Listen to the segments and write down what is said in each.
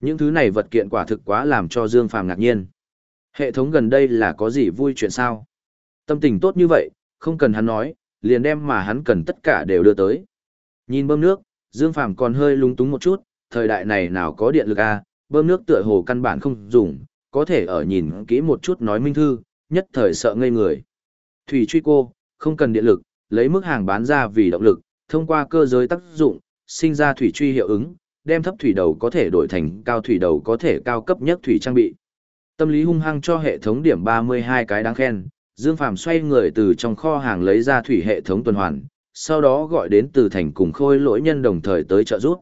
Những thứ này vật kiện quả thực quá làm cho Dương Phàm ngạc nhiên. Hệ thống gần đây là có gì vui chuyện sao? Tâm tình tốt như vậy, không cần hắn nói, liền đem mà hắn cần tất cả đều đưa tới. Nhìn bơm nước, Dương Phàm còn hơi lung túng một chút, thời đại này nào có điện lực à, bơm nước tựa hồ căn bản không dùng, có thể ở nhìn kỹ một chút nói minh thư, nhất thời sợ ngây người. Thủy truy cô, không cần điện lực, lấy mức hàng bán ra vì động lực, thông qua cơ giới tác dụng, sinh ra thủy truy hiệu ứng, đem thấp thủy đầu có thể đổi thành cao thủy đầu có thể cao cấp nhất thủy trang bị. Tâm lý hung hăng cho hệ thống điểm 32 cái đáng khen, Dương Phàm xoay người từ trong kho hàng lấy ra thủy hệ thống tuần hoàn, sau đó gọi đến Từ Thành cùng khôi lỗi nhân đồng thời tới trợ giúp.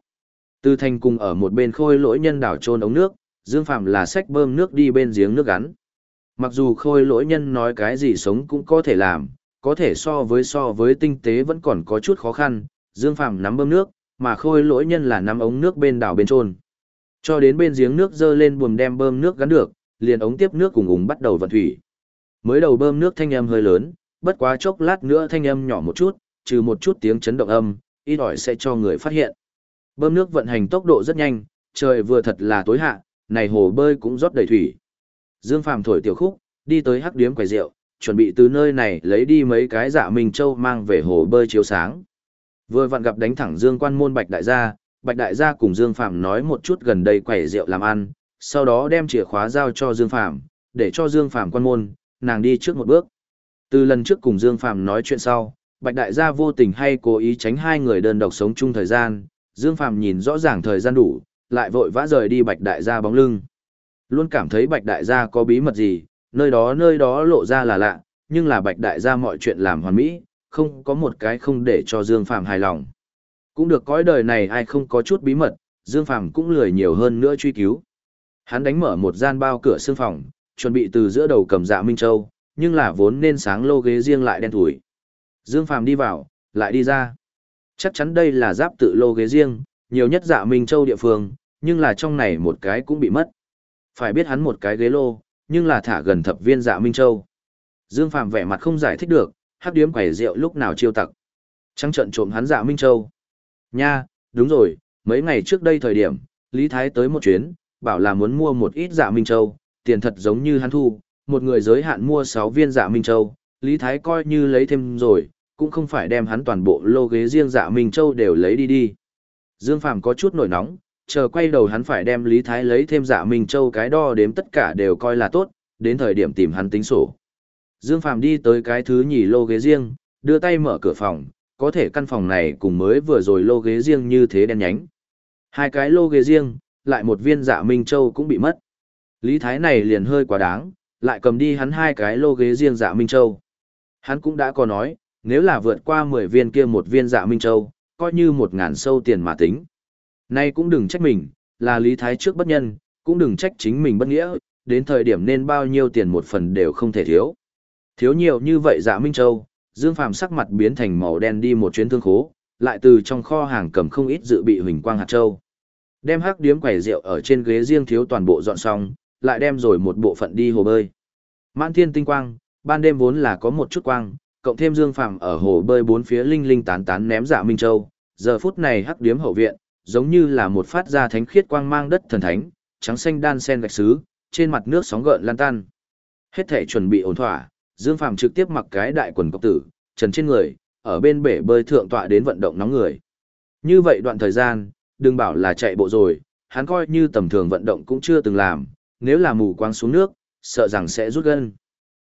Từ Thành cùng ở một bên khôi lỗi nhân đảo trôn ống nước, Dương Phàm là sách bơm nước đi bên giếng nước gắn. Mặc dù khôi lỗi nhân nói cái gì sống cũng có thể làm, có thể so với so với tinh tế vẫn còn có chút khó khăn, Dương Phàm nắm bơm nước, mà khôi lỗi nhân là nắm ống nước bên đảo bên trôn. Cho đến bên giếng nước dơ lên buồm đem bơm nước gắn được, liền ống tiếp nước cùng ủng bắt đầu vận thủy. Mới đầu bơm nước thanh âm hơi lớn, bất quá chốc lát nữa thanh âm nhỏ một chút, trừ một chút tiếng chấn động âm, ít ỏi sẽ cho người phát hiện. Bơm nước vận hành tốc độ rất nhanh, trời vừa thật là tối hạ, này hồ bơi cũng rót đầy thủy. Dương Phàm thổi tiểu khúc, đi tới hắc điếm quầy rượu, chuẩn bị từ nơi này lấy đi mấy cái dạ Minh Châu mang về hồ bơi chiếu sáng. Vừa vặn gặp đánh thẳng Dương Quan môn Bạch Đại gia, Bạch Đại gia cùng Dương Phàm nói một chút gần đây quẩy rượu làm ăn, sau đó đem chìa khóa giao cho Dương Phàm, để cho Dương Phàm quan môn, nàng đi trước một bước. Từ lần trước cùng Dương Phàm nói chuyện sau, Bạch Đại gia vô tình hay cố ý tránh hai người đơn độc sống chung thời gian, Dương Phàm nhìn rõ ràng thời gian đủ, lại vội vã rời đi Bạch Đại gia bóng lưng. Luôn cảm thấy Bạch Đại gia có bí mật gì, nơi đó nơi đó lộ ra là lạ, nhưng là Bạch Đại gia mọi chuyện làm hoàn mỹ, không có một cái không để cho Dương Phàm hài lòng. Cũng được cõi đời này ai không có chút bí mật, Dương Phàm cũng lười nhiều hơn nữa truy cứu. Hắn đánh mở một gian bao cửa xương phòng, chuẩn bị từ giữa đầu cầm dạ Minh Châu, nhưng là vốn nên sáng lô ghế riêng lại đen thủi. Dương Phàm đi vào, lại đi ra. Chắc chắn đây là giáp tự lô ghế riêng, nhiều nhất dạ Minh Châu địa phương, nhưng là trong này một cái cũng bị mất. Phải biết hắn một cái ghế lô, nhưng là thả gần thập viên dạ Minh Châu. Dương Phàm vẻ mặt không giải thích được, hắc điếm quẩy rượu lúc nào chiêu tặc. Trăng trận trộm hắn dạ Minh Châu. Nha, đúng rồi, mấy ngày trước đây thời điểm, Lý Thái tới một chuyến, bảo là muốn mua một ít dạ Minh Châu, tiền thật giống như hắn thu, một người giới hạn mua 6 viên dạ Minh Châu, Lý Thái coi như lấy thêm rồi, cũng không phải đem hắn toàn bộ lô ghế riêng dạ Minh Châu đều lấy đi đi. Dương Phàm có chút nổi nóng, chờ quay đầu hắn phải đem Lý Thái lấy thêm dạ Minh Châu cái đo đếm tất cả đều coi là tốt, đến thời điểm tìm hắn tính sổ. Dương Phàm đi tới cái thứ nhì lô ghế riêng, đưa tay mở cửa phòng, có thể căn phòng này cùng mới vừa rồi lô ghế riêng như thế đen nhánh. Hai cái lô ghế riêng, lại một viên dạ Minh Châu cũng bị mất. Lý Thái này liền hơi quá đáng, lại cầm đi hắn hai cái lô ghế riêng dạ Minh Châu. Hắn cũng đã có nói, nếu là vượt qua 10 viên kia một viên dạ Minh Châu, coi như một ngàn sâu tiền mà tính. Nay cũng đừng trách mình, là Lý Thái trước bất nhân, cũng đừng trách chính mình bất nghĩa, đến thời điểm nên bao nhiêu tiền một phần đều không thể thiếu. Thiếu nhiều như vậy dạ Minh Châu, Dương Phàm sắc mặt biến thành màu đen đi một chuyến thương khố, lại từ trong kho hàng cầm không ít dự bị huỳnh quang hạt châu. Đem hắc điếm quẩy rượu ở trên ghế riêng thiếu toàn bộ dọn xong, lại đem rồi một bộ phận đi hồ bơi. Mãn thiên tinh quang, ban đêm vốn là có một chút quang, cộng thêm Dương Phàm ở hồ bơi bốn phía linh linh tán tán ném dạ Minh Châu, giờ phút này hắc điếm hậu viện, giống như là một phát ra thánh khiết quang mang đất thần thánh, trắng xanh đan sen gạch sứ, trên mặt nước sóng gợn lan tan. Hết thể chuẩn bị ổn thỏa, Dương Phàm trực tiếp mặc cái đại quần cộc tử, trần trên người, ở bên bể bơi thượng tọa đến vận động nóng người. Như vậy đoạn thời gian, đừng bảo là chạy bộ rồi, hắn coi như tầm thường vận động cũng chưa từng làm, nếu là mù quáng xuống nước, sợ rằng sẽ rút gân.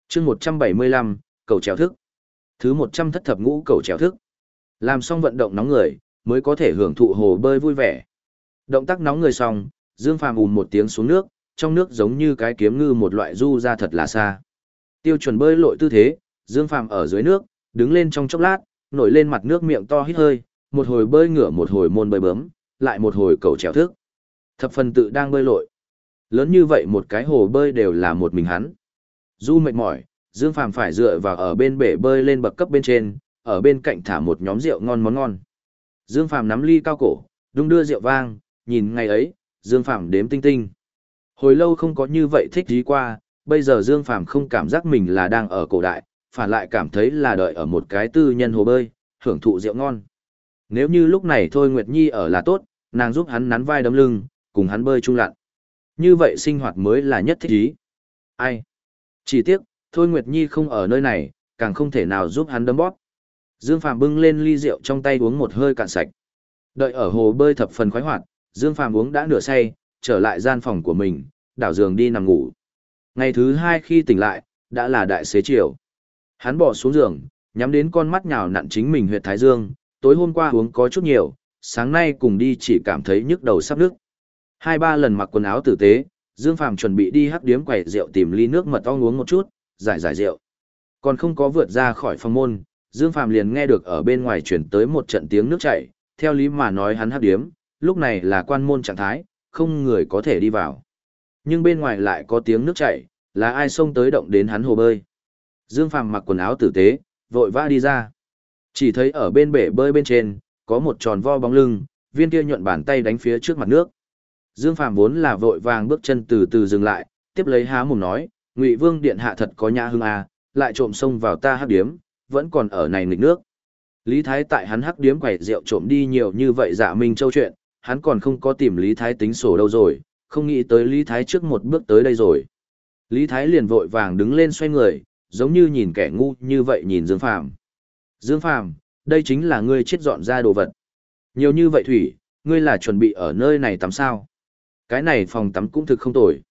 chương 175, cầu trèo thức. Thứ 100 thất thập ngũ cầu trèo thức. Làm xong vận động nóng người, mới có thể hưởng thụ hồ bơi vui vẻ. Động tác nóng người xong, Dương Phàm ùn một tiếng xuống nước, trong nước giống như cái kiếm ngư một loại du ra thật là xa. Tiêu chuẩn bơi lội tư thế, Dương Phàm ở dưới nước, đứng lên trong chốc lát, nổi lên mặt nước miệng to hít hơi, một hồi bơi ngửa một hồi môn bơi bướm, lại một hồi cầu trèo thức. Thập phần tự đang bơi lội. Lớn như vậy một cái hồ bơi đều là một mình hắn. Du mệt mỏi, Dương Phàm phải dựa vào ở bên bể bơi lên bậc cấp bên trên, ở bên cạnh thả một nhóm rượu ngon món ngon. Dương Phàm nắm ly cao cổ, đung đưa rượu vang, nhìn ngày ấy, Dương Phàm đếm tinh tinh. Hồi lâu không có như vậy thích gì qua, bây giờ Dương Phàm không cảm giác mình là đang ở cổ đại, phản lại cảm thấy là đợi ở một cái tư nhân hồ bơi, hưởng thụ rượu ngon. Nếu như lúc này thôi Nguyệt Nhi ở là tốt, nàng giúp hắn nắn vai đấm lưng, cùng hắn bơi chung lặn. Như vậy sinh hoạt mới là nhất thích ý. Ai? Chỉ tiếc, Thôi Nguyệt Nhi không ở nơi này, càng không thể nào giúp hắn đấm bóp. Dương Phàm bưng lên ly rượu trong tay uống một hơi cạn sạch. Đợi ở hồ bơi thập phần khoái hoạt, Dương Phàm uống đã nửa say, trở lại gian phòng của mình, đảo giường đi nằm ngủ. Ngày thứ hai khi tỉnh lại, đã là đại xế chiều. Hắn bỏ xuống giường, nhắm đến con mắt nhào nặn chính mình huyệt thái dương, tối hôm qua uống có chút nhiều, sáng nay cùng đi chỉ cảm thấy nhức đầu sắp nước. Hai ba lần mặc quần áo tử tế, Dương Phàm chuẩn bị đi hắc điếm quẩy rượu tìm ly nước mật ong uống một chút, giải giải rượu. Còn không có vượt ra khỏi phòng môn, Dương Phàm liền nghe được ở bên ngoài chuyển tới một trận tiếng nước chảy, theo lý mà nói hắn hắc điếm, lúc này là quan môn trạng thái, không người có thể đi vào. Nhưng bên ngoài lại có tiếng nước chảy, là ai xông tới động đến hắn hồ bơi. Dương Phàm mặc quần áo tử tế, vội vã đi ra. Chỉ thấy ở bên bể bơi bên trên, có một tròn vo bóng lưng, viên kia nhuận bàn tay đánh phía trước mặt nước. Dương Phàm vốn là vội vàng bước chân từ từ dừng lại, tiếp lấy há mồm nói, Ngụy Vương điện hạ thật có nhã hưng à, lại trộm xông vào ta hắc điếm, vẫn còn ở này nghịch nước. Lý Thái tại hắn hắc điếm quẩy rượu trộm đi nhiều như vậy dạ minh châu chuyện, hắn còn không có tìm Lý Thái tính sổ đâu rồi, không nghĩ tới Lý Thái trước một bước tới đây rồi. Lý Thái liền vội vàng đứng lên xoay người, giống như nhìn kẻ ngu như vậy nhìn Dương Phàm. Dương Phàm, đây chính là ngươi chết dọn ra đồ vật. Nhiều như vậy thủy, ngươi là chuẩn bị ở nơi này tắm sao? Cái này phòng tắm cũng thực không tồi.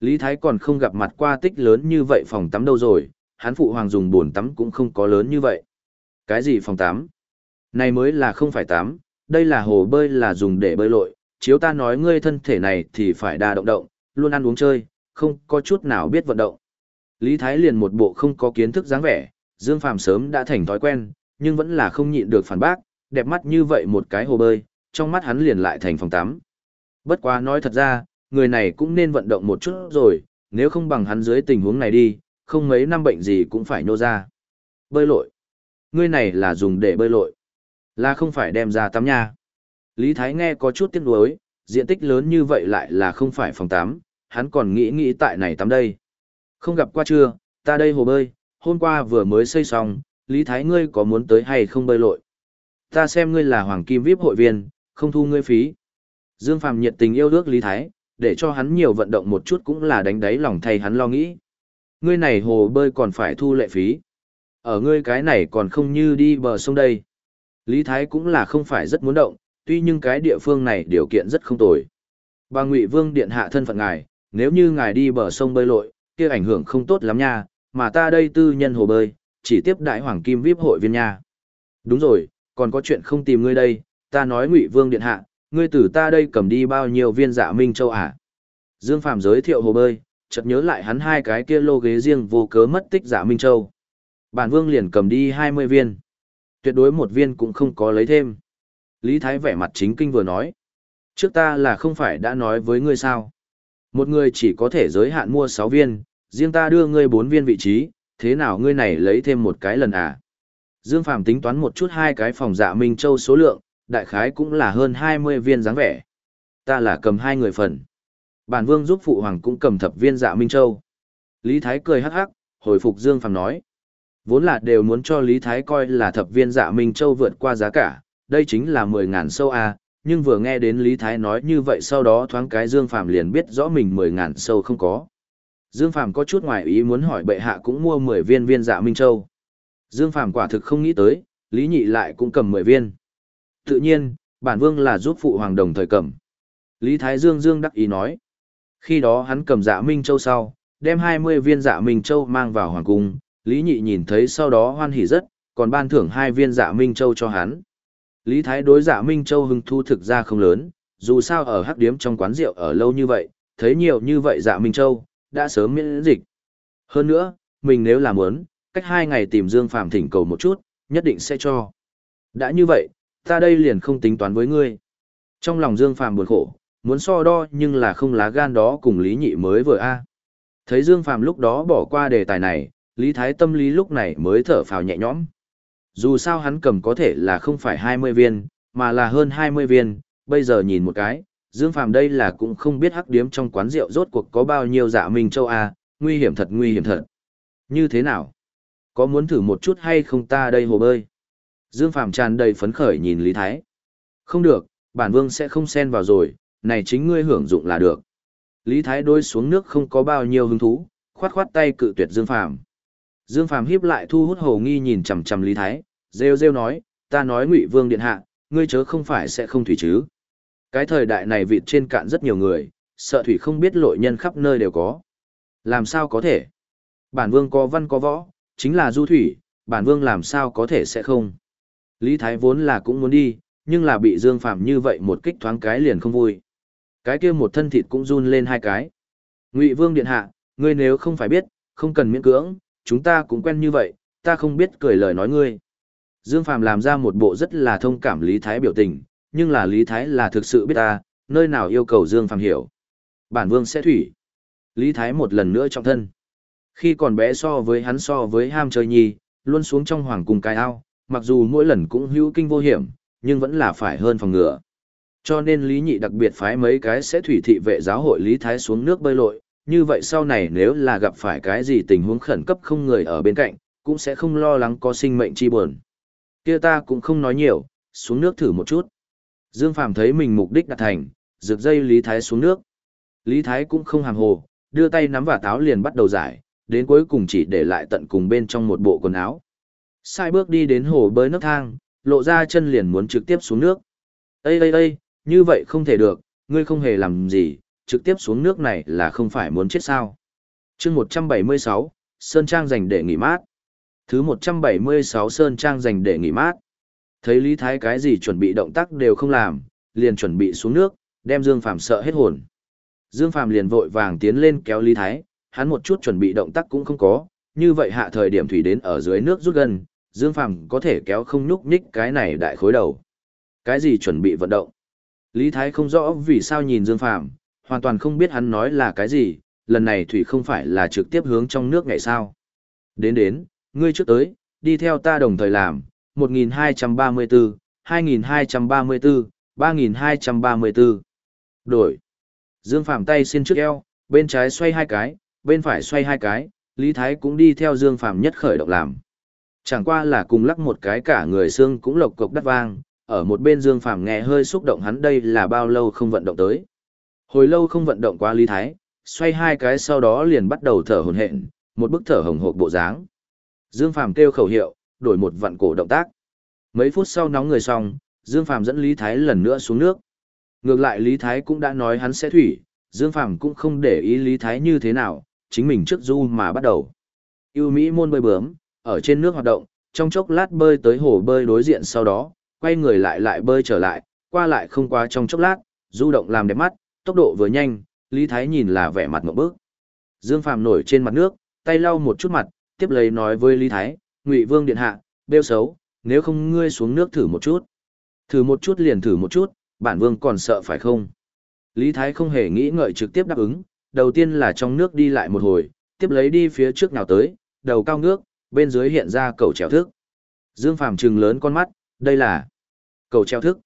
Lý Thái còn không gặp mặt qua tích lớn như vậy phòng tắm đâu rồi, hắn phụ hoàng dùng bồn tắm cũng không có lớn như vậy. Cái gì phòng tắm? Này mới là không phải tắm, đây là hồ bơi là dùng để bơi lội, chiếu ta nói ngươi thân thể này thì phải đa động động, luôn ăn uống chơi, không có chút nào biết vận động. Lý Thái liền một bộ không có kiến thức dáng vẻ, Dương Phàm sớm đã thành thói quen, nhưng vẫn là không nhịn được phản bác, đẹp mắt như vậy một cái hồ bơi, trong mắt hắn liền lại thành phòng tắm. Bất quá nói thật ra, người này cũng nên vận động một chút rồi, nếu không bằng hắn dưới tình huống này đi, không mấy năm bệnh gì cũng phải nô ra. Bơi lội. Ngươi này là dùng để bơi lội. Là không phải đem ra tắm nha. Lý Thái nghe có chút tiếc nuối, diện tích lớn như vậy lại là không phải phòng tắm, hắn còn nghĩ nghĩ tại này tắm đây. Không gặp qua chưa, ta đây hồ bơi, hôm qua vừa mới xây xong, Lý Thái ngươi có muốn tới hay không bơi lội? Ta xem ngươi là hoàng kim VIP hội viên, không thu ngươi phí. Dương Phàm nhiệt tình yêu ước Lý Thái, để cho hắn nhiều vận động một chút cũng là đánh đáy lòng thay hắn lo nghĩ. Ngươi này hồ bơi còn phải thu lệ phí. Ở ngươi cái này còn không như đi bờ sông đây. Lý Thái cũng là không phải rất muốn động, tuy nhưng cái địa phương này điều kiện rất không tồi. Bà Ngụy Vương điện hạ thân phận ngài, nếu như ngài đi bờ sông bơi lội, kia ảnh hưởng không tốt lắm nha, mà ta đây tư nhân hồ bơi, chỉ tiếp đại hoàng kim VIP hội viên nha. Đúng rồi, còn có chuyện không tìm ngươi đây, ta nói Ngụy Vương điện hạ, ngươi từ ta đây cầm đi bao nhiêu viên dạ minh châu à? Dương Phạm giới thiệu hồ bơi, chợt nhớ lại hắn hai cái kia lô ghế riêng vô cớ mất tích dạ minh châu. Bản vương liền cầm đi 20 viên. Tuyệt đối một viên cũng không có lấy thêm. Lý Thái vẻ mặt chính kinh vừa nói. Trước ta là không phải đã nói với ngươi sao? Một người chỉ có thể giới hạn mua 6 viên, riêng ta đưa ngươi 4 viên vị trí, thế nào ngươi này lấy thêm một cái lần à? Dương Phàm tính toán một chút hai cái phòng dạ Minh Châu số lượng, đại khái cũng là hơn 20 viên dáng vẻ. Ta là cầm hai người phần. Bản vương giúp phụ hoàng cũng cầm thập viên dạ Minh Châu. Lý Thái cười hắc hắc, hồi phục Dương Phàm nói. Vốn là đều muốn cho Lý Thái coi là thập viên dạ Minh Châu vượt qua giá cả, đây chính là 10.000 sâu A, nhưng vừa nghe đến Lý Thái nói như vậy sau đó thoáng cái Dương Phàm liền biết rõ mình 10.000 sâu không có. Dương Phàm có chút ngoài ý muốn hỏi bệ hạ cũng mua 10 viên viên dạ Minh Châu. Dương Phàm quả thực không nghĩ tới, Lý Nhị lại cũng cầm 10 viên. Tự nhiên, bản vương là giúp phụ hoàng đồng thời cầm. Lý Thái Dương Dương đắc ý nói. Khi đó hắn cầm dạ Minh Châu sau, đem 20 viên dạ Minh Châu mang vào hoàng cung, Lý Nhị nhìn thấy sau đó hoan hỉ rất, còn ban thưởng hai viên dạ Minh Châu cho hắn. Lý Thái đối dạ Minh Châu hưng thu thực ra không lớn, dù sao ở hắc điếm trong quán rượu ở lâu như vậy, thấy nhiều như vậy dạ Minh Châu, đã sớm miễn dịch. Hơn nữa, mình nếu làm muốn, cách hai ngày tìm Dương Phạm thỉnh cầu một chút, nhất định sẽ cho. Đã như vậy, ta đây liền không tính toán với ngươi. Trong lòng Dương Phạm buồn khổ, muốn so đo nhưng là không lá gan đó cùng Lý Nhị mới vừa a. À. Thấy Dương Phạm lúc đó bỏ qua đề tài này, Lý Thái tâm lý lúc này mới thở phào nhẹ nhõm. Dù sao hắn cầm có thể là không phải 20 viên, mà là hơn 20 viên, bây giờ nhìn một cái, Dương Phàm đây là cũng không biết hắc điếm trong quán rượu rốt cuộc có bao nhiêu dạ mình châu A, nguy hiểm thật nguy hiểm thật. Như thế nào? Có muốn thử một chút hay không ta đây hồ bơi? Dương Phàm tràn đầy phấn khởi nhìn Lý Thái. Không được, bản vương sẽ không xen vào rồi, này chính ngươi hưởng dụng là được. Lý Thái đôi xuống nước không có bao nhiêu hứng thú, khoát khoát tay cự tuyệt Dương Phàm. Dương Phàm hiếp lại thu hút hồ nghi nhìn chằm chằm Lý Thái, rêu rêu nói, ta nói Ngụy Vương điện hạ, ngươi chớ không phải sẽ không thủy chứ? Cái thời đại này vịt trên cạn rất nhiều người, sợ thủy không biết lội nhân khắp nơi đều có. Làm sao có thể? Bản vương có văn có võ, chính là du thủy, bản vương làm sao có thể sẽ không? Lý Thái vốn là cũng muốn đi, nhưng là bị Dương Phạm như vậy một kích thoáng cái liền không vui. Cái kia một thân thịt cũng run lên hai cái. Ngụy Vương điện hạ, ngươi nếu không phải biết, không cần miễn cưỡng, chúng ta cũng quen như vậy, ta không biết cười lời nói ngươi. Dương Phàm làm ra một bộ rất là thông cảm Lý Thái biểu tình, nhưng là Lý Thái là thực sự biết ta, nơi nào yêu cầu Dương Phàm hiểu. Bản vương sẽ thủy. Lý Thái một lần nữa trọng thân. Khi còn bé so với hắn so với ham chơi nhi, luôn xuống trong hoàng cung cái ao, mặc dù mỗi lần cũng hữu kinh vô hiểm, nhưng vẫn là phải hơn phòng ngừa. Cho nên Lý Nhị đặc biệt phái mấy cái sẽ thủy thị vệ giáo hội Lý Thái xuống nước bơi lội, như vậy sau này nếu là gặp phải cái gì tình huống khẩn cấp không người ở bên cạnh, cũng sẽ không lo lắng có sinh mệnh chi buồn. Kia ta cũng không nói nhiều, xuống nước thử một chút. Dương Phàm thấy mình mục đích đạt thành, rực dây Lý Thái xuống nước. Lý Thái cũng không hàm hồ, đưa tay nắm vào táo liền bắt đầu giải, đến cuối cùng chỉ để lại tận cùng bên trong một bộ quần áo. Sai bước đi đến hồ bơi nước thang, lộ ra chân liền muốn trực tiếp xuống nước. Ê ê ê, như vậy không thể được, ngươi không hề làm gì, trực tiếp xuống nước này là không phải muốn chết sao. chương 176, Sơn Trang dành để nghỉ mát. Thứ 176 Sơn Trang dành để nghỉ mát. Thấy Lý Thái cái gì chuẩn bị động tác đều không làm, liền chuẩn bị xuống nước, đem Dương Phạm sợ hết hồn. Dương Phạm liền vội vàng tiến lên kéo Lý Thái, hắn một chút chuẩn bị động tác cũng không có, như vậy hạ thời điểm thủy đến ở dưới nước rút gần, Dương Phàm có thể kéo không nhúc nhích cái này đại khối đầu. Cái gì chuẩn bị vận động? Lý Thái không rõ vì sao nhìn Dương Phàm, hoàn toàn không biết hắn nói là cái gì, lần này thủy không phải là trực tiếp hướng trong nước ngày sao. Đến đến, ngươi trước tới, đi theo ta đồng thời làm, 1234, 2234, 3234. Đổi. Dương Phạm tay xin trước eo, bên trái xoay hai cái, bên phải xoay hai cái, Lý Thái cũng đi theo Dương Phạm nhất khởi động làm. Chẳng qua là cùng lắc một cái cả người xương cũng lộc cộc đắt vang, ở một bên Dương Phạm nghe hơi xúc động hắn đây là bao lâu không vận động tới. Hồi lâu không vận động qua Lý Thái, xoay hai cái sau đó liền bắt đầu thở hổn hển, một bức thở hồng hộc bộ dáng. Dương Phàm kêu khẩu hiệu, đổi một vận cổ động tác. Mấy phút sau nóng người xong, Dương Phàm dẫn Lý Thái lần nữa xuống nước. Ngược lại Lý Thái cũng đã nói hắn sẽ thủy, Dương Phàm cũng không để ý Lý Thái như thế nào, chính mình trước du mà bắt đầu. Yêu Mỹ môn bơi bướm, ở trên nước hoạt động, trong chốc lát bơi tới hồ bơi đối diện sau đó, quay người lại lại bơi trở lại, qua lại không quá trong chốc lát, du động làm đẹp mắt, tốc độ vừa nhanh, Lý Thái nhìn là vẻ mặt ngộp bức, Dương Phàm nổi trên mặt nước, tay lau một chút mặt, tiếp lấy nói với Lý Thái, Ngụy Vương điện hạ, bêu xấu, nếu không ngươi xuống nước thử một chút. Thử một chút liền thử một chút, bản vương còn sợ phải không? Lý Thái không hề nghĩ ngợi trực tiếp đáp ứng, đầu tiên là trong nước đi lại một hồi, tiếp lấy đi phía trước nào tới, đầu cao ngước, bên dưới hiện ra cầu trèo thức. Dương Phàm trừng lớn con mắt, đây là cầu treo thức.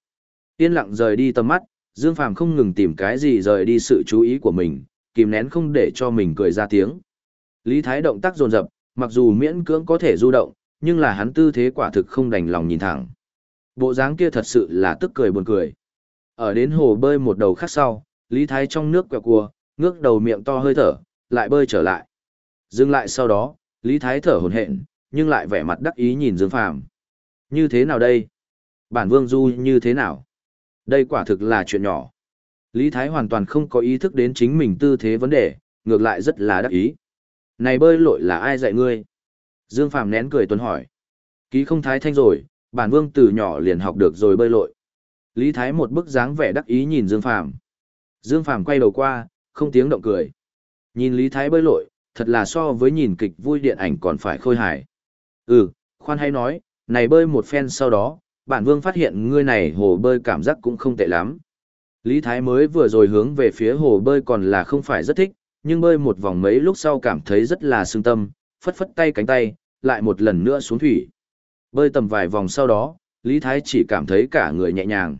Yên lặng rời đi tầm mắt, Dương Phàm không ngừng tìm cái gì rời đi sự chú ý của mình, kìm nén không để cho mình cười ra tiếng. Lý Thái động tác dồn dập, mặc dù miễn cưỡng có thể du động, nhưng là hắn tư thế quả thực không đành lòng nhìn thẳng. Bộ dáng kia thật sự là tức cười buồn cười. Ở đến hồ bơi một đầu khác sau, Lý Thái trong nước quẹo cua, ngước đầu miệng to hơi thở, lại bơi trở lại. Dừng lại sau đó, Lý Thái thở hổn hển, nhưng lại vẻ mặt đắc ý nhìn Dương Phàm. Như thế nào đây? Bản Vương Du như thế nào? Đây quả thực là chuyện nhỏ. Lý Thái hoàn toàn không có ý thức đến chính mình tư thế vấn đề, ngược lại rất là đắc ý. Này bơi lội là ai dạy ngươi? Dương Phàm nén cười tuấn hỏi. Ký không thái thanh rồi, bản vương từ nhỏ liền học được rồi bơi lội. Lý Thái một bức dáng vẻ đắc ý nhìn Dương Phàm. Dương Phàm quay đầu qua, không tiếng động cười. Nhìn Lý Thái bơi lội, thật là so với nhìn kịch vui điện ảnh còn phải khôi hài. Ừ, khoan hay nói, này bơi một phen sau đó, bản vương phát hiện ngươi này hồ bơi cảm giác cũng không tệ lắm. Lý Thái mới vừa rồi hướng về phía hồ bơi còn là không phải rất thích, nhưng bơi một vòng mấy lúc sau cảm thấy rất là sương tâm, phất phất tay cánh tay, lại một lần nữa xuống thủy. Bơi tầm vài vòng sau đó, Lý Thái chỉ cảm thấy cả người nhẹ nhàng.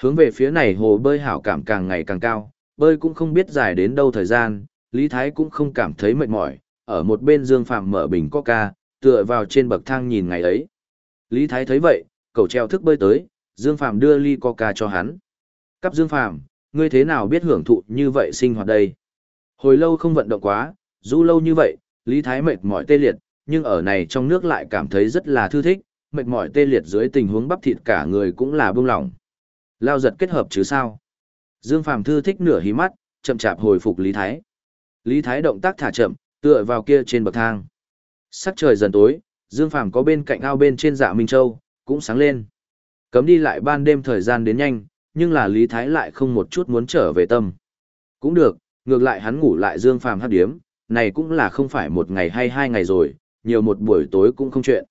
Hướng về phía này hồ bơi hảo cảm càng ngày càng cao, bơi cũng không biết dài đến đâu thời gian, Lý Thái cũng không cảm thấy mệt mỏi, ở một bên Dương Phạm mở bình coca, tựa vào trên bậc thang nhìn ngày ấy. Lý Thái thấy vậy, cầu treo thức bơi tới, Dương Phạm đưa ly coca cho hắn. Cắp Dương Phạm, ngươi thế nào biết hưởng thụ như vậy sinh hoạt đây? Hồi lâu không vận động quá, du lâu như vậy, Lý Thái mệt mỏi tê liệt, nhưng ở này trong nước lại cảm thấy rất là thư thích, mệt mỏi tê liệt dưới tình huống bắp thịt cả người cũng là buông lỏng. Lao giật kết hợp chứ sao? Dương Phàm thư thích nửa hí mắt, chậm chạp hồi phục Lý Thái. Lý Thái động tác thả chậm, tựa vào kia trên bậc thang. Sắc trời dần tối, Dương Phàm có bên cạnh ao bên trên dạ Minh Châu, cũng sáng lên. Cấm đi lại ban đêm thời gian đến nhanh, nhưng là Lý Thái lại không một chút muốn trở về tâm. Cũng được, ngược lại hắn ngủ lại Dương Phàm hát điếm, này cũng là không phải một ngày hay hai ngày rồi, nhiều một buổi tối cũng không chuyện.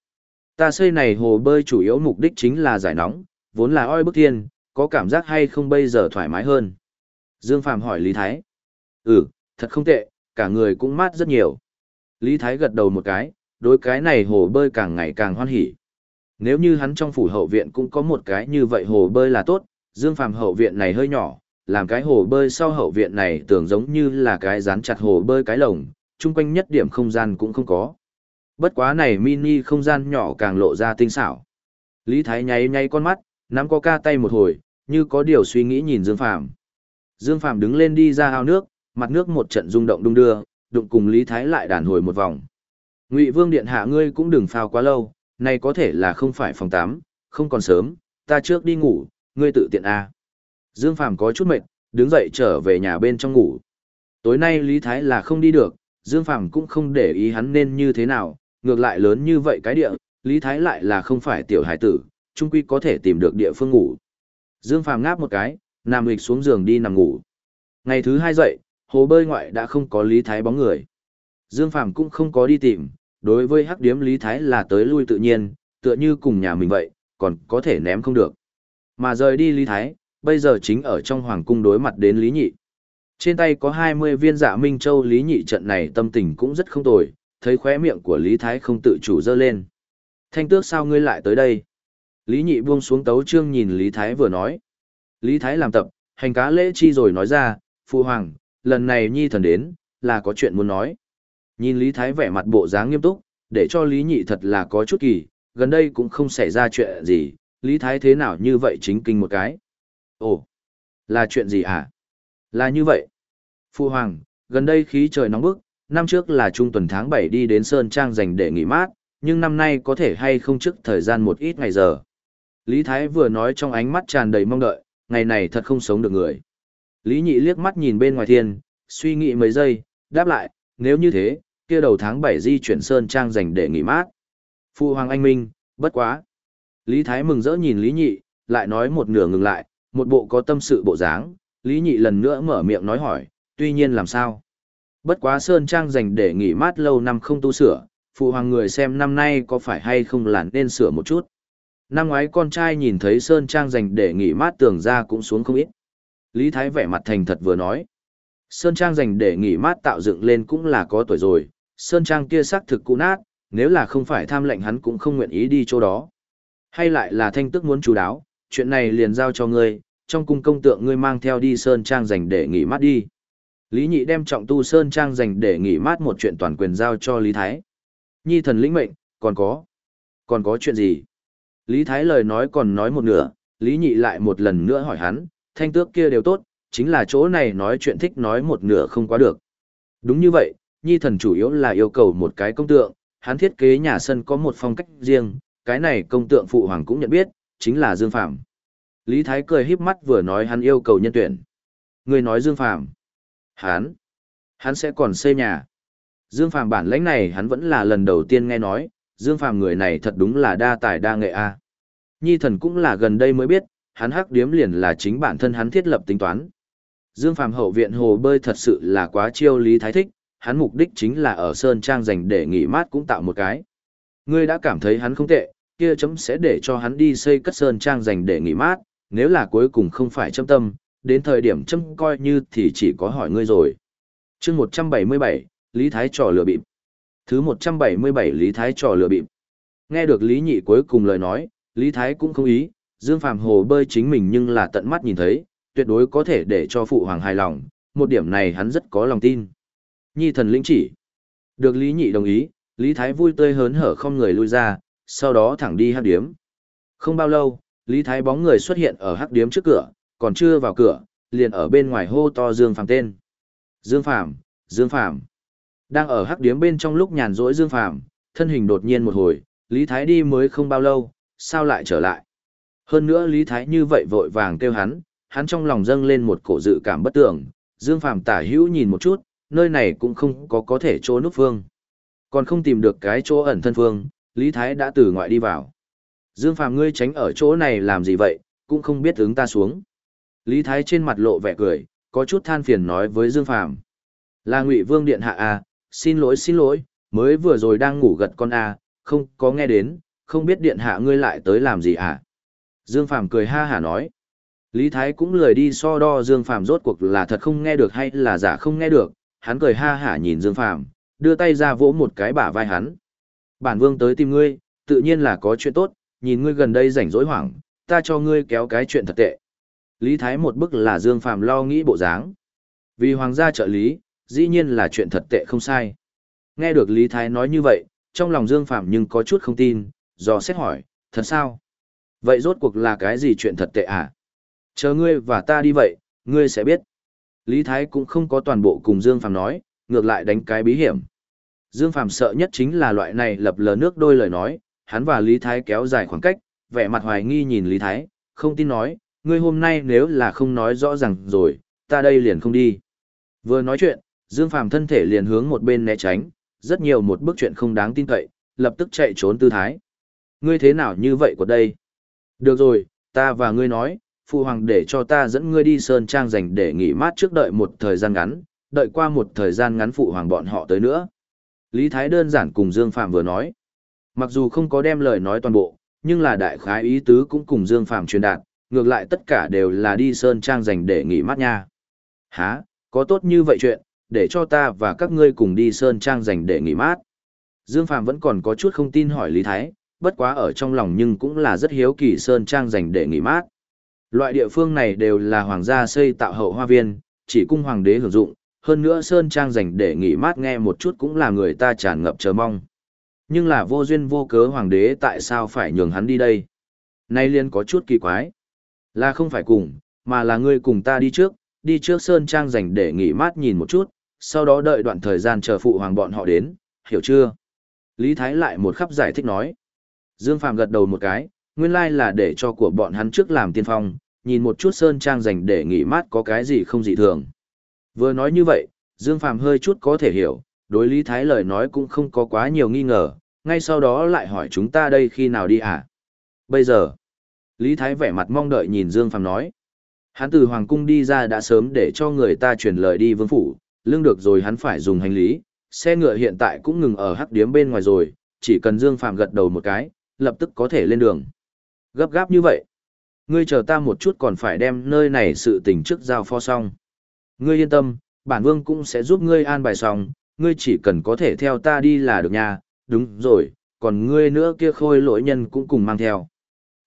Ta xây này hồ bơi chủ yếu mục đích chính là giải nóng, vốn là oi bức thiên, có cảm giác hay không bây giờ thoải mái hơn. Dương Phàm hỏi Lý Thái. Ừ, thật không tệ, cả người cũng mát rất nhiều. Lý Thái gật đầu một cái, đối cái này hồ bơi càng ngày càng hoan hỉ. Nếu như hắn trong phủ hậu viện cũng có một cái như vậy hồ bơi là tốt, Dương Phàm hậu viện này hơi nhỏ, làm cái hồ bơi sau hậu viện này tưởng giống như là cái dán chặt hồ bơi cái lồng, chung quanh nhất điểm không gian cũng không có. Bất quá này mini không gian nhỏ càng lộ ra tinh xảo. Lý Thái nháy nháy con mắt, nắm có ca tay một hồi, như có điều suy nghĩ nhìn Dương Phàm. Dương Phàm đứng lên đi ra ao nước, mặt nước một trận rung động đung đưa, đụng cùng Lý Thái lại đàn hồi một vòng. Ngụy Vương điện hạ ngươi cũng đừng phao quá lâu, này có thể là không phải phòng tắm, không còn sớm, ta trước đi ngủ, ngươi tự tiện a. Dương Phàm có chút mệt, đứng dậy trở về nhà bên trong ngủ. Tối nay Lý Thái là không đi được, Dương Phàm cũng không để ý hắn nên như thế nào, ngược lại lớn như vậy cái địa, Lý Thái lại là không phải tiểu hải tử, chung quy có thể tìm được địa phương ngủ. Dương Phàm ngáp một cái, nằm nghịch xuống giường đi nằm ngủ. Ngày thứ hai dậy, hồ bơi ngoại đã không có Lý Thái bóng người. Dương Phàm cũng không có đi tìm, đối với hắc điếm Lý Thái là tới lui tự nhiên, tựa như cùng nhà mình vậy, còn có thể ném không được. Mà rời đi Lý Thái, bây giờ chính ở trong hoàng cung đối mặt đến Lý Nhị. Trên tay có 20 viên dạ Minh Châu Lý Nhị trận này tâm tình cũng rất không tồi, thấy khóe miệng của Lý Thái không tự chủ dơ lên. Thanh tước sao ngươi lại tới đây? Lý Nhị buông xuống tấu trương nhìn Lý Thái vừa nói. Lý Thái làm tập, hành cá lễ chi rồi nói ra, Phụ Hoàng, lần này nhi thần đến, là có chuyện muốn nói. Nhìn Lý Thái vẻ mặt bộ dáng nghiêm túc, để cho Lý Nhị thật là có chút kỳ, gần đây cũng không xảy ra chuyện gì, Lý Thái thế nào như vậy chính kinh một cái. Ồ, là chuyện gì hả? Là như vậy. Phu Hoàng, gần đây khí trời nóng bức, năm trước là trung tuần tháng 7 đi đến Sơn Trang dành để nghỉ mát, nhưng năm nay có thể hay không trước thời gian một ít ngày giờ. Lý Thái vừa nói trong ánh mắt tràn đầy mong đợi, ngày này thật không sống được người. Lý Nhị liếc mắt nhìn bên ngoài thiên, suy nghĩ mấy giây, đáp lại, nếu như thế, kia đầu tháng 7 di chuyển Sơn Trang dành để nghỉ mát. Phu Hoàng Anh Minh, bất quá. Lý Thái mừng rỡ nhìn Lý Nhị, lại nói một nửa ngừng lại, một bộ có tâm sự bộ dáng, Lý Nhị lần nữa mở miệng nói hỏi, tuy nhiên làm sao? Bất quá Sơn Trang dành để nghỉ mát lâu năm không tu sửa, phụ hoàng người xem năm nay có phải hay không là nên sửa một chút. Năm ngoái con trai nhìn thấy Sơn Trang dành để nghỉ mát tường ra cũng xuống không ít. Lý Thái vẻ mặt thành thật vừa nói. Sơn Trang dành để nghỉ mát tạo dựng lên cũng là có tuổi rồi, Sơn Trang kia xác thực cũ nát, nếu là không phải tham lệnh hắn cũng không nguyện ý đi chỗ đó. Hay lại là thanh tức muốn chú đáo, chuyện này liền giao cho ngươi, trong cung công tượng ngươi mang theo đi Sơn Trang dành để nghỉ mát đi. Lý Nhị đem trọng tu Sơn Trang dành để nghỉ mát một chuyện toàn quyền giao cho Lý Thái. Nhi thần lĩnh mệnh, còn có. Còn có chuyện gì? Lý Thái lời nói còn nói một nửa, Lý Nhị lại một lần nữa hỏi hắn, thanh tước kia đều tốt, chính là chỗ này nói chuyện thích nói một nửa không quá được. Đúng như vậy, Nhi thần chủ yếu là yêu cầu một cái công tượng, hắn thiết kế nhà sân có một phong cách riêng, cái này công tượng phụ hoàng cũng nhận biết, chính là Dương Phạm. Lý Thái cười híp mắt vừa nói hắn yêu cầu nhân tuyển. Người nói Dương Phạm. Hắn. Hắn sẽ còn xây nhà. Dương Phạm bản lãnh này hắn vẫn là lần đầu tiên nghe nói, Dương Phạm người này thật đúng là đa tài đa nghệ a. Nhi thần cũng là gần đây mới biết, hắn hắc điếm liền là chính bản thân hắn thiết lập tính toán. Dương Phạm hậu viện hồ bơi thật sự là quá chiêu Lý Thái thích, hắn mục đích chính là ở Sơn Trang dành để nghỉ mát cũng tạo một cái. Ngươi đã cảm thấy hắn không tệ, kia chấm sẽ để cho hắn đi xây cất Sơn Trang dành để nghỉ mát, nếu là cuối cùng không phải châm tâm, đến thời điểm chấm coi như thì chỉ có hỏi ngươi rồi. chương 177, Lý Thái trò lừa bịp. Thứ 177 Lý Thái trò lừa bịp. Nghe được Lý Nhị cuối cùng lời nói, Lý Thái cũng không ý, Dương Phàm hồ bơi chính mình nhưng là tận mắt nhìn thấy, tuyệt đối có thể để cho phụ hoàng hài lòng, một điểm này hắn rất có lòng tin. Nhi thần lĩnh chỉ. Được Lý Nhị đồng ý, Lý Thái vui tươi hớn hở không người lui ra, sau đó thẳng đi hát điếm. Không bao lâu, Lý Thái bóng người xuất hiện ở hắc điếm trước cửa, còn chưa vào cửa, liền ở bên ngoài hô to Dương Phàm tên. Dương Phàm, Dương Phàm. Đang ở hắc điếm bên trong lúc nhàn rỗi Dương Phàm, thân hình đột nhiên một hồi, Lý Thái đi mới không bao lâu, sao lại trở lại. Hơn nữa Lý Thái như vậy vội vàng kêu hắn, hắn trong lòng dâng lên một cổ dự cảm bất tưởng, Dương Phàm tả hữu nhìn một chút, nơi này cũng không có có thể chỗ núp phương. Còn không tìm được cái chỗ ẩn thân phương, Lý Thái đã từ ngoại đi vào. Dương Phàm ngươi tránh ở chỗ này làm gì vậy, cũng không biết ứng ta xuống. Lý Thái trên mặt lộ vẻ cười, có chút than phiền nói với Dương Phàm Là Ngụy Vương Điện Hạ à, xin lỗi xin lỗi, mới vừa rồi đang ngủ gật con à, không có nghe đến, không biết Điện Hạ ngươi lại tới làm gì à. Dương Phàm cười ha hả nói. Lý Thái cũng lười đi so đo Dương Phàm rốt cuộc là thật không nghe được hay là giả không nghe được, hắn cười ha hả nhìn Dương Phàm, đưa tay ra vỗ một cái bả vai hắn. Bản vương tới tìm ngươi, tự nhiên là có chuyện tốt, nhìn ngươi gần đây rảnh rỗi hoảng, ta cho ngươi kéo cái chuyện thật tệ. Lý Thái một bức là Dương Phàm lo nghĩ bộ dáng. Vì hoàng gia trợ lý, dĩ nhiên là chuyện thật tệ không sai. Nghe được Lý Thái nói như vậy, trong lòng Dương Phàm nhưng có chút không tin, do xét hỏi, thật sao? Vậy rốt cuộc là cái gì chuyện thật tệ à? Chờ ngươi và ta đi vậy, ngươi sẽ biết. Lý Thái cũng không có toàn bộ cùng Dương Phàm nói, ngược lại đánh cái bí hiểm. Dương Phàm sợ nhất chính là loại này lập lờ nước đôi lời nói, hắn và Lý Thái kéo dài khoảng cách, vẻ mặt hoài nghi nhìn Lý Thái, không tin nói, ngươi hôm nay nếu là không nói rõ ràng rồi, ta đây liền không đi. Vừa nói chuyện, Dương Phàm thân thể liền hướng một bên né tránh, rất nhiều một bước chuyện không đáng tin cậy, lập tức chạy trốn tư thái. Ngươi thế nào như vậy của đây? Được rồi, ta và ngươi nói, phụ hoàng để cho ta dẫn ngươi đi sơn trang dành để nghỉ mát trước đợi một thời gian ngắn, đợi qua một thời gian ngắn phụ hoàng bọn họ tới nữa. Lý Thái đơn giản cùng Dương Phạm vừa nói. Mặc dù không có đem lời nói toàn bộ, nhưng là đại khái ý tứ cũng cùng Dương Phạm truyền đạt, ngược lại tất cả đều là đi sơn trang dành để nghỉ mát nha. Hả, có tốt như vậy chuyện, để cho ta và các ngươi cùng đi sơn trang dành để nghỉ mát. Dương Phạm vẫn còn có chút không tin hỏi Lý Thái, bất quá ở trong lòng nhưng cũng là rất hiếu kỳ sơn trang dành để nghỉ mát. Loại địa phương này đều là hoàng gia xây tạo hậu hoa viên, chỉ cung hoàng đế hưởng dụng, hơn nữa sơn trang dành để nghỉ mát nghe một chút cũng là người ta tràn ngập chờ mong. Nhưng là vô duyên vô cớ hoàng đế tại sao phải nhường hắn đi đây? Nay liên có chút kỳ quái. Là không phải cùng, mà là ngươi cùng ta đi trước, đi trước sơn trang dành để nghỉ mát nhìn một chút, sau đó đợi đoạn thời gian chờ phụ hoàng bọn họ đến, hiểu chưa? Lý Thái lại một khắp giải thích nói. Dương Phạm gật đầu một cái, nguyên lai là để cho của bọn hắn trước làm tiên phong, nhìn một chút sơn trang dành để nghỉ mát có cái gì không dị thường. Vừa nói như vậy, Dương Phàm hơi chút có thể hiểu, đối Lý Thái lời nói cũng không có quá nhiều nghi ngờ, ngay sau đó lại hỏi chúng ta đây khi nào đi à? Bây giờ, Lý Thái vẻ mặt mong đợi nhìn Dương Phàm nói. Hắn từ Hoàng Cung đi ra đã sớm để cho người ta truyền lời đi vương phủ, lương được rồi hắn phải dùng hành lý, xe ngựa hiện tại cũng ngừng ở hắc điếm bên ngoài rồi, chỉ cần Dương Phàm gật đầu một cái, lập tức có thể lên đường. Gấp gáp như vậy. Ngươi chờ ta một chút còn phải đem nơi này sự tình trước giao phó xong. Ngươi yên tâm, bản vương cũng sẽ giúp ngươi an bài xong, ngươi chỉ cần có thể theo ta đi là được nha, đúng rồi, còn ngươi nữa kia khôi lỗi nhân cũng cùng mang theo.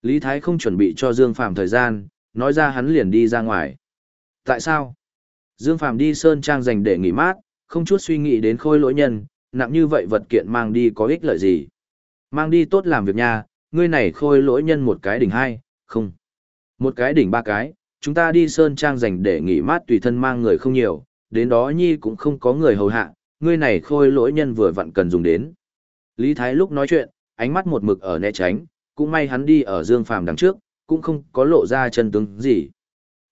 Lý Thái không chuẩn bị cho Dương Phàm thời gian, nói ra hắn liền đi ra ngoài. Tại sao? Dương Phàm đi Sơn Trang dành để nghỉ mát, không chút suy nghĩ đến khôi lỗi nhân, nặng như vậy vật kiện mang đi có ích lợi gì. Mang đi tốt làm việc nha, ngươi này khôi lỗi nhân một cái đỉnh hai, không. Một cái đỉnh ba cái, chúng ta đi sơn trang dành để nghỉ mát tùy thân mang người không nhiều, đến đó nhi cũng không có người hầu hạ, ngươi này khôi lỗi nhân vừa vặn cần dùng đến. Lý Thái lúc nói chuyện, ánh mắt một mực ở né tránh, cũng may hắn đi ở Dương Phàm đằng trước, cũng không có lộ ra chân tướng gì.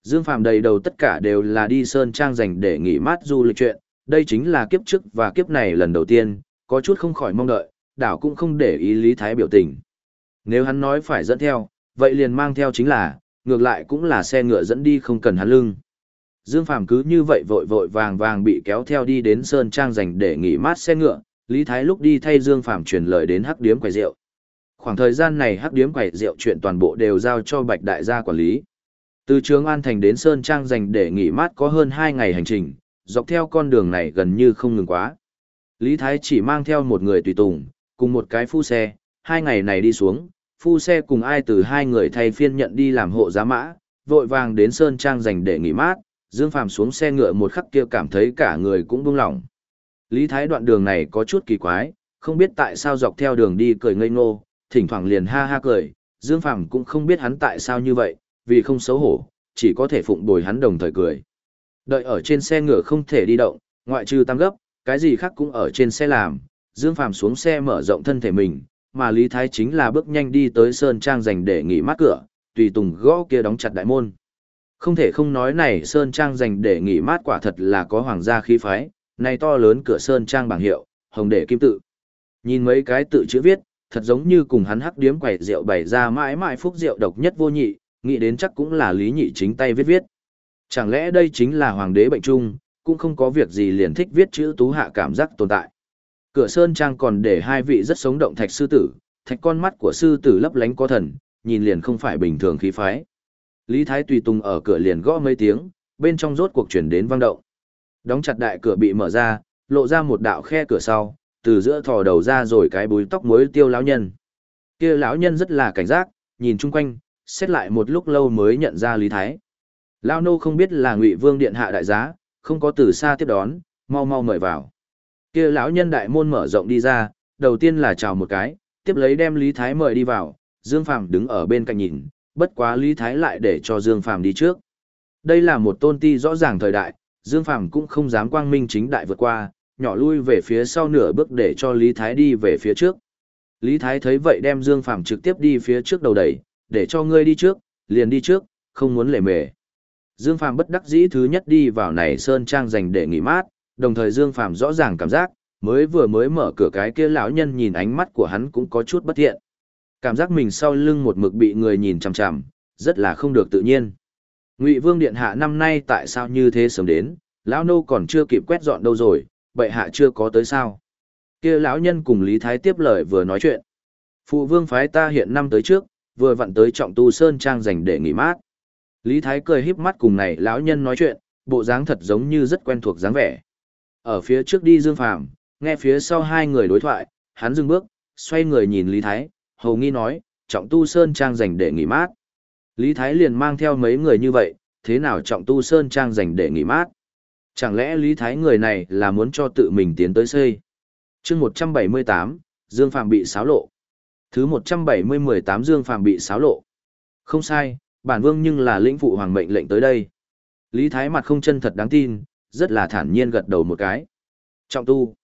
Dương Phàm đầy đầu tất cả đều là đi sơn trang dành để nghỉ mát du lịch chuyện, đây chính là kiếp trước và kiếp này lần đầu tiên, có chút không khỏi mong đợi, đảo cũng không để ý Lý Thái biểu tình. Nếu hắn nói phải dẫn theo, vậy liền mang theo chính là, ngược lại cũng là xe ngựa dẫn đi không cần hắn lưng. Dương Phàm cứ như vậy vội vội vàng vàng bị kéo theo đi đến Sơn Trang dành để nghỉ mát xe ngựa, Lý Thái lúc đi thay Dương Phàm truyền lời đến hắc điếm quầy rượu. Khoảng thời gian này hắc điếm quầy rượu chuyện toàn bộ đều giao cho Bạch Đại gia quản lý. Từ Trường An Thành đến Sơn Trang dành để nghỉ mát có hơn 2 ngày hành trình, dọc theo con đường này gần như không ngừng quá. Lý Thái chỉ mang theo một người tùy tùng, cùng một cái phu xe, hai ngày này đi xuống, phu xe cùng ai từ hai người thay phiên nhận đi làm hộ giá mã, vội vàng đến Sơn Trang dành để nghỉ mát, Dương Phàm xuống xe ngựa một khắc kia cảm thấy cả người cũng buông lỏng. Lý Thái đoạn đường này có chút kỳ quái, không biết tại sao dọc theo đường đi cười ngây ngô, thỉnh thoảng liền ha ha cười, Dương Phàm cũng không biết hắn tại sao như vậy, vì không xấu hổ, chỉ có thể phụng bồi hắn đồng thời cười. Đợi ở trên xe ngựa không thể đi động, ngoại trừ tăng gấp, cái gì khác cũng ở trên xe làm, Dương Phàm xuống xe mở rộng thân thể mình, mà Lý Thái chính là bước nhanh đi tới Sơn Trang dành để nghỉ mát cửa, tùy tùng gõ kia đóng chặt đại môn. Không thể không nói này Sơn Trang dành để nghỉ mát quả thật là có hoàng gia khí phái, này to lớn cửa Sơn Trang bảng hiệu, hồng để kim tự. Nhìn mấy cái tự chữ viết, thật giống như cùng hắn hắc điếm quẩy rượu bày ra mãi mãi phúc rượu độc nhất vô nhị, nghĩ đến chắc cũng là lý nhị chính tay viết viết. Chẳng lẽ đây chính là hoàng đế bệnh trung, cũng không có việc gì liền thích viết chữ tú hạ cảm giác tồn tại. Cửa sơn trang còn để hai vị rất sống động thạch sư tử, thạch con mắt của sư tử lấp lánh có thần, nhìn liền không phải bình thường khí phái. Lý Thái tùy tùng ở cửa liền gõ mấy tiếng, bên trong rốt cuộc chuyển đến vang động. Đóng chặt đại cửa bị mở ra, lộ ra một đạo khe cửa sau, từ giữa thò đầu ra rồi cái búi tóc mới tiêu lão nhân. Kia lão nhân rất là cảnh giác, nhìn chung quanh, xét lại một lúc lâu mới nhận ra Lý Thái. Lão nô không biết là Ngụy Vương điện hạ đại giá, không có từ xa tiếp đón, mau mau mời vào. Kia lão nhân đại môn mở rộng đi ra, đầu tiên là chào một cái, tiếp lấy đem Lý Thái mời đi vào, Dương Phàm đứng ở bên cạnh nhìn, bất quá Lý Thái lại để cho Dương Phàm đi trước. Đây là một tôn ti rõ ràng thời đại, Dương Phàm cũng không dám quang minh chính đại vượt qua, nhỏ lui về phía sau nửa bước để cho Lý Thái đi về phía trước. Lý Thái thấy vậy đem Dương Phàm trực tiếp đi phía trước đầu đẩy, để cho ngươi đi trước, liền đi trước, không muốn lề mề. Dương Phàm bất đắc dĩ thứ nhất đi vào này sơn trang dành để nghỉ mát, đồng thời Dương Phàm rõ ràng cảm giác, mới vừa mới mở cửa cái kia lão nhân nhìn ánh mắt của hắn cũng có chút bất thiện. Cảm giác mình sau lưng một mực bị người nhìn chằm chằm, rất là không được tự nhiên. Ngụy Vương điện hạ năm nay tại sao như thế sớm đến, lão nô còn chưa kịp quét dọn đâu rồi, bệ hạ chưa có tới sao? Kia lão nhân cùng Lý Thái tiếp lời vừa nói chuyện. Phụ vương phái ta hiện năm tới trước, vừa vặn tới trọng tu sơn trang dành để nghỉ mát. Lý Thái cười híp mắt cùng này lão nhân nói chuyện, bộ dáng thật giống như rất quen thuộc dáng vẻ. Ở phía trước đi Dương Phàm, nghe phía sau hai người đối thoại, hắn dừng bước, xoay người nhìn Lý Thái, hầu nghi nói, trọng tu sơn trang dành để nghỉ mát. Lý Thái liền mang theo mấy người như vậy, thế nào trọng tu sơn trang dành để nghỉ mát? Chẳng lẽ Lý Thái người này là muốn cho tự mình tiến tới xây? chương 178, Dương Phàm bị xáo lộ. Thứ 170-18 Dương Phàm bị xáo lộ. Không sai, bản vương nhưng là lĩnh phụ hoàng mệnh lệnh tới đây. Lý Thái mặt không chân thật đáng tin, rất là thản nhiên gật đầu một cái. Trọng tu.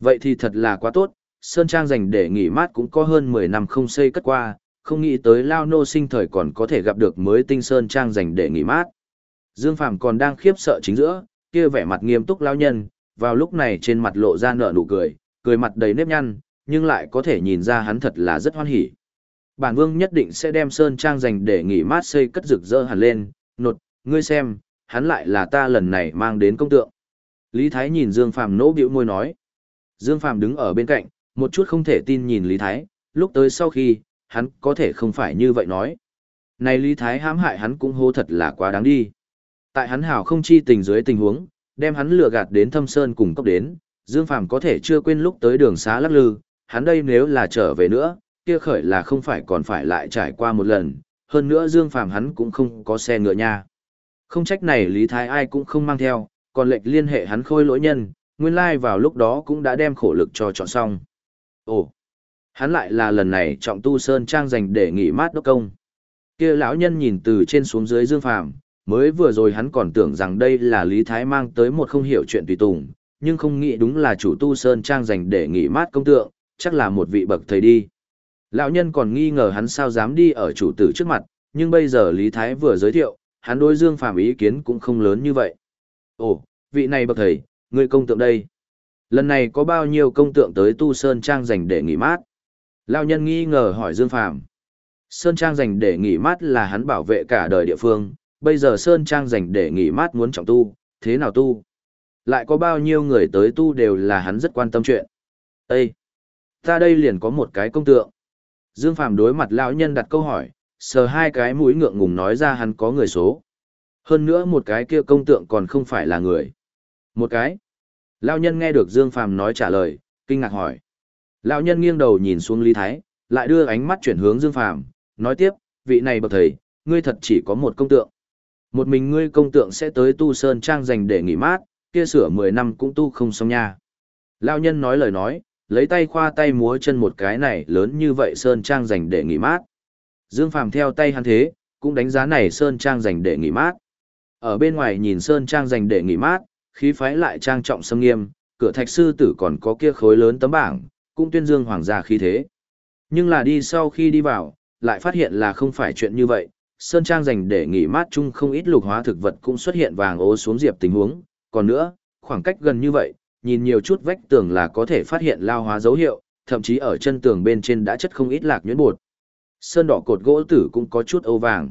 Vậy thì thật là quá tốt, Sơn Trang dành để nghỉ mát cũng có hơn 10 năm không xây cất qua, không nghĩ tới Lao Nô sinh thời còn có thể gặp được mới tinh Sơn Trang dành để nghỉ mát. Dương Phàm còn đang khiếp sợ chính giữa, kia vẻ mặt nghiêm túc lao nhân, vào lúc này trên mặt lộ ra nở nụ cười, cười mặt đầy nếp nhăn, nhưng lại có thể nhìn ra hắn thật là rất hoan hỉ. Bản vương nhất định sẽ đem sơn trang dành để nghỉ mát xây cất rực rỡ hẳn lên, nột, ngươi xem, hắn lại là ta lần này mang đến công tượng. Lý Thái nhìn Dương Phàm nỗ biểu môi nói. Dương Phàm đứng ở bên cạnh, một chút không thể tin nhìn Lý Thái, lúc tới sau khi, hắn có thể không phải như vậy nói. Này Lý Thái hãm hại hắn cũng hô thật là quá đáng đi. Tại hắn hảo không chi tình dưới tình huống, đem hắn lừa gạt đến thâm sơn cùng cốc đến, Dương Phàm có thể chưa quên lúc tới đường xá lắc lư, hắn đây nếu là trở về nữa, kia khởi là không phải còn phải lại trải qua một lần, hơn nữa Dương Phàm hắn cũng không có xe ngựa nha. Không trách này Lý Thái ai cũng không mang theo, còn lệnh liên hệ hắn khôi lỗi nhân, nguyên lai like vào lúc đó cũng đã đem khổ lực cho chọn xong. Ồ, hắn lại là lần này trọng tu sơn trang dành để nghỉ mát đốc công. Kia lão nhân nhìn từ trên xuống dưới Dương Phàm, mới vừa rồi hắn còn tưởng rằng đây là Lý Thái mang tới một không hiểu chuyện tùy tùng, nhưng không nghĩ đúng là chủ tu sơn trang dành để nghỉ mát công tượng, chắc là một vị bậc thầy đi. Lão nhân còn nghi ngờ hắn sao dám đi ở chủ tử trước mặt, nhưng bây giờ Lý Thái vừa giới thiệu, hắn đối Dương Phàm ý kiến cũng không lớn như vậy. Ồ, vị này bậc thầy, người công tượng đây. Lần này có bao nhiêu công tượng tới tu sơn trang dành để nghỉ mát? Lão nhân nghi ngờ hỏi Dương Phàm. Sơn trang dành để nghỉ mát là hắn bảo vệ cả đời địa phương, bây giờ Sơn Trang dành để nghỉ mát muốn trọng tu, thế nào tu? Lại có bao nhiêu người tới tu đều là hắn rất quan tâm chuyện. Ê! Ta đây liền có một cái công tượng. Dương Phàm đối mặt lão nhân đặt câu hỏi, sờ hai cái mũi ngượng ngùng nói ra hắn có người số. Hơn nữa một cái kia công tượng còn không phải là người. Một cái. Lão nhân nghe được Dương Phàm nói trả lời, kinh ngạc hỏi. Lão nhân nghiêng đầu nhìn xuống Lý Thái, lại đưa ánh mắt chuyển hướng Dương Phàm, nói tiếp, vị này bậc thầy, ngươi thật chỉ có một công tượng. Một mình ngươi công tượng sẽ tới tu sơn trang dành để nghỉ mát, kia sửa 10 năm cũng tu không xong nha. Lão nhân nói lời nói, lấy tay khoa tay múa chân một cái này lớn như vậy sơn trang dành để nghỉ mát. Dương Phàm theo tay hắn thế, cũng đánh giá này Sơn Trang dành để nghỉ mát. Ở bên ngoài nhìn Sơn Trang dành để nghỉ mát, khí phái lại trang trọng sâm nghiêm, cửa thạch sư tử còn có kia khối lớn tấm bảng, cũng tuyên dương hoàng gia khí thế. Nhưng là đi sau khi đi vào, lại phát hiện là không phải chuyện như vậy, Sơn Trang dành để nghỉ mát chung không ít lục hóa thực vật cũng xuất hiện vàng ố xuống diệp tình huống, còn nữa, khoảng cách gần như vậy, nhìn nhiều chút vách tường là có thể phát hiện lao hóa dấu hiệu, thậm chí ở chân tường bên trên đã chất không ít lạc nhuyễn bột. Sơn đỏ cột gỗ tử cũng có chút âu vàng.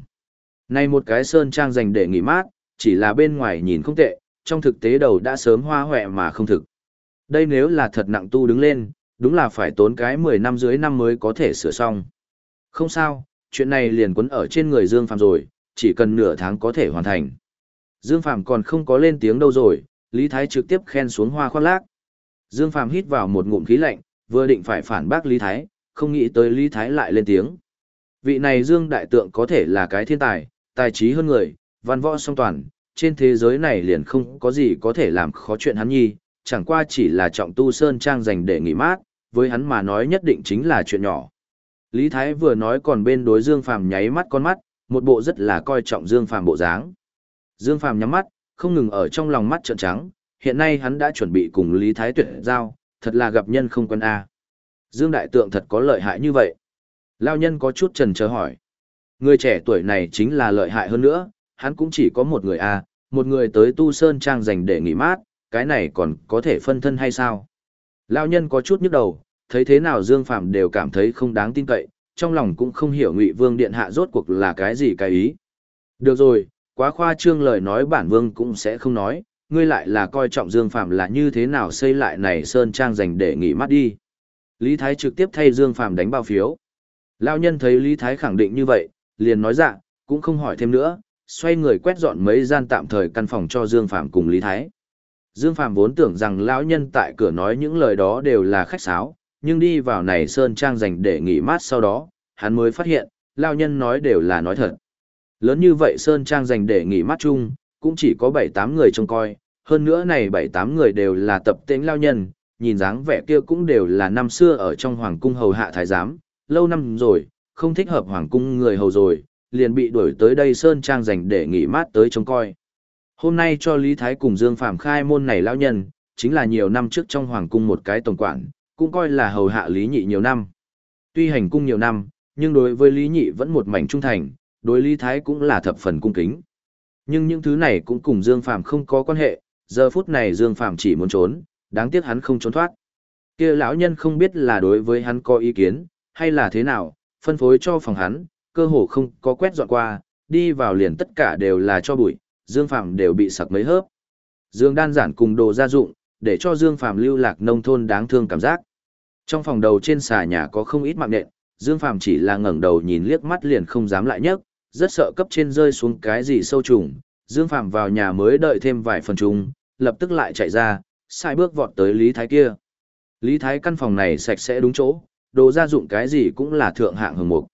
Này một cái sơn trang dành để nghỉ mát, chỉ là bên ngoài nhìn không tệ, trong thực tế đầu đã sớm hoa hoẹ mà không thực. Đây nếu là thật nặng tu đứng lên, đúng là phải tốn cái 10 năm dưới năm mới có thể sửa xong. Không sao, chuyện này liền quấn ở trên người Dương Phạm rồi, chỉ cần nửa tháng có thể hoàn thành. Dương Phạm còn không có lên tiếng đâu rồi, Lý Thái trực tiếp khen xuống hoa khoác lác. Dương Phạm hít vào một ngụm khí lạnh, vừa định phải phản bác Lý Thái, không nghĩ tới Lý Thái lại lên tiếng. Vị này Dương Đại Tượng có thể là cái thiên tài, tài trí hơn người, văn võ song toàn, trên thế giới này liền không có gì có thể làm khó chuyện hắn nhi, chẳng qua chỉ là trọng tu sơn trang dành để nghỉ mát, với hắn mà nói nhất định chính là chuyện nhỏ. Lý Thái vừa nói còn bên đối Dương Phàm nháy mắt con mắt, một bộ rất là coi trọng Dương Phàm bộ dáng. Dương Phàm nhắm mắt, không ngừng ở trong lòng mắt trợn trắng, hiện nay hắn đã chuẩn bị cùng Lý Thái tuyệt giao, thật là gặp nhân không quân a. Dương Đại Tượng thật có lợi hại như vậy. Lao nhân có chút trần chờ hỏi. Người trẻ tuổi này chính là lợi hại hơn nữa, hắn cũng chỉ có một người a, một người tới tu sơn trang dành để nghỉ mát, cái này còn có thể phân thân hay sao? Lao nhân có chút nhức đầu, thấy thế nào Dương Phạm đều cảm thấy không đáng tin cậy, trong lòng cũng không hiểu Ngụy Vương điện hạ rốt cuộc là cái gì cái ý. Được rồi, quá khoa trương lời nói bản vương cũng sẽ không nói, ngươi lại là coi trọng Dương Phạm là như thế nào xây lại này sơn trang dành để nghỉ mát đi. Lý Thái trực tiếp thay Dương Phạm đánh bao phiếu. Lao nhân thấy Lý Thái khẳng định như vậy, liền nói dạ, cũng không hỏi thêm nữa, xoay người quét dọn mấy gian tạm thời căn phòng cho Dương Phạm cùng Lý Thái. Dương Phạm vốn tưởng rằng lão nhân tại cửa nói những lời đó đều là khách sáo, nhưng đi vào này sơn trang dành để nghỉ mát sau đó, hắn mới phát hiện, lão nhân nói đều là nói thật. Lớn như vậy sơn trang dành để nghỉ mát chung, cũng chỉ có 7-8 người trông coi, hơn nữa này 7-8 người đều là tập tính lão nhân, nhìn dáng vẻ kia cũng đều là năm xưa ở trong hoàng cung hầu hạ thái giám, lâu năm rồi, không thích hợp hoàng cung người hầu rồi, liền bị đuổi tới đây sơn trang dành để nghỉ mát tới trông coi. Hôm nay cho Lý Thái cùng Dương Phạm khai môn này lão nhân, chính là nhiều năm trước trong hoàng cung một cái tổng quản, cũng coi là hầu hạ Lý Nhị nhiều năm. Tuy hành cung nhiều năm, nhưng đối với Lý Nhị vẫn một mảnh trung thành, đối Lý Thái cũng là thập phần cung kính. Nhưng những thứ này cũng cùng Dương Phạm không có quan hệ, giờ phút này Dương Phạm chỉ muốn trốn, đáng tiếc hắn không trốn thoát. Kia lão nhân không biết là đối với hắn có ý kiến, hay là thế nào, phân phối cho phòng hắn, cơ hồ không có quét dọn qua, đi vào liền tất cả đều là cho bụi, Dương Phạm đều bị sặc mấy hớp. Dương đan giản cùng đồ gia dụng, để cho Dương Phạm lưu lạc nông thôn đáng thương cảm giác. Trong phòng đầu trên xà nhà có không ít mạng nện, Dương Phạm chỉ là ngẩng đầu nhìn liếc mắt liền không dám lại nhấc, rất sợ cấp trên rơi xuống cái gì sâu trùng. Dương Phạm vào nhà mới đợi thêm vài phần trùng, lập tức lại chạy ra, sai bước vọt tới Lý Thái kia. Lý Thái căn phòng này sạch sẽ đúng chỗ, đồ gia dụng cái gì cũng là thượng hạng hưởng mục.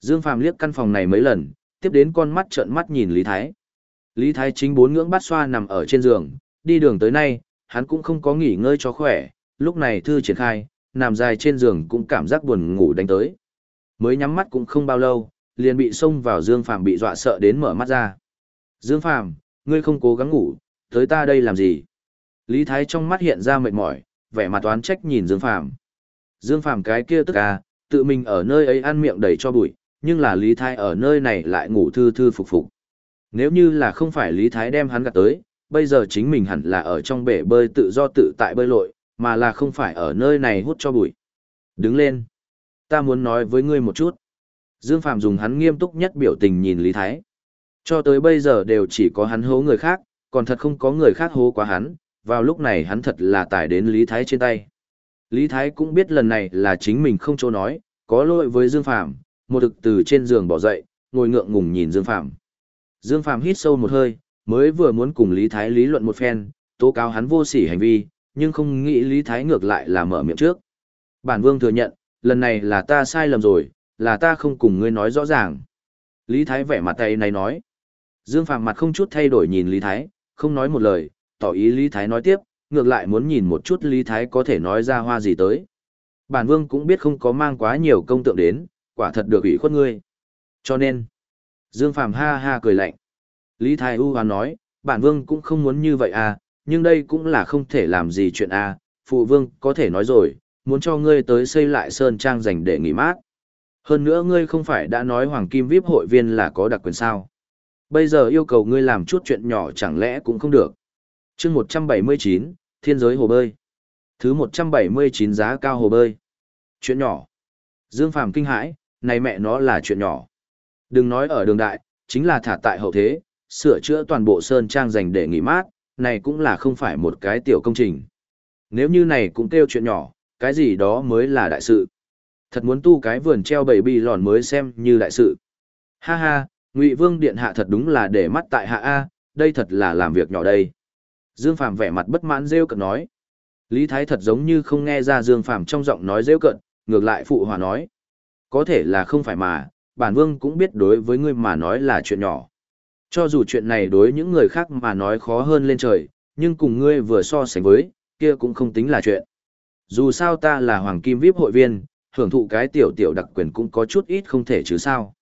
Dương Phàm liếc căn phòng này mấy lần, tiếp đến con mắt trợn mắt nhìn Lý Thái. Lý Thái chính bốn ngưỡng bát xoa nằm ở trên giường, đi đường tới nay, hắn cũng không có nghỉ ngơi cho khỏe, lúc này thư triển khai, nằm dài trên giường cũng cảm giác buồn ngủ đánh tới. Mới nhắm mắt cũng không bao lâu, liền bị xông vào Dương Phàm bị dọa sợ đến mở mắt ra. Dương Phàm ngươi không cố gắng ngủ, tới ta đây làm gì? Lý Thái trong mắt hiện ra mệt mỏi, vẻ mặt toán trách nhìn Dương Phàm Dương Phàm cái kia tức à, tự mình ở nơi ấy ăn miệng đầy cho bụi, nhưng là Lý Thái ở nơi này lại ngủ thư thư phục phục. Nếu như là không phải Lý Thái đem hắn gạt tới, bây giờ chính mình hẳn là ở trong bể bơi tự do tự tại bơi lội, mà là không phải ở nơi này hút cho bụi. Đứng lên. Ta muốn nói với ngươi một chút. Dương Phạm dùng hắn nghiêm túc nhất biểu tình nhìn Lý Thái. Cho tới bây giờ đều chỉ có hắn hố người khác, còn thật không có người khác hố quá hắn, vào lúc này hắn thật là tải đến Lý Thái trên tay. Lý Thái cũng biết lần này là chính mình không chỗ nói, có lỗi với Dương Phạm, một thực từ trên giường bỏ dậy, ngồi ngượng ngùng nhìn Dương Phạm. Dương Phàm hít sâu một hơi, mới vừa muốn cùng Lý Thái lý luận một phen, tố cáo hắn vô sỉ hành vi, nhưng không nghĩ Lý Thái ngược lại là mở miệng trước. Bản vương thừa nhận, lần này là ta sai lầm rồi, là ta không cùng ngươi nói rõ ràng. Lý Thái vẻ mặt tay này nói. Dương Phàm mặt không chút thay đổi nhìn Lý Thái, không nói một lời, tỏ ý Lý Thái nói tiếp, ngược lại muốn nhìn một chút Lý Thái có thể nói ra hoa gì tới. Bản vương cũng biết không có mang quá nhiều công tượng đến, quả thật được ủy khuất ngươi. Cho nên, Dương Phàm ha ha cười lạnh. Lý Thái U hoán nói, bản vương cũng không muốn như vậy à, nhưng đây cũng là không thể làm gì chuyện à, phụ vương có thể nói rồi, muốn cho ngươi tới xây lại sơn trang dành để nghỉ mát. Hơn nữa ngươi không phải đã nói Hoàng Kim VIP hội viên là có đặc quyền sao. Bây giờ yêu cầu ngươi làm chút chuyện nhỏ chẳng lẽ cũng không được chương 179, Thiên giới hồ bơi. Thứ 179 giá cao hồ bơi. Chuyện nhỏ. Dương Phàm kinh hãi, này mẹ nó là chuyện nhỏ. Đừng nói ở đường đại, chính là thả tại hậu thế, sửa chữa toàn bộ sơn trang dành để nghỉ mát, này cũng là không phải một cái tiểu công trình. Nếu như này cũng kêu chuyện nhỏ, cái gì đó mới là đại sự. Thật muốn tu cái vườn treo bầy bi lòn mới xem như đại sự. Ha ha, Ngụy Vương điện hạ thật đúng là để mắt tại hạ a, đây thật là làm việc nhỏ đây. Dương Phàm vẻ mặt bất mãn rêu cợt nói. Lý Thái thật giống như không nghe ra Dương Phàm trong giọng nói rêu cợt, ngược lại phụ hòa nói. Có thể là không phải mà, bản vương cũng biết đối với ngươi mà nói là chuyện nhỏ. Cho dù chuyện này đối những người khác mà nói khó hơn lên trời, nhưng cùng ngươi vừa so sánh với, kia cũng không tính là chuyện. Dù sao ta là Hoàng Kim VIP hội viên, hưởng thụ cái tiểu tiểu đặc quyền cũng có chút ít không thể chứ sao.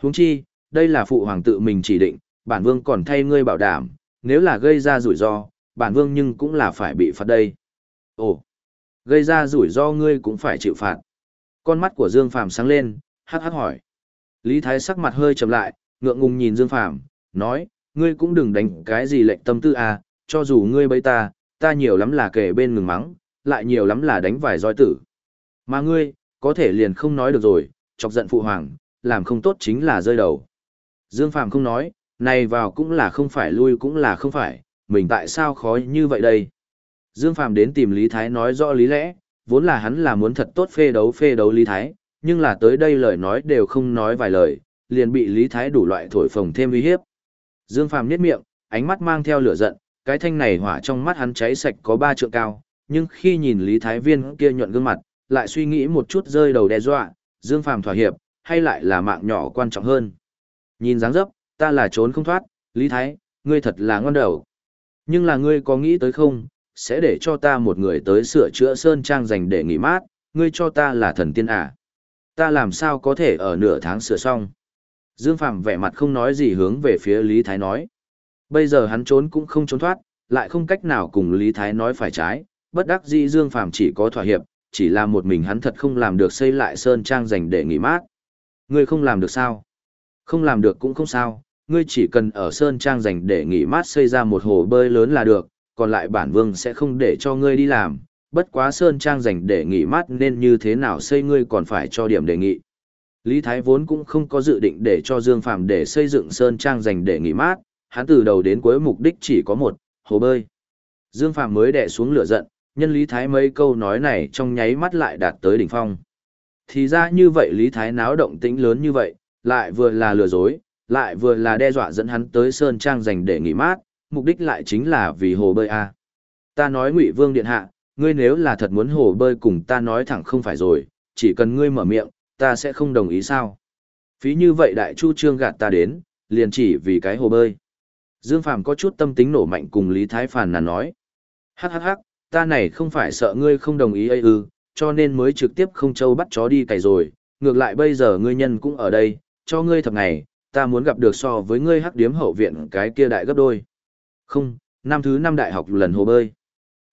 Huống chi, đây là phụ hoàng tự mình chỉ định, bản vương còn thay ngươi bảo đảm, nếu là gây ra rủi ro, bản vương nhưng cũng là phải bị phạt đây. Ồ, gây ra rủi ro ngươi cũng phải chịu phạt. Con mắt của Dương Phàm sáng lên, hắc hắc hỏi. Lý Thái sắc mặt hơi trầm lại, ngượng ngùng nhìn Dương Phàm, nói, ngươi cũng đừng đánh cái gì lệnh tâm tư à, cho dù ngươi bấy ta, ta nhiều lắm là kể bên ngừng mắng, lại nhiều lắm là đánh vài roi tử. Mà ngươi, có thể liền không nói được rồi, chọc giận phụ hoàng, làm không tốt chính là rơi đầu. Dương Phàm không nói, này vào cũng là không phải lui cũng là không phải, mình tại sao khó như vậy đây? Dương Phàm đến tìm Lý Thái nói rõ lý lẽ, vốn là hắn là muốn thật tốt phê đấu phê đấu Lý Thái, nhưng là tới đây lời nói đều không nói vài lời, liền bị Lý Thái đủ loại thổi phồng thêm uy hiếp. Dương Phàm niết miệng, ánh mắt mang theo lửa giận, cái thanh này hỏa trong mắt hắn cháy sạch có ba trượng cao, nhưng khi nhìn Lý Thái Viên kia nhuận gương mặt, lại suy nghĩ một chút rơi đầu đe dọa, Dương Phàm thỏa hiệp, hay lại là mạng nhỏ quan trọng hơn. Nhìn dáng dấp, ta là trốn không thoát, Lý Thái, ngươi thật là ngon đầu. Nhưng là ngươi có nghĩ tới không, sẽ để cho ta một người tới sửa chữa sơn trang dành để nghỉ mát, ngươi cho ta là thần tiên à. Ta làm sao có thể ở nửa tháng sửa xong. Dương Phạm vẻ mặt không nói gì hướng về phía Lý Thái nói. Bây giờ hắn trốn cũng không trốn thoát, lại không cách nào cùng Lý Thái nói phải trái, bất đắc dĩ Dương Phạm chỉ có thỏa hiệp, chỉ là một mình hắn thật không làm được xây lại sơn trang dành để nghỉ mát. Ngươi không làm được sao? Không làm được cũng không sao, ngươi chỉ cần ở sơn trang dành để nghỉ mát xây ra một hồ bơi lớn là được, còn lại bản vương sẽ không để cho ngươi đi làm, bất quá sơn trang dành để nghỉ mát nên như thế nào xây ngươi còn phải cho điểm đề nghị. Lý Thái vốn cũng không có dự định để cho Dương Phạm để xây dựng sơn trang dành để nghỉ mát, hắn từ đầu đến cuối mục đích chỉ có một, hồ bơi. Dương Phạm mới đè xuống lửa giận, nhân Lý Thái mấy câu nói này trong nháy mắt lại đạt tới đỉnh phong. Thì ra như vậy Lý Thái náo động tĩnh lớn như vậy, lại vừa là lừa dối, lại vừa là đe dọa dẫn hắn tới sơn trang dành để nghỉ mát, mục đích lại chính là vì hồ bơi a. Ta nói Ngụy Vương điện hạ, ngươi nếu là thật muốn hồ bơi cùng ta nói thẳng không phải rồi, chỉ cần ngươi mở miệng, ta sẽ không đồng ý sao? Phí như vậy đại chu trương gạt ta đến, liền chỉ vì cái hồ bơi. Dương Phàm có chút tâm tính nổ mạnh cùng Lý Thái Phàn là nói. Hắc hắc hắc, ta này không phải sợ ngươi không đồng ý ấy ư, cho nên mới trực tiếp không châu bắt chó đi cày rồi, ngược lại bây giờ ngươi nhân cũng ở đây, cho ngươi thật ngày, ta muốn gặp được so với ngươi hắc điếm hậu viện cái kia đại gấp đôi. Không, năm thứ năm đại học lần hồ bơi.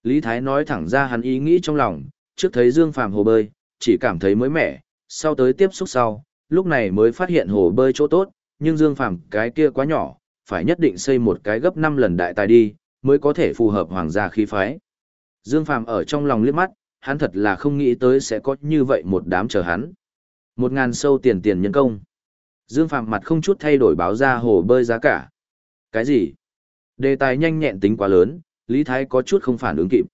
Lý Thái nói thẳng ra hắn ý nghĩ trong lòng, trước thấy Dương Phàm hồ bơi, chỉ cảm thấy mới mẻ, sau tới tiếp xúc sau, lúc này mới phát hiện hồ bơi chỗ tốt, nhưng Dương Phàm cái kia quá nhỏ, phải nhất định xây một cái gấp 5 lần đại tài đi, mới có thể phù hợp hoàng gia khí phái. Dương Phàm ở trong lòng liếc mắt, hắn thật là không nghĩ tới sẽ có như vậy một đám chờ hắn. Một ngàn sâu tiền tiền nhân công. Dương Phàm mặt không chút thay đổi báo ra hồ bơi giá cả. Cái gì? Đề tài nhanh nhẹn tính quá lớn, Lý Thái có chút không phản ứng kịp.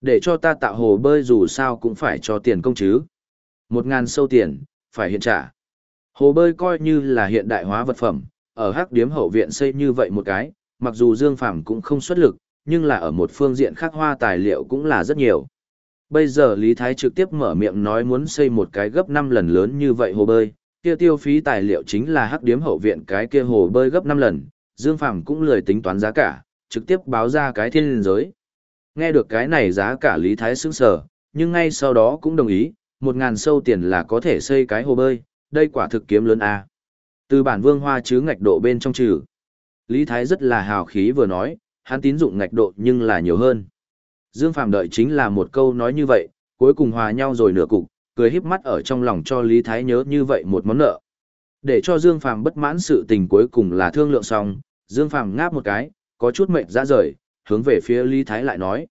Để cho ta tạo hồ bơi dù sao cũng phải cho tiền công chứ. Một ngàn sâu tiền, phải hiện trả. Hồ bơi coi như là hiện đại hóa vật phẩm, ở hắc điếm hậu viện xây như vậy một cái, mặc dù Dương Phàm cũng không xuất lực, nhưng là ở một phương diện khác hoa tài liệu cũng là rất nhiều. Bây giờ Lý Thái trực tiếp mở miệng nói muốn xây một cái gấp 5 lần lớn như vậy hồ bơi, kia tiêu phí tài liệu chính là hắc điếm hậu viện cái kia hồ bơi gấp 5 lần, Dương Phàm cũng lười tính toán giá cả, trực tiếp báo ra cái thiên liên giới. Nghe được cái này giá cả Lý Thái sững sờ, nhưng ngay sau đó cũng đồng ý, một ngàn sâu tiền là có thể xây cái hồ bơi, đây quả thực kiếm lớn a. Từ bản vương hoa chứ ngạch độ bên trong trừ. Lý Thái rất là hào khí vừa nói, hắn tín dụng ngạch độ nhưng là nhiều hơn. Dương Phàm đợi chính là một câu nói như vậy, cuối cùng hòa nhau rồi nửa cục, cười híp mắt ở trong lòng cho Lý Thái nhớ như vậy một món nợ. Để cho Dương Phàm bất mãn sự tình cuối cùng là thương lượng xong, Dương Phàm ngáp một cái, có chút mệt ra rời, hướng về phía Lý Thái lại nói.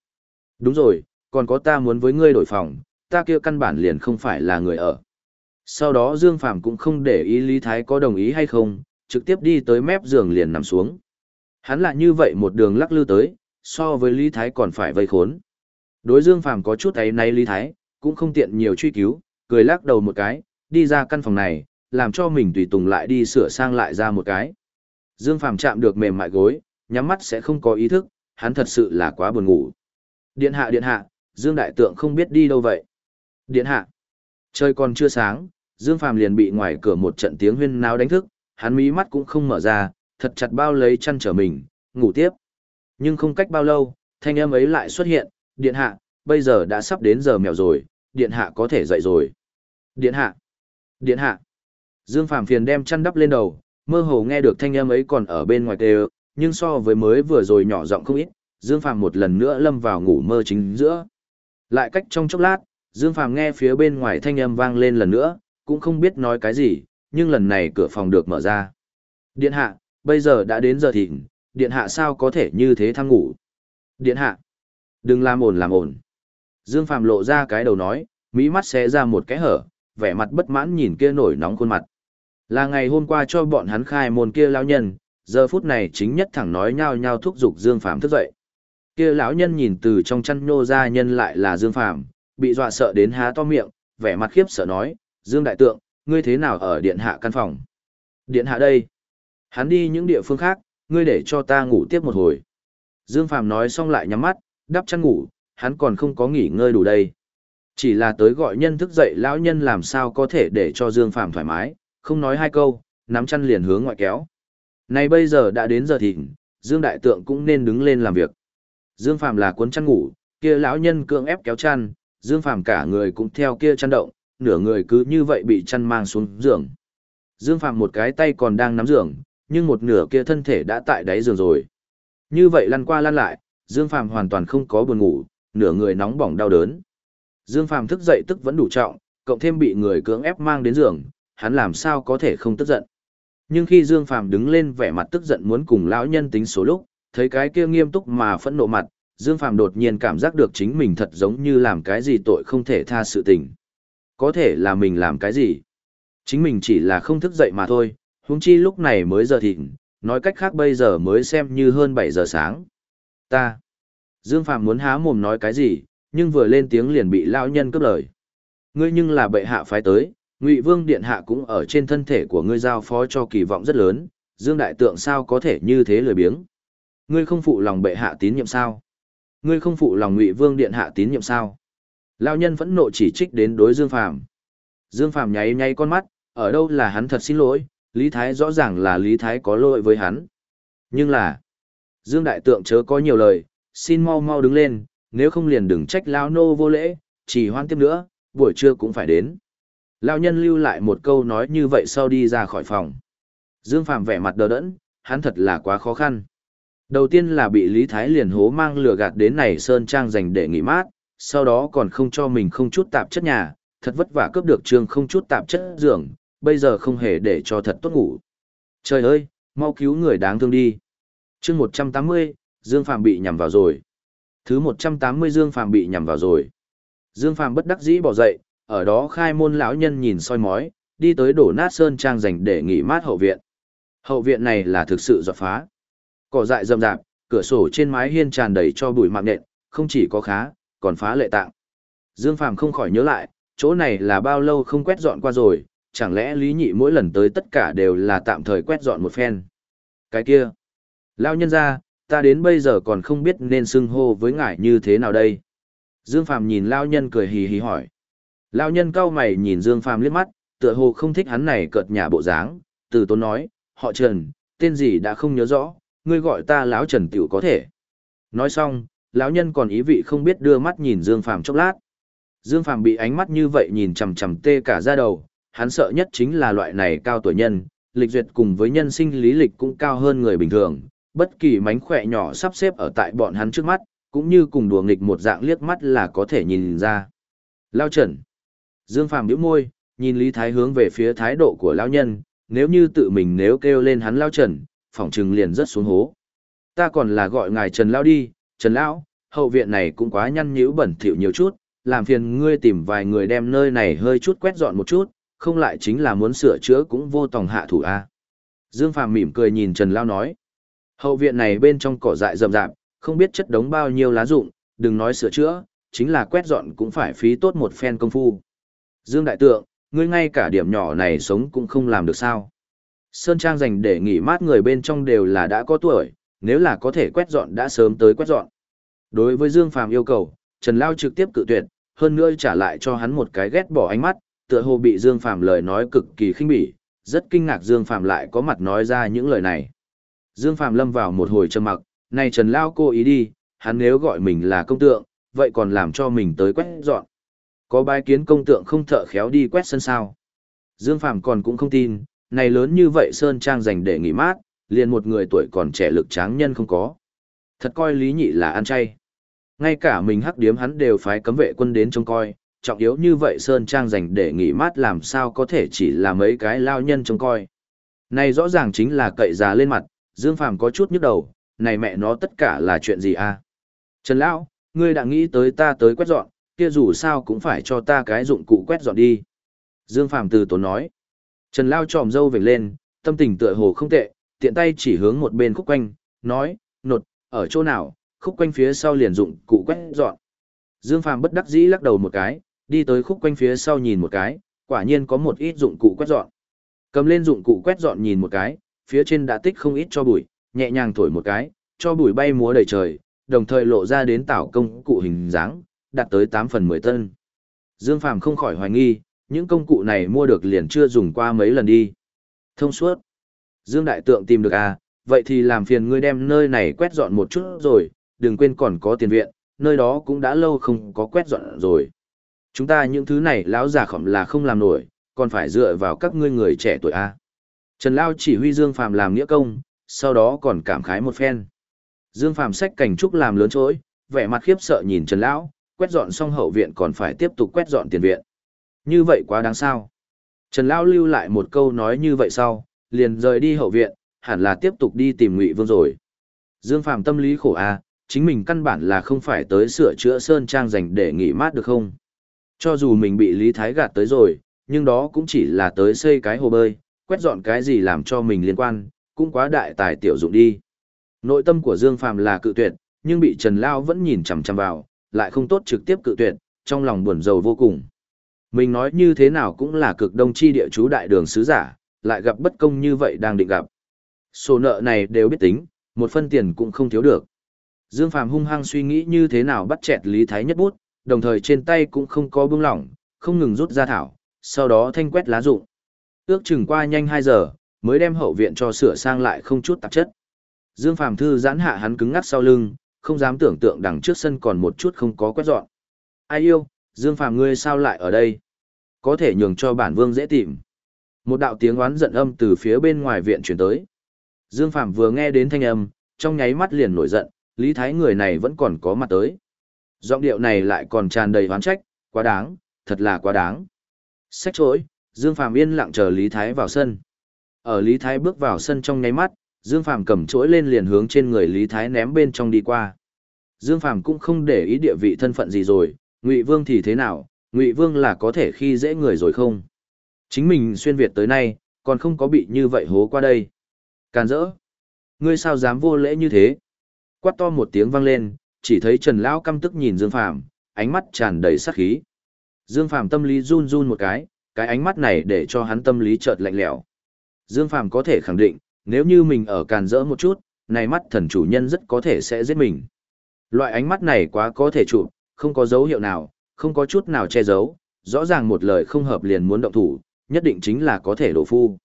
Đúng rồi, còn có ta muốn với ngươi đổi phòng, ta kia căn bản liền không phải là người ở. Sau đó Dương Phàm cũng không để ý Lý Thái có đồng ý hay không, trực tiếp đi tới mép giường liền nằm xuống. Hắn lại như vậy một đường lắc lư tới, so với Lý Thái còn phải vây khốn. Đối Dương Phàm có chút ấy nay Lý Thái, cũng không tiện nhiều truy cứu, cười lắc đầu một cái, đi ra căn phòng này, làm cho mình tùy tùng lại đi sửa sang lại ra một cái. Dương Phạm chạm được mềm mại gối, nhắm mắt sẽ không có ý thức, hắn thật sự là quá buồn ngủ. Điện hạ điện hạ, Dương Đại Tượng không biết đi đâu vậy. Điện hạ. Trời còn chưa sáng, Dương Phàm liền bị ngoài cửa một trận tiếng huyên náo đánh thức, hắn mí mắt cũng không mở ra, thật chặt bao lấy chăn trở mình, ngủ tiếp. Nhưng không cách bao lâu, thanh âm ấy lại xuất hiện, điện hạ, bây giờ đã sắp đến giờ mèo rồi, điện hạ có thể dậy rồi. Điện hạ, điện hạ. Dương Phàm phiền đem chăn đắp lên đầu, mơ hồ nghe được thanh âm ấy còn ở bên ngoài kêu, nhưng so với mới vừa rồi nhỏ giọng không ít, Dương Phàm một lần nữa lâm vào ngủ mơ chính giữa. Lại cách trong chốc lát, Dương Phàm nghe phía bên ngoài thanh âm vang lên lần nữa, cũng không biết nói cái gì, nhưng lần này cửa phòng được mở ra. Điện hạ, bây giờ đã đến giờ thịnh, điện hạ sao có thể như thế thăng ngủ. Điện hạ, đừng làm ổn làm ổn. Dương Phàm lộ ra cái đầu nói, mỹ mắt xé ra một cái hở, vẻ mặt bất mãn nhìn kia nổi nóng khuôn mặt. Là ngày hôm qua cho bọn hắn khai môn kia lão nhân, giờ phút này chính nhất thẳng nói nhau nhau thúc giục Dương Phàm thức dậy. Kia lão nhân nhìn từ trong chăn nhô ra nhân lại là Dương Phàm, bị dọa sợ đến há to miệng, vẻ mặt khiếp sợ nói, Dương Đại Tượng, ngươi thế nào ở điện hạ căn phòng? Điện hạ đây. Hắn đi những địa phương khác, ngươi để cho ta ngủ tiếp một hồi. Dương Phàm nói xong lại nhắm mắt, đắp chăn ngủ, hắn còn không có nghỉ ngơi đủ đây. Chỉ là tới gọi nhân thức dậy lão nhân làm sao có thể để cho Dương phạm thoải mái, không nói hai câu, nắm chăn liền hướng ngoại kéo. Này bây giờ đã đến giờ thịnh, Dương Đại Tượng cũng nên đứng lên làm việc. Dương phạm là cuốn chăn ngủ, kia lão nhân cưỡng ép kéo chăn, Dương phạm cả người cũng theo kia chăn động, nửa người cứ như vậy bị chăn mang xuống giường. Dương phạm một cái tay còn đang nắm giường, nhưng một nửa kia thân thể đã tại đáy giường rồi. Như vậy lăn qua lăn lại, Dương phạm hoàn toàn không có buồn ngủ, nửa người nóng bỏng đau đớn. Dương Phàm thức dậy tức vẫn đủ trọng, cộng thêm bị người cưỡng ép mang đến giường, hắn làm sao có thể không tức giận. Nhưng khi Dương Phàm đứng lên vẻ mặt tức giận muốn cùng lão nhân tính số lúc, thấy cái kia nghiêm túc mà phẫn nộ mặt, Dương Phàm đột nhiên cảm giác được chính mình thật giống như làm cái gì tội không thể tha sự tình. Có thể là mình làm cái gì? Chính mình chỉ là không thức dậy mà thôi, huống chi lúc này mới giờ thịnh, nói cách khác bây giờ mới xem như hơn 7 giờ sáng. Ta. Dương Phàm muốn há mồm nói cái gì, nhưng vừa lên tiếng liền bị lão nhân cướp lời. Ngươi nhưng là bệ hạ phái tới, Ngụy Vương điện hạ cũng ở trên thân thể của ngươi giao phó cho kỳ vọng rất lớn, Dương đại tượng sao có thể như thế lười biếng? Ngươi không phụ lòng bệ hạ tín nhiệm sao? Ngươi không phụ lòng Ngụy Vương điện hạ tín nhiệm sao? Lão nhân vẫn nộ chỉ trích đến đối Dương Phàm. Dương Phàm nháy nháy con mắt, ở đâu là hắn thật xin lỗi, Lý Thái rõ ràng là Lý Thái có lỗi với hắn. Nhưng là, Dương Đại Tượng chớ có nhiều lời, xin mau mau đứng lên, nếu không liền đừng trách lão nô vô lễ, chỉ hoan tiếp nữa, buổi trưa cũng phải đến. Lão nhân lưu lại một câu nói như vậy sau đi ra khỏi phòng. Dương Phàm vẻ mặt đờ đẫn, hắn thật là quá khó khăn. Đầu tiên là bị Lý Thái liền hố mang lừa gạt đến này Sơn Trang dành để nghỉ mát, sau đó còn không cho mình không chút tạp chất nhà, thật vất vả cướp được trường không chút tạp chất giường, bây giờ không hề để cho thật tốt ngủ. Trời ơi, mau cứu người đáng thương đi. chương 180, Dương Phàm bị nhằm vào rồi. Thứ 180 Dương Phàm bị nhằm vào rồi. Dương Phàm bất đắc dĩ bỏ dậy, ở đó khai môn lão nhân nhìn soi mói, đi tới đổ nát sơn trang dành để nghỉ mát hậu viện. Hậu viện này là thực sự dọa phá. Cỏ dại rậm rạp, cửa sổ trên mái hiên tràn đầy cho bụi mạng nện, không chỉ có khá, còn phá lệ tạng. Dương Phàm không khỏi nhớ lại, chỗ này là bao lâu không quét dọn qua rồi, chẳng lẽ Lý Nhị mỗi lần tới tất cả đều là tạm thời quét dọn một phen. Cái kia, lão nhân ra, ta đến bây giờ còn không biết nên xưng hô với ngài như thế nào đây. Dương Phàm nhìn lao nhân cười hì hì hỏi. Lao nhân cau mày nhìn Dương Phàm liếc mắt, tựa hồ không thích hắn này cợt nhà bộ dáng, từ tốn nói, họ Trần, tên gì đã không nhớ rõ, ngươi gọi ta lão Trần tiểu có thể. Nói xong, lão nhân còn ý vị không biết đưa mắt nhìn Dương Phàm chốc lát. Dương Phàm bị ánh mắt như vậy nhìn chằm chằm tê cả da đầu, hắn sợ nhất chính là loại này cao tuổi nhân, lịch duyệt cùng với nhân sinh lý lịch cũng cao hơn người bình thường, bất kỳ mánh khỏe nhỏ sắp xếp ở tại bọn hắn trước mắt, cũng như cùng đùa nghịch một dạng liếc mắt là có thể nhìn ra. Lao Trần. Dương Phàm nhíu môi, nhìn Lý Thái hướng về phía thái độ của lão nhân, nếu như tự mình nếu kêu lên hắn Lao Trần, phỏng trừng liền rất xuống hố. Ta còn là gọi ngài Trần Lao đi, Trần Lão, hậu viện này cũng quá nhăn nhữ bẩn thỉu nhiều chút, làm phiền ngươi tìm vài người đem nơi này hơi chút quét dọn một chút, không lại chính là muốn sửa chữa cũng vô tòng hạ thủ a. Dương Phàm mỉm cười nhìn Trần Lao nói, hậu viện này bên trong cỏ dại rậm rạp, không biết chất đống bao nhiêu lá rụng, đừng nói sửa chữa, chính là quét dọn cũng phải phí tốt một phen công phu. Dương Đại Tượng, ngươi ngay cả điểm nhỏ này sống cũng không làm được sao. Sơn Trang dành để nghỉ mát người bên trong đều là đã có tuổi, nếu là có thể quét dọn đã sớm tới quét dọn. Đối với Dương Phàm yêu cầu, Trần Lao trực tiếp cự tuyệt, hơn nữa trả lại cho hắn một cái ghét bỏ ánh mắt, tựa hồ bị Dương Phàm lời nói cực kỳ khinh bỉ, rất kinh ngạc Dương Phàm lại có mặt nói ra những lời này. Dương Phạm lâm vào một hồi trầm mặc, này Trần Lao cô ý đi, hắn nếu gọi mình là công tượng, vậy còn làm cho mình tới quét dọn. Có bài kiến công tượng không thợ khéo đi quét sân sao. Dương Phạm còn cũng không tin, này lớn như vậy Sơn Trang dành để nghỉ mát, liền một người tuổi còn trẻ lực tráng nhân không có. Thật coi Lý Nhị là ăn chay. Ngay cả mình hắc điếm hắn đều phái cấm vệ quân đến trông coi, trọng yếu như vậy Sơn Trang dành để nghỉ mát làm sao có thể chỉ là mấy cái lao nhân trông coi. Này rõ ràng chính là cậy già lên mặt, Dương Phàm có chút nhức đầu, này mẹ nó tất cả là chuyện gì a? À? Trần Lão, ngươi đã nghĩ tới ta tới quét dọn, kia dù sao cũng phải cho ta cái dụng cụ quét dọn đi. Dương Phàm từ tốn nói. Trần Lao tròm dâu vểnh lên, tâm tình tựa hồ không tệ, tiện tay chỉ hướng một bên khúc quanh, nói, nột, ở chỗ nào, khúc quanh phía sau liền dụng cụ quét dọn. Dương Phàm bất đắc dĩ lắc đầu một cái, đi tới khúc quanh phía sau nhìn một cái, quả nhiên có một ít dụng cụ quét dọn. Cầm lên dụng cụ quét dọn nhìn một cái, phía trên đã tích không ít cho bụi, nhẹ nhàng thổi một cái, cho bụi bay múa đầy trời, đồng thời lộ ra đến tảo công cụ hình dáng, đạt tới 8 phần 10 tân. Dương Phàm không khỏi hoài nghi, những công cụ này mua được liền chưa dùng qua mấy lần đi. Thông suốt. Dương Đại Tượng tìm được à, vậy thì làm phiền ngươi đem nơi này quét dọn một chút rồi, đừng quên còn có tiền viện, nơi đó cũng đã lâu không có quét dọn rồi. Chúng ta những thứ này lão già khỏm là không làm nổi, còn phải dựa vào các ngươi người trẻ tuổi a. Trần Lao chỉ huy Dương Phàm làm nghĩa công, sau đó còn cảm khái một phen. Dương Phàm xách cảnh trúc làm lớn chối, vẻ mặt khiếp sợ nhìn Trần Lão, quét dọn xong hậu viện còn phải tiếp tục quét dọn tiền viện. Như vậy quá đáng sao. Trần Lão lưu lại một câu nói như vậy sau, liền rời đi hậu viện, hẳn là tiếp tục đi tìm Ngụy Vương rồi. Dương Phàm tâm lý khổ a, chính mình căn bản là không phải tới sửa chữa sơn trang dành để nghỉ mát được không? Cho dù mình bị Lý Thái gạt tới rồi, nhưng đó cũng chỉ là tới xây cái hồ bơi, quét dọn cái gì làm cho mình liên quan, cũng quá đại tài tiểu dụng đi. Nội tâm của Dương Phàm là cự tuyệt, nhưng bị Trần Lao vẫn nhìn chằm chằm vào, lại không tốt trực tiếp cự tuyệt, trong lòng buồn rầu vô cùng. Mình nói như thế nào cũng là cực đông chi địa chú đại đường sứ giả, lại gặp bất công như vậy đang định gặp. Số nợ này đều biết tính, một phân tiền cũng không thiếu được. Dương Phàm hung hăng suy nghĩ như thế nào bắt chẹt Lý Thái nhất bút, đồng thời trên tay cũng không có bưng lỏng, không ngừng rút ra thảo, sau đó thanh quét lá rụng. Ước chừng qua nhanh 2 giờ, mới đem hậu viện cho sửa sang lại không chút tạp chất. Dương Phàm thư giãn hạ hắn cứng ngắc sau lưng, không dám tưởng tượng đằng trước sân còn một chút không có quét dọn. Ai yêu, Dương Phàm ngươi sao lại ở đây? Có thể nhường cho bản vương dễ tìm. Một đạo tiếng oán giận âm từ phía bên ngoài viện truyền tới. Dương Phàm vừa nghe đến thanh âm, trong nháy mắt liền nổi giận, Lý Thái người này vẫn còn có mặt tới. Giọng điệu này lại còn tràn đầy oán trách, quá đáng, thật là quá đáng. Sách chối, Dương Phàm yên lặng chờ Lý Thái vào sân. Ở Lý Thái bước vào sân trong nháy mắt, Dương Phàm cầm chuỗi lên liền hướng trên người Lý Thái ném bên trong đi qua. Dương Phàm cũng không để ý địa vị thân phận gì rồi, Ngụy Vương thì thế nào, Ngụy Vương là có thể khi dễ người rồi không? Chính mình xuyên Việt tới nay, còn không có bị như vậy hố qua đây. Càn rỡ. Ngươi sao dám vô lễ như thế? Quát to một tiếng vang lên, chỉ thấy Trần Lão căm tức nhìn Dương Phàm, ánh mắt tràn đầy sát khí. Dương Phàm tâm lý run run một cái, cái ánh mắt này để cho hắn tâm lý chợt lạnh lẽo. Dương Phàm có thể khẳng định, nếu như mình ở càn rỡ một chút, này mắt thần chủ nhân rất có thể sẽ giết mình. Loại ánh mắt này quá có thể chụp, không có dấu hiệu nào, không có chút nào che giấu, rõ ràng một lời không hợp liền muốn động thủ, nhất định chính là có thể đổ phu.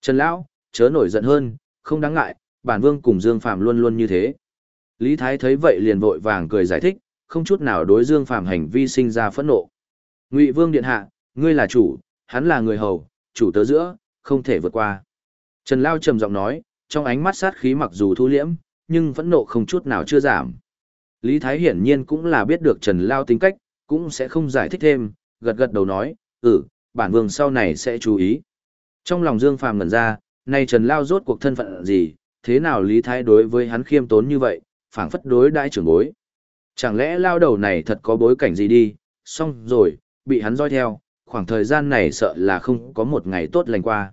Trần Lão, chớ nổi giận hơn, không đáng ngại, bản vương cùng Dương Phàm luôn luôn như thế. Lý Thái thấy vậy liền vội vàng cười giải thích, không chút nào đối Dương Phàm hành vi sinh ra phẫn nộ. Ngụy Vương điện hạ, ngươi là chủ, hắn là người hầu, chủ tớ giữa, không thể vượt qua. Trần Lao trầm giọng nói, trong ánh mắt sát khí mặc dù thu liễm, nhưng vẫn nộ không chút nào chưa giảm. Lý Thái hiển nhiên cũng là biết được Trần Lao tính cách, cũng sẽ không giải thích thêm, gật gật đầu nói, ừ, bản vương sau này sẽ chú ý. Trong lòng Dương Phàm ngẩn ra, nay Trần Lao rốt cuộc thân phận gì, thế nào Lý Thái đối với hắn khiêm tốn như vậy, phảng phất đối đãi trưởng bối. Chẳng lẽ Lao đầu này thật có bối cảnh gì đi, xong rồi, bị hắn dõi theo, khoảng thời gian này sợ là không có một ngày tốt lành qua.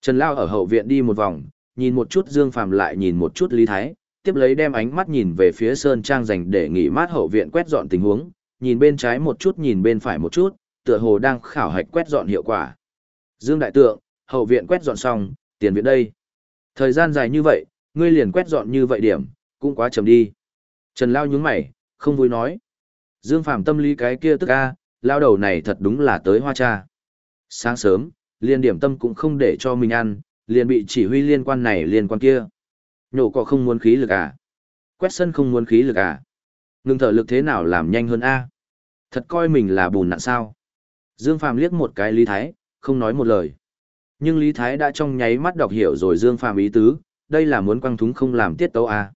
Trần Lao ở hậu viện đi một vòng, nhìn một chút Dương Phàm lại nhìn một chút Lý Thái, tiếp lấy đem ánh mắt nhìn về phía Sơn Trang dành để nghỉ mát hậu viện quét dọn tình huống, nhìn bên trái một chút nhìn bên phải một chút, tựa hồ đang khảo hạch quét dọn hiệu quả. Dương Đại Tượng, hậu viện quét dọn xong, tiền viện đây. Thời gian dài như vậy, ngươi liền quét dọn như vậy điểm, cũng quá chậm đi. Trần Lao nhướng mày, không vui nói. Dương Phàm tâm lý cái kia tức a, lao đầu này thật đúng là tới hoa cha. Sáng sớm, liền điểm tâm cũng không để cho mình ăn, liền bị chỉ huy liên quan này liên quan kia. Nhổ cỏ không muốn khí lực à? Quét sân không muốn khí lực à? Ngừng thở lực thế nào làm nhanh hơn a? Thật coi mình là bùn nặn sao? Dương Phàm liếc một cái Lý Thái, không nói một lời. Nhưng Lý Thái đã trong nháy mắt đọc hiểu rồi Dương Phàm ý tứ, đây là muốn quăng thúng không làm tiết tấu a.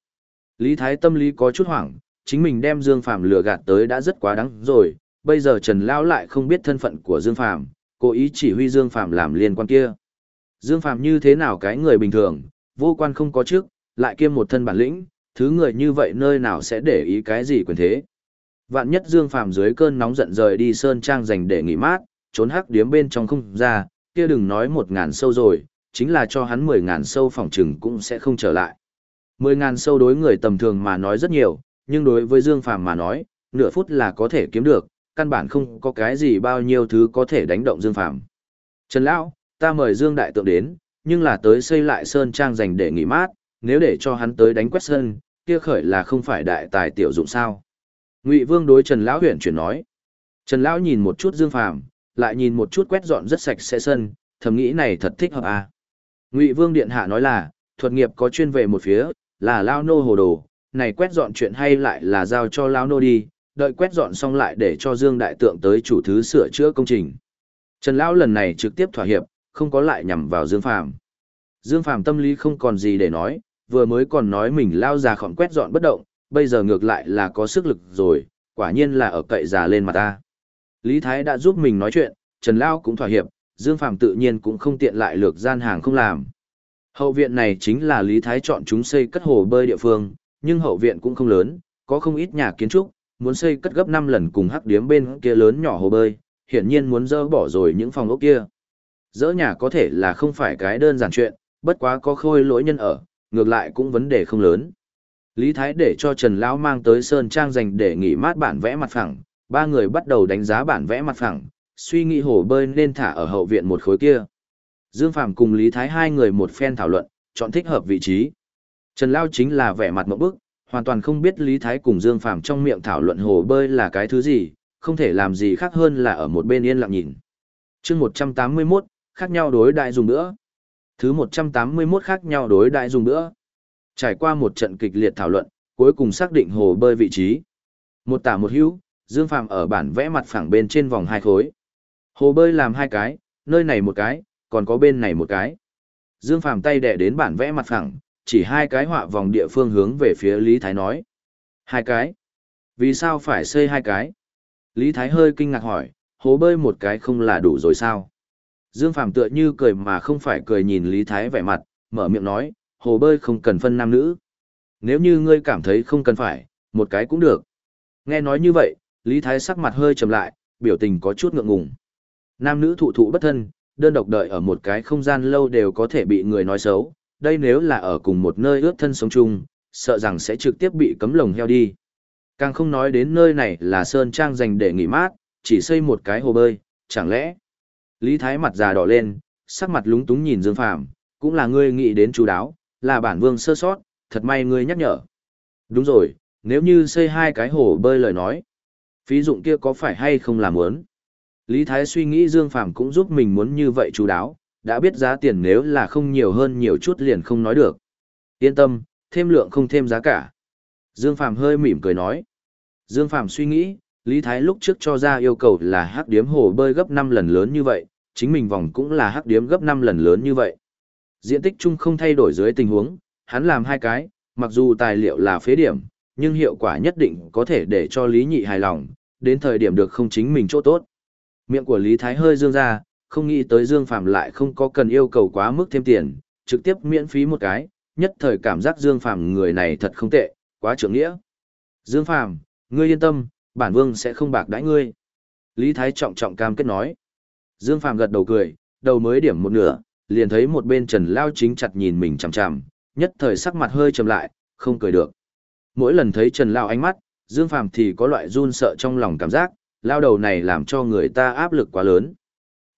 Lý Thái tâm lý có chút hoảng, chính mình đem Dương Phàm lừa gạt tới đã rất quá đáng rồi, bây giờ Trần Lão lại không biết thân phận của Dương Phàm, cố ý chỉ huy Dương Phàm làm liên quan kia. Dương Phàm như thế nào cái người bình thường, vô quan không có trước, lại kiêm một thân bản lĩnh, thứ người như vậy nơi nào sẽ để ý cái gì quyền thế. Vạn nhất Dương Phàm dưới cơn nóng giận rời đi sơn trang dành để nghỉ mát, trốn hắc điếm bên trong không ra, kia đừng nói một ngàn sâu rồi, chính là cho hắn mười ngàn sâu phòng trừng cũng sẽ không trở lại. Mười ngàn sâu đối người tầm thường mà nói rất nhiều, nhưng đối với Dương Phàm mà nói, nửa phút là có thể kiếm được, căn bản không có cái gì bao nhiêu thứ có thể đánh động Dương Phàm. Trần Lão, ta mời Dương Đại Tượng đến, nhưng là tới xây lại Sơn Trang dành để nghỉ mát, nếu để cho hắn tới đánh quét sơn kia khởi là không phải đại tài tiểu dụng sao. Ngụy Vương đối Trần Lão huyện chuyển nói. Trần Lão nhìn một chút Dương Phàm lại nhìn một chút quét dọn rất sạch sẽ sân, thầm nghĩ này thật thích hợp à. Ngụy Vương Điện Hạ nói là, thuật nghiệp có chuyên về một phía, là Lao Nô hồ đồ, này quét dọn chuyện hay lại là giao cho Lao Nô đi, đợi quét dọn xong lại để cho Dương Đại Tượng tới chủ thứ sửa chữa công trình. Trần Lão lần này trực tiếp thỏa hiệp, không có lại nhằm vào Dương Phàm. Dương Phàm tâm lý không còn gì để nói, vừa mới còn nói mình lao già khỏng quét dọn bất động, bây giờ ngược lại là có sức lực rồi, quả nhiên là ở cậy già lên mà ta. Lý Thái đã giúp mình nói chuyện, Trần Lao cũng thỏa hiệp, Dương Phàm tự nhiên cũng không tiện lại lược gian hàng không làm. Hậu viện này chính là Lý Thái chọn chúng xây cất hồ bơi địa phương, nhưng hậu viện cũng không lớn, có không ít nhà kiến trúc, muốn xây cất gấp 5 lần cùng hắc điếm bên kia lớn nhỏ hồ bơi, hiển nhiên muốn dỡ bỏ rồi những phòng ốc kia. Dỡ nhà có thể là không phải cái đơn giản chuyện, bất quá có khôi lỗi nhân ở, ngược lại cũng vấn đề không lớn. Lý Thái để cho Trần Lão mang tới Sơn Trang dành để nghỉ mát bản vẽ mặt phẳng, ba người bắt đầu đánh giá bản vẽ mặt phẳng, suy nghĩ hồ bơi nên thả ở hậu viện một khối kia. Dương phạm cùng Lý Thái hai người một phen thảo luận, chọn thích hợp vị trí. Trần Lão chính là vẻ mặt một bức, hoàn toàn không biết Lý Thái cùng Dương Phàm trong miệng thảo luận hồ bơi là cái thứ gì, không thể làm gì khác hơn là ở một bên yên lặng nhìn. chương 181, khác nhau đối đại dùng nữa. Thứ 181 khác nhau đối đại dùng nữa. Trải qua một trận kịch liệt thảo luận, cuối cùng xác định hồ bơi vị trí. Một tả một hữu, Dương Phàm ở bản vẽ mặt phẳng bên trên vòng hai khối. Hồ bơi làm hai cái, nơi này một cái, còn có bên này một cái. Dương Phàm tay đè đến bản vẽ mặt phẳng, chỉ hai cái họa vòng địa phương hướng về phía Lý Thái nói. Hai cái? Vì sao phải xây hai cái? Lý Thái hơi kinh ngạc hỏi, hồ bơi một cái không là đủ rồi sao? Dương Phàm tựa như cười mà không phải cười nhìn Lý Thái vẻ mặt, mở miệng nói, hồ bơi không cần phân nam nữ. Nếu như ngươi cảm thấy không cần phải, một cái cũng được. Nghe nói như vậy, Lý Thái sắc mặt hơi trầm lại, biểu tình có chút ngượng ngùng. Nam nữ thụ thụ bất thân, đơn độc đợi ở một cái không gian lâu đều có thể bị người nói xấu, đây nếu là ở cùng một nơi ướt thân sống chung, sợ rằng sẽ trực tiếp bị cấm lồng heo đi. Càng không nói đến nơi này là sơn trang dành để nghỉ mát, chỉ xây một cái hồ bơi, chẳng lẽ Lý Thái mặt già đỏ lên, sắc mặt lúng túng nhìn Dương Phàm, cũng là ngươi nghĩ đến chú đáo, là bản vương sơ sót, thật may ngươi nhắc nhở. Đúng rồi, nếu như xây hai cái hồ bơi lời nói, phí dụng kia có phải hay không làm muốn? Lý Thái suy nghĩ Dương Phàm cũng giúp mình muốn như vậy chú đáo, đã biết giá tiền nếu là không nhiều hơn nhiều chút liền không nói được. Yên tâm, thêm lượng không thêm giá cả. Dương Phàm hơi mỉm cười nói. Dương Phàm suy nghĩ, Lý Thái lúc trước cho ra yêu cầu là hắc điếm hồ bơi gấp 5 lần lớn như vậy, chính mình vòng cũng là hắc điếm gấp 5 lần lớn như vậy. Diện tích chung không thay đổi dưới tình huống, hắn làm hai cái, mặc dù tài liệu là phế điểm, nhưng hiệu quả nhất định có thể để cho Lý Nhị hài lòng, đến thời điểm được không chính mình chỗ tốt. Miệng của Lý Thái hơi dương ra, không nghĩ tới Dương Phạm lại không có cần yêu cầu quá mức thêm tiền, trực tiếp miễn phí một cái, nhất thời cảm giác Dương Phạm người này thật không tệ, quá trưởng nghĩa. Dương Phạm, ngươi yên tâm, bản vương sẽ không bạc đãi ngươi. Lý Thái trọng trọng cam kết nói. Dương Phạm gật đầu cười, đầu mới điểm một nửa, liền thấy một bên Trần Lao chính chặt nhìn mình chằm chằm, nhất thời sắc mặt hơi trầm lại, không cười được. Mỗi lần thấy Trần Lao ánh mắt, Dương Phạm thì có loại run sợ trong lòng cảm giác, lao đầu này làm cho người ta áp lực quá lớn.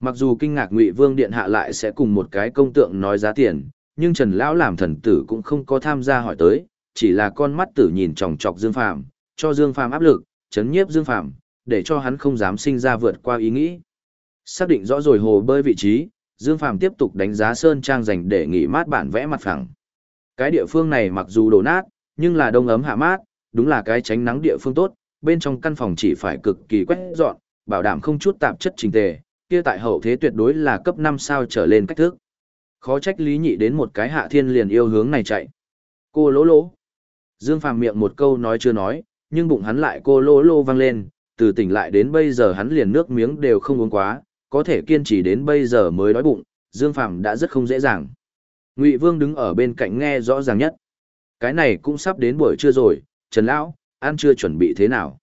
Mặc dù kinh ngạc Ngụy Vương điện hạ lại sẽ cùng một cái công tượng nói giá tiền, nhưng Trần lão làm thần tử cũng không có tham gia hỏi tới, chỉ là con mắt tử nhìn chòng chọc Dương Phàm, cho Dương Phàm áp lực, chấn nhiếp Dương Phàm, để cho hắn không dám sinh ra vượt qua ý nghĩ. Xác định rõ rồi hồ bơi vị trí, Dương Phàm tiếp tục đánh giá sơn trang dành để nghỉ mát bản vẽ mặt phẳng. Cái địa phương này mặc dù đổ nát, nhưng là đông ấm hạ mát, đúng là cái tránh nắng địa phương tốt, bên trong căn phòng chỉ phải cực kỳ quét dọn, bảo đảm không chút tạp chất trình tề, kia tại hậu thế tuyệt đối là cấp 5 sao trở lên cách thức. Khó trách Lý Nhị đến một cái hạ thiên liền yêu hướng này chạy. Cô lỗ lỗ. Dương Phàm miệng một câu nói chưa nói, nhưng bụng hắn lại cô lỗ lỗ vang lên, từ tỉnh lại đến bây giờ hắn liền nước miếng đều không uống quá, có thể kiên trì đến bây giờ mới đói bụng, Dương Phàm đã rất không dễ dàng. Ngụy Vương đứng ở bên cạnh nghe rõ ràng nhất. Cái này cũng sắp đến buổi trưa rồi, Trần Lão, ăn chưa chuẩn bị thế nào?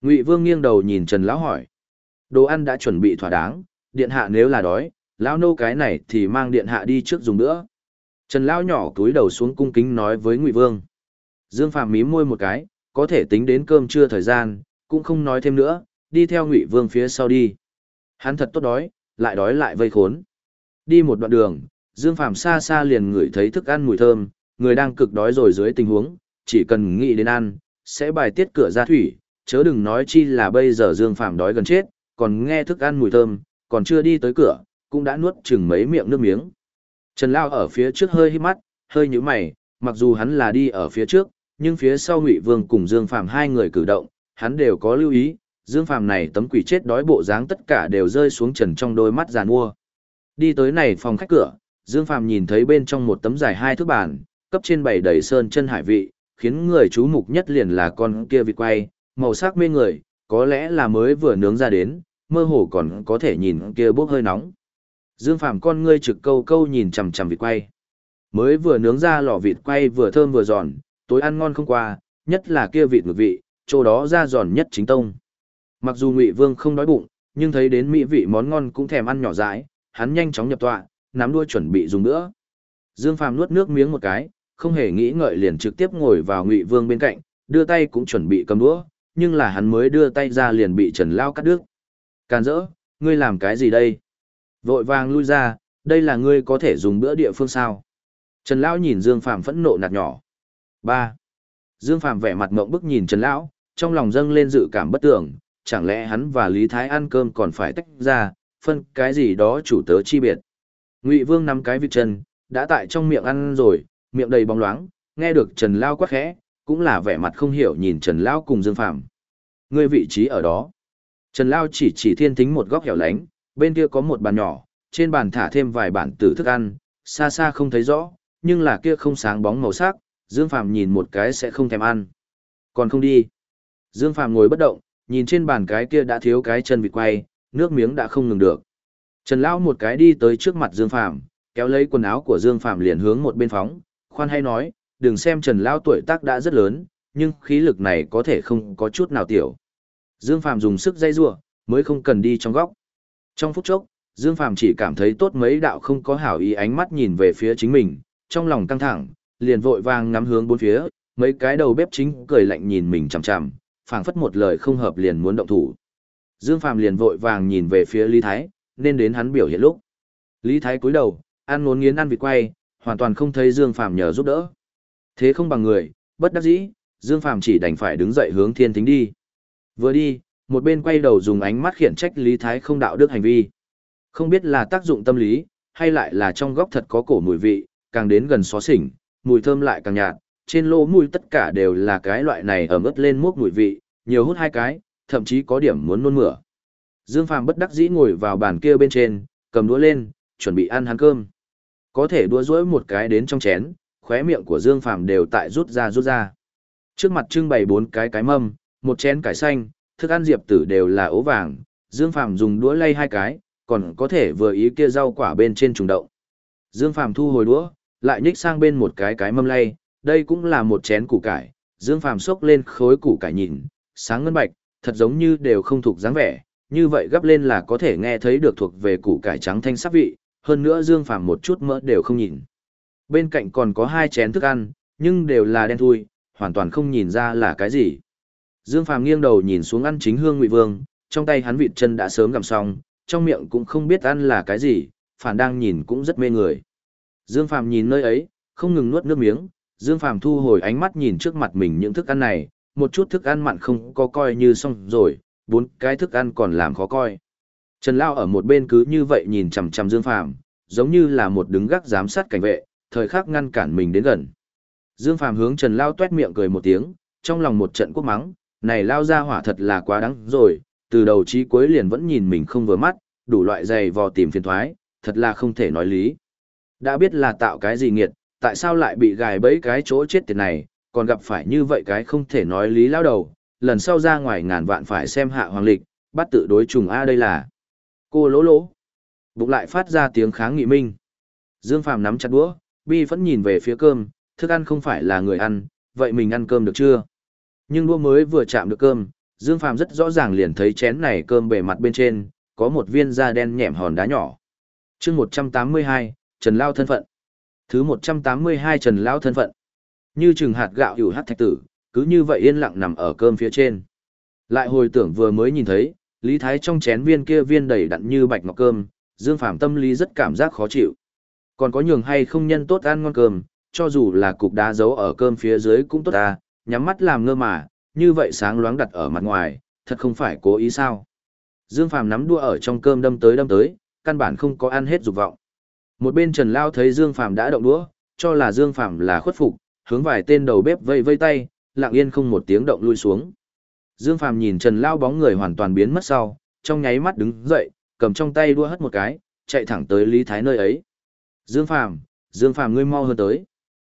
Ngụy Vương nghiêng đầu nhìn Trần Lão hỏi. Đồ ăn đã chuẩn bị thỏa đáng, điện hạ nếu là đói, lão nô cái này thì mang điện hạ đi trước dùng nữa. Trần lão nhỏ cúi đầu xuống cung kính nói với Ngụy Vương. Dương Phàm mím môi một cái, có thể tính đến cơm trưa thời gian, cũng không nói thêm nữa, đi theo Ngụy Vương phía sau đi. Hắn thật tốt đói, lại đói lại vây khốn. Đi một đoạn đường, Dương Phàm xa xa liền ngửi thấy thức ăn mùi thơm, người đang cực đói rồi dưới tình huống, chỉ cần nghĩ đến ăn, sẽ bài tiết cửa ra thủy, chớ đừng nói chi là bây giờ Dương Phàm đói gần chết, còn nghe thức ăn mùi thơm, còn chưa đi tới cửa, cũng đã nuốt chừng mấy miệng nước miếng. Trần Lao ở phía trước hơi hít mắt, hơi nhíu mày, mặc dù hắn là đi ở phía trước, nhưng phía sau Ngụy Vương cùng Dương Phàm hai người cử động, hắn đều có lưu ý, Dương Phàm này tấm quỷ chết đói bộ dáng tất cả đều rơi xuống trần trong đôi mắt giàn mua. Đi tới này phòng khách cửa, Dương Phàm nhìn thấy bên trong một tấm dài hai thước bàn, cấp trên bày đầy sơn chân hải vị, khiến người chú mục nhất liền là con kia vịt quay, màu sắc mê người, có lẽ là mới vừa nướng ra đến, mơ hồ còn có thể nhìn kia bốc hơi nóng. Dương Phàm con ngươi trực câu câu nhìn chằm chằm vịt quay. Mới vừa nướng ra lò vịt quay vừa thơm vừa giòn, tối ăn ngon không qua, nhất là kia vịt ngược vị, chỗ đó ra giòn nhất chính tông. Mặc dù Ngụy Vương không đói bụng, nhưng thấy đến mỹ vị món ngon cũng thèm ăn nhỏ dãi, hắn nhanh chóng nhập tọa, nắm đuôi chuẩn bị dùng nữa. Dương Phàm nuốt nước miếng một cái, không hề nghĩ ngợi liền trực tiếp ngồi vào Ngụy Vương bên cạnh, đưa tay cũng chuẩn bị cầm đũa, nhưng là hắn mới đưa tay ra liền bị Trần Lao cắt đứt. Càn rỡ, ngươi làm cái gì đây? Vội vàng lui ra, đây là ngươi có thể dùng bữa địa phương sao? Trần Lão nhìn Dương Phạm phẫn nộ nạt nhỏ. ba Dương Phạm vẻ mặt mộng bức nhìn Trần Lão, trong lòng dâng lên dự cảm bất tưởng, chẳng lẽ hắn và Lý Thái ăn cơm còn phải tách ra, phân cái gì đó chủ tớ chi biệt. Ngụy Vương nắm cái vịt chân, đã tại trong miệng ăn rồi, miệng đầy bóng loáng, nghe được Trần Lão quát khẽ, cũng là vẻ mặt không hiểu nhìn Trần Lão cùng Dương Phạm. Ngươi vị trí ở đó. Trần Lao chỉ chỉ thiên thính một góc hẻo lánh, bên kia có một bàn nhỏ, trên bàn thả thêm vài bản tử thức ăn, xa xa không thấy rõ, nhưng là kia không sáng bóng màu sắc, Dương Phàm nhìn một cái sẽ không thèm ăn. Còn không đi. Dương Phàm ngồi bất động, nhìn trên bàn cái kia đã thiếu cái chân bị quay, nước miếng đã không ngừng được. Trần Lão một cái đi tới trước mặt Dương Phàm, kéo lấy quần áo của Dương Phàm liền hướng một bên phóng, khoan hay nói, đừng xem Trần Lão tuổi tác đã rất lớn, nhưng khí lực này có thể không có chút nào tiểu. Dương Phàm dùng sức dây rủa, mới không cần đi trong góc. Trong phút chốc, Dương Phàm chỉ cảm thấy tốt mấy đạo không có hảo ý ánh mắt nhìn về phía chính mình, trong lòng căng thẳng, liền vội vàng ngắm hướng bốn phía, mấy cái đầu bếp chính cười lạnh nhìn mình chằm chằm, phảng phất một lời không hợp liền muốn động thủ. Dương Phàm liền vội vàng nhìn về phía Lý Thái, nên đến hắn biểu hiện lúc. Lý Thái cúi đầu, ăn ngốn nghiến ăn vịt quay, hoàn toàn không thấy Dương Phàm nhờ giúp đỡ. Thế không bằng người, bất đắc dĩ, Dương Phàm chỉ đành phải đứng dậy hướng thiên tính đi. Vừa đi, một bên quay đầu dùng ánh mắt khiển trách Lý Thái không đạo đức hành vi. Không biết là tác dụng tâm lý, hay lại là trong góc thật có cổ mùi vị, càng đến gần xó xỉnh, mùi thơm lại càng nhạt, trên lỗ mùi tất cả đều là cái loại này ẩm ướt lên mốc mùi vị, nhiều hút hai cái, thậm chí có điểm muốn nôn mửa. Dương Phàm bất đắc dĩ ngồi vào bàn kia bên trên, cầm đũa lên, chuẩn bị ăn hắn cơm. Có thể đua rỗi một cái đến trong chén, khóe miệng của Dương Phàm đều tại rút ra rút ra. Trước mặt trưng bày bốn cái cái mâm, một chén cải xanh, thức ăn diệp tử đều là ố vàng, Dương Phàm dùng đũa lay hai cái, còn có thể vừa ý kia rau quả bên trên trùng đậu. Dương Phàm thu hồi đũa, lại nhích sang bên một cái cái mâm lay, đây cũng là một chén củ cải, Dương Phàm xốc lên khối củ cải nhìn, sáng ngân bạch, thật giống như đều không thuộc dáng vẻ, như vậy gấp lên là có thể nghe thấy được thuộc về củ cải trắng thanh sắc vị, hơn nữa Dương Phàm một chút mỡ đều không nhìn. Bên cạnh còn có hai chén thức ăn, nhưng đều là đen thui, hoàn toàn không nhìn ra là cái gì. Dương Phàm nghiêng đầu nhìn xuống ăn chính hương Ngụy Vương, trong tay hắn vịt chân đã sớm gặm xong, trong miệng cũng không biết ăn là cái gì, phản đang nhìn cũng rất mê người. Dương Phàm nhìn nơi ấy, không ngừng nuốt nước miếng, Dương Phàm thu hồi ánh mắt nhìn trước mặt mình những thức ăn này, một chút thức ăn mặn không có coi như xong rồi, bốn cái thức ăn còn làm khó coi. Trần Lao ở một bên cứ như vậy nhìn chằm chằm Dương Phàm, giống như là một đứng gác giám sát cảnh vệ, thời khắc ngăn cản mình đến gần. Dương Phàm hướng Trần Lao tuét miệng cười một tiếng, trong lòng một trận quốc mắng, này Lao ra hỏa thật là quá đáng rồi, từ đầu chí cuối liền vẫn nhìn mình không vừa mắt, đủ loại giày vò tìm phiền thoái, thật là không thể nói lý. Đã biết là tạo cái gì nghiệt, tại sao lại bị gài bẫy cái chỗ chết tiệt này, còn gặp phải như vậy cái không thể nói lý lao đầu, lần sau ra ngoài ngàn vạn phải xem hạ hoàng lịch, bắt tự đối trùng A đây là. Cô lỗ lỗ. Bụng lại phát ra tiếng kháng nghị minh. Dương Phàm nắm chặt đũa, Bi vẫn nhìn về phía cơm, thức ăn không phải là người ăn, vậy mình ăn cơm được chưa? Nhưng đua mới vừa chạm được cơm, Dương Phàm rất rõ ràng liền thấy chén này cơm bề mặt bên trên, có một viên da đen nhẹm hòn đá nhỏ. chương 182, Trần Lao thân phận. Thứ 182 Trần Lao thân phận. Như chừng hạt gạo hiểu hát thạch tử, cứ như vậy yên lặng nằm ở cơm phía trên. Lại hồi tưởng vừa mới nhìn thấy, Lý Thái trong chén viên kia viên đầy đặn như bạch ngọc cơm, Dương Phàm tâm lý rất cảm giác khó chịu. Còn có nhường hay không nhân tốt ăn ngon cơm, cho dù là cục đá giấu ở cơm phía dưới cũng tốt ta, nhắm mắt làm ngơ mà, như vậy sáng loáng đặt ở mặt ngoài, thật không phải cố ý sao. Dương Phàm nắm đua ở trong cơm đâm tới đâm tới, căn bản không có ăn hết dục vọng. Một bên Trần Lao thấy Dương Phàm đã động đũa, cho là Dương Phàm là khuất phục, hướng vài tên đầu bếp vây vây tay, lặng yên không một tiếng động lui xuống. Dương Phàm nhìn Trần Lao bóng người hoàn toàn biến mất sau, trong nháy mắt đứng dậy, cầm trong tay đua hất một cái, chạy thẳng tới Lý Thái nơi ấy. Dương Phàm, Dương Phàm ngươi mau hơn tới.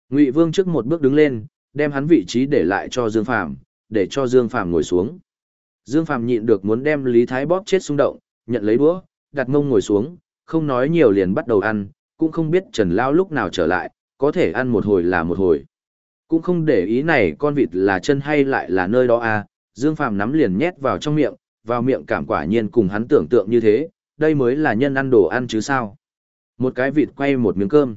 Ngụy Vương trước một bước đứng lên, đem hắn vị trí để lại cho Dương Phàm, để cho Dương Phàm ngồi xuống. Dương Phàm nhịn được muốn đem Lý Thái bóp chết xung động, nhận lấy đũa, đặt mông ngồi xuống, không nói nhiều liền bắt đầu ăn, cũng không biết Trần Lao lúc nào trở lại, có thể ăn một hồi là một hồi. Cũng không để ý này con vịt là chân hay lại là nơi đó à, Dương Phàm nắm liền nhét vào trong miệng, vào miệng cảm quả nhiên cùng hắn tưởng tượng như thế, đây mới là nhân ăn đồ ăn chứ sao. Một cái vịt quay một miếng cơm.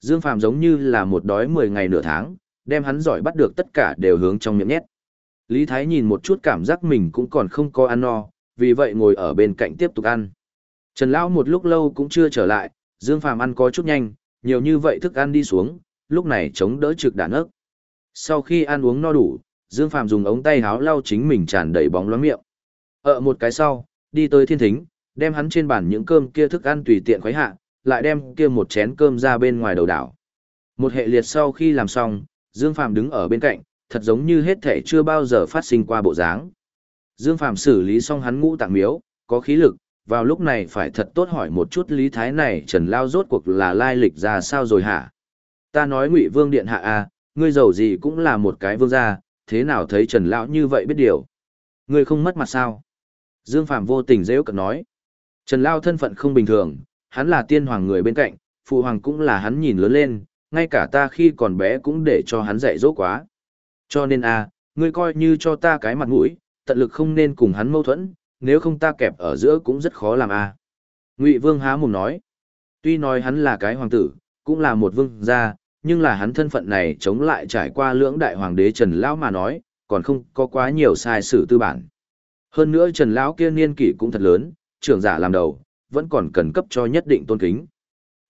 Dương Phàm giống như là một đói 10 ngày nửa tháng, đem hắn giỏi bắt được tất cả đều hướng trong miệng nhét. Lý Thái nhìn một chút cảm giác mình cũng còn không có ăn no, vì vậy ngồi ở bên cạnh tiếp tục ăn. Trần Lão một lúc lâu cũng chưa trở lại, Dương Phàm ăn có chút nhanh, nhiều như vậy thức ăn đi xuống, lúc này chống đỡ trực đạn ức. Sau khi ăn uống no đủ, Dương Phàm dùng ống tay háo lau chính mình tràn đầy bóng loáng miệng. Ở một cái sau, đi tới thiên thính, đem hắn trên bàn những cơm kia thức ăn tùy tiện khuấy hạ, lại đem kia một chén cơm ra bên ngoài đầu đảo. Một hệ liệt sau khi làm xong, Dương Phàm đứng ở bên cạnh, thật giống như hết thể chưa bao giờ phát sinh qua bộ dáng. Dương Phàm xử lý xong hắn ngũ tạng miếu, có khí lực, vào lúc này phải thật tốt hỏi một chút lý thái này Trần Lao rốt cuộc là lai lịch ra sao rồi hả? Ta nói Ngụy Vương điện hạ à, ngươi giàu gì cũng là một cái vương gia, thế nào thấy Trần lão như vậy biết điều? Ngươi không mất mặt sao? Dương Phàm vô tình giễu cợt nói. Trần Lao thân phận không bình thường, hắn là tiên hoàng người bên cạnh, phụ hoàng cũng là hắn nhìn lớn lên, ngay cả ta khi còn bé cũng để cho hắn dạy dỗ quá. Cho nên a, ngươi coi như cho ta cái mặt mũi, tận lực không nên cùng hắn mâu thuẫn, nếu không ta kẹp ở giữa cũng rất khó làm a. Ngụy Vương há mồm nói, tuy nói hắn là cái hoàng tử, cũng là một vương gia, nhưng là hắn thân phận này chống lại trải qua lưỡng đại hoàng đế Trần Lão mà nói, còn không có quá nhiều sai sử tư bản. Hơn nữa Trần Lão kia niên kỷ cũng thật lớn, trưởng giả làm đầu, vẫn còn cần cấp cho nhất định tôn kính.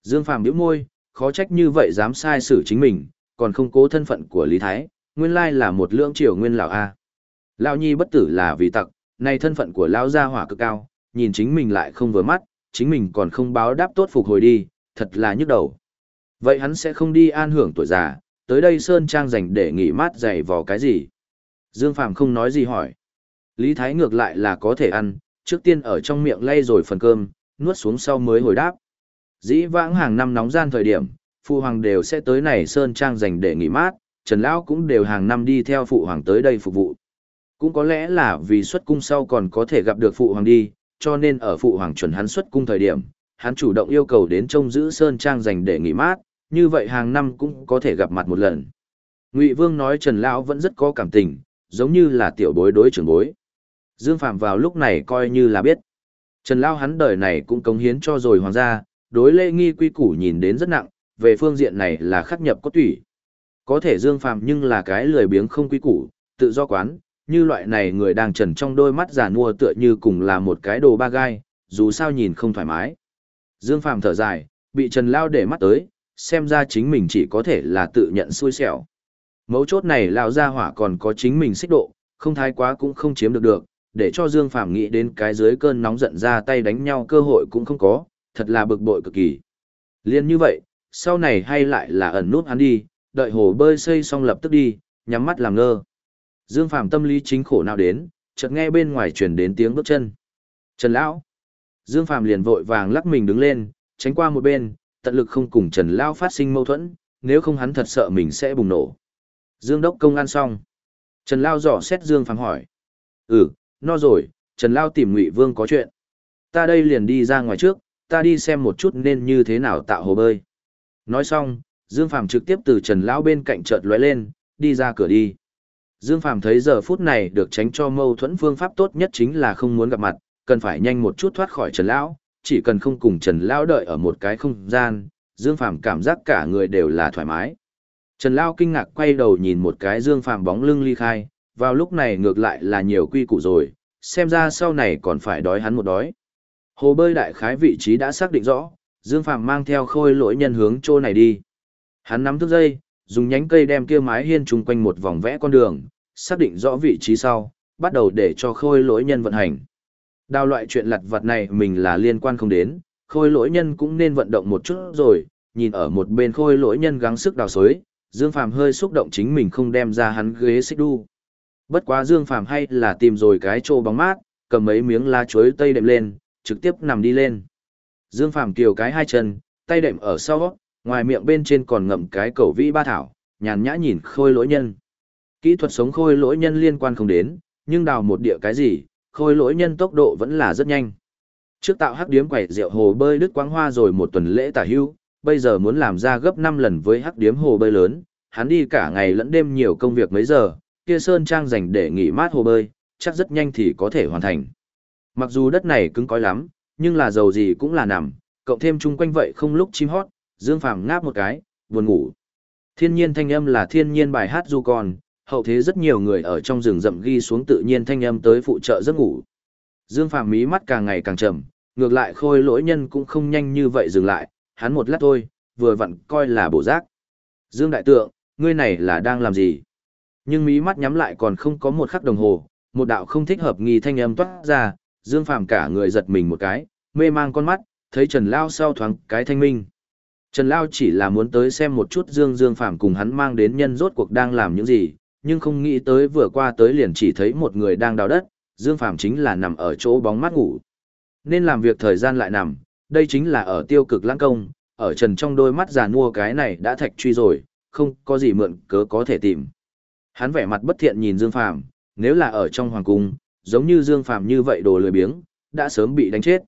Dương Phàm nhíu môi, khó trách như vậy dám sai xử chính mình, còn không cố thân phận của Lý Thái, nguyên lai là một lưỡng triều nguyên lão a. Lão nhi bất tử là vì tặc, nay thân phận của lão gia hỏa cực cao, nhìn chính mình lại không vừa mắt, chính mình còn không báo đáp tốt phục hồi đi, thật là nhức đầu. Vậy hắn sẽ không đi an hưởng tuổi già, tới đây Sơn Trang dành để nghỉ mát dày vò cái gì? Dương Phàm không nói gì hỏi. Lý Thái ngược lại là có thể ăn, trước tiên ở trong miệng lay rồi phần cơm, nuốt xuống sau mới hồi đáp. Dĩ vãng hàng năm nóng gian thời điểm, phụ hoàng đều sẽ tới này sơn trang dành để nghỉ mát, Trần Lão cũng đều hàng năm đi theo phụ hoàng tới đây phục vụ. Cũng có lẽ là vì xuất cung sau còn có thể gặp được phụ hoàng đi, cho nên ở phụ hoàng chuẩn hắn xuất cung thời điểm, hắn chủ động yêu cầu đến trông giữ sơn trang dành để nghỉ mát, như vậy hàng năm cũng có thể gặp mặt một lần. Ngụy Vương nói Trần Lão vẫn rất có cảm tình, giống như là tiểu bối đối trưởng bối. Dương Phạm vào lúc này coi như là biết. Trần Lão hắn đời này cũng cống hiến cho rồi hoàng gia, đối lễ nghi quy củ nhìn đến rất nặng, về phương diện này là khắc nhập có tủy. Có thể Dương phàm nhưng là cái lười biếng không quy củ, tự do quán, như loại này người đang trần trong đôi mắt giả nua tựa như cùng là một cái đồ ba gai, dù sao nhìn không thoải mái. Dương phàm thở dài, bị Trần Lao để mắt tới, xem ra chính mình chỉ có thể là tự nhận xui xẻo. Mấu chốt này lão gia hỏa còn có chính mình xích độ, không thái quá cũng không chiếm được được, để cho Dương phàm nghĩ đến cái dưới cơn nóng giận ra tay đánh nhau cơ hội cũng không có, thật là bực bội cực kỳ. Liên như vậy, sau này hay lại là ẩn nút hắn đi, đợi hồ bơi xây xong lập tức đi, nhắm mắt làm ngơ. Dương Phạm tâm lý chính khổ nào đến, chợt nghe bên ngoài truyền đến tiếng bước chân. Trần Lão. Dương Phạm liền vội vàng lắc mình đứng lên, tránh qua một bên, tận lực không cùng Trần Lão phát sinh mâu thuẫn, nếu không hắn thật sợ mình sẽ bùng nổ. Dương Đốc công ăn xong. Trần Lão dò xét Dương Phạm hỏi. Ừ, no rồi, Trần Lão tìm Ngụy Vương có chuyện. Ta đây liền đi ra ngoài trước, ta đi xem một chút nên như thế nào tạo hồ bơi. Nói xong, Dương Phàm trực tiếp từ Trần Lão bên cạnh chợt lóe lên, đi ra cửa đi. Dương Phàm thấy giờ phút này được tránh cho mâu thuẫn phương pháp tốt nhất chính là không muốn gặp mặt, cần phải nhanh một chút thoát khỏi Trần Lão, chỉ cần không cùng Trần Lão đợi ở một cái không gian, Dương Phàm cảm giác cả người đều là thoải mái. Trần Lão kinh ngạc quay đầu nhìn một cái Dương Phàm bóng lưng ly khai, vào lúc này ngược lại là nhiều quy củ rồi, xem ra sau này còn phải đói hắn một đói. Hồ bơi đại khái vị trí đã xác định rõ, Dương Phàm mang theo khôi lỗi nhân hướng chỗ này đi. Hắn nắm thức dây, dùng nhánh cây đem kia mái hiên chung quanh một vòng vẽ con đường, xác định rõ vị trí sau, bắt đầu để cho khôi lỗi nhân vận hành. Đào loại chuyện lặt vặt này mình là liên quan không đến, khôi lỗi nhân cũng nên vận động một chút rồi, nhìn ở một bên khôi lỗi nhân gắng sức đào xới, Dương Phàm hơi xúc động chính mình không đem ra hắn ghế xích đu. Bất quá Dương Phàm hay là tìm rồi cái chỗ bóng mát, cầm mấy miếng lá chuối tây đệm lên, trực tiếp nằm đi lên. Dương Phàm kiều cái hai chân, tay đệm ở sau, ngoài miệng bên trên còn ngậm cái cầu vĩ ba thảo, nhàn nhã nhìn khôi lỗi nhân. Kỹ thuật sống khôi lỗi nhân liên quan không đến, nhưng đào một địa cái gì, khôi lỗi nhân tốc độ vẫn là rất nhanh. Trước tạo hắc điếm quẩy rượu hồ bơi đứt quáng hoa rồi một tuần lễ tả hưu, bây giờ muốn làm ra gấp 5 lần với hắc điếm hồ bơi lớn, hắn đi cả ngày lẫn đêm nhiều công việc mấy giờ, kia sơn trang dành để nghỉ mát hồ bơi, chắc rất nhanh thì có thể hoàn thành. Mặc dù đất này cứng cỏi lắm, nhưng là dầu gì cũng là nằm, cộng thêm chung quanh vậy không lúc chim hót, Dương Phàm ngáp một cái, buồn ngủ. Thiên nhiên thanh âm là thiên nhiên bài hát du con, hậu thế rất nhiều người ở trong rừng rậm ghi xuống tự nhiên thanh âm tới phụ trợ giấc ngủ. Dương Phàm mí mắt càng ngày càng chậm, ngược lại khôi lỗi nhân cũng không nhanh như vậy dừng lại, hắn một lát thôi, vừa vặn coi là bổ giác. Dương Đại Tượng, ngươi này là đang làm gì? Nhưng mí mắt nhắm lại còn không có một khắc đồng hồ, một đạo không thích hợp nghi thanh âm toát ra, Dương Phàm cả người giật mình một cái, mê mang con mắt, thấy Trần Lao sau thoáng cái thanh minh. Trần Lao chỉ là muốn tới xem một chút Dương Dương Phàm cùng hắn mang đến nhân rốt cuộc đang làm những gì, nhưng không nghĩ tới vừa qua tới liền chỉ thấy một người đang đào đất, Dương Phàm chính là nằm ở chỗ bóng mát ngủ. Nên làm việc thời gian lại nằm, đây chính là ở tiêu cực lãng công, ở trần trong đôi mắt già nua cái này đã thạch truy rồi, không có gì mượn cớ có thể tìm. Hắn vẻ mặt bất thiện nhìn Dương Phàm, nếu là ở trong hoàng cung, giống như Dương Phàm như vậy đồ lười biếng, đã sớm bị đánh chết.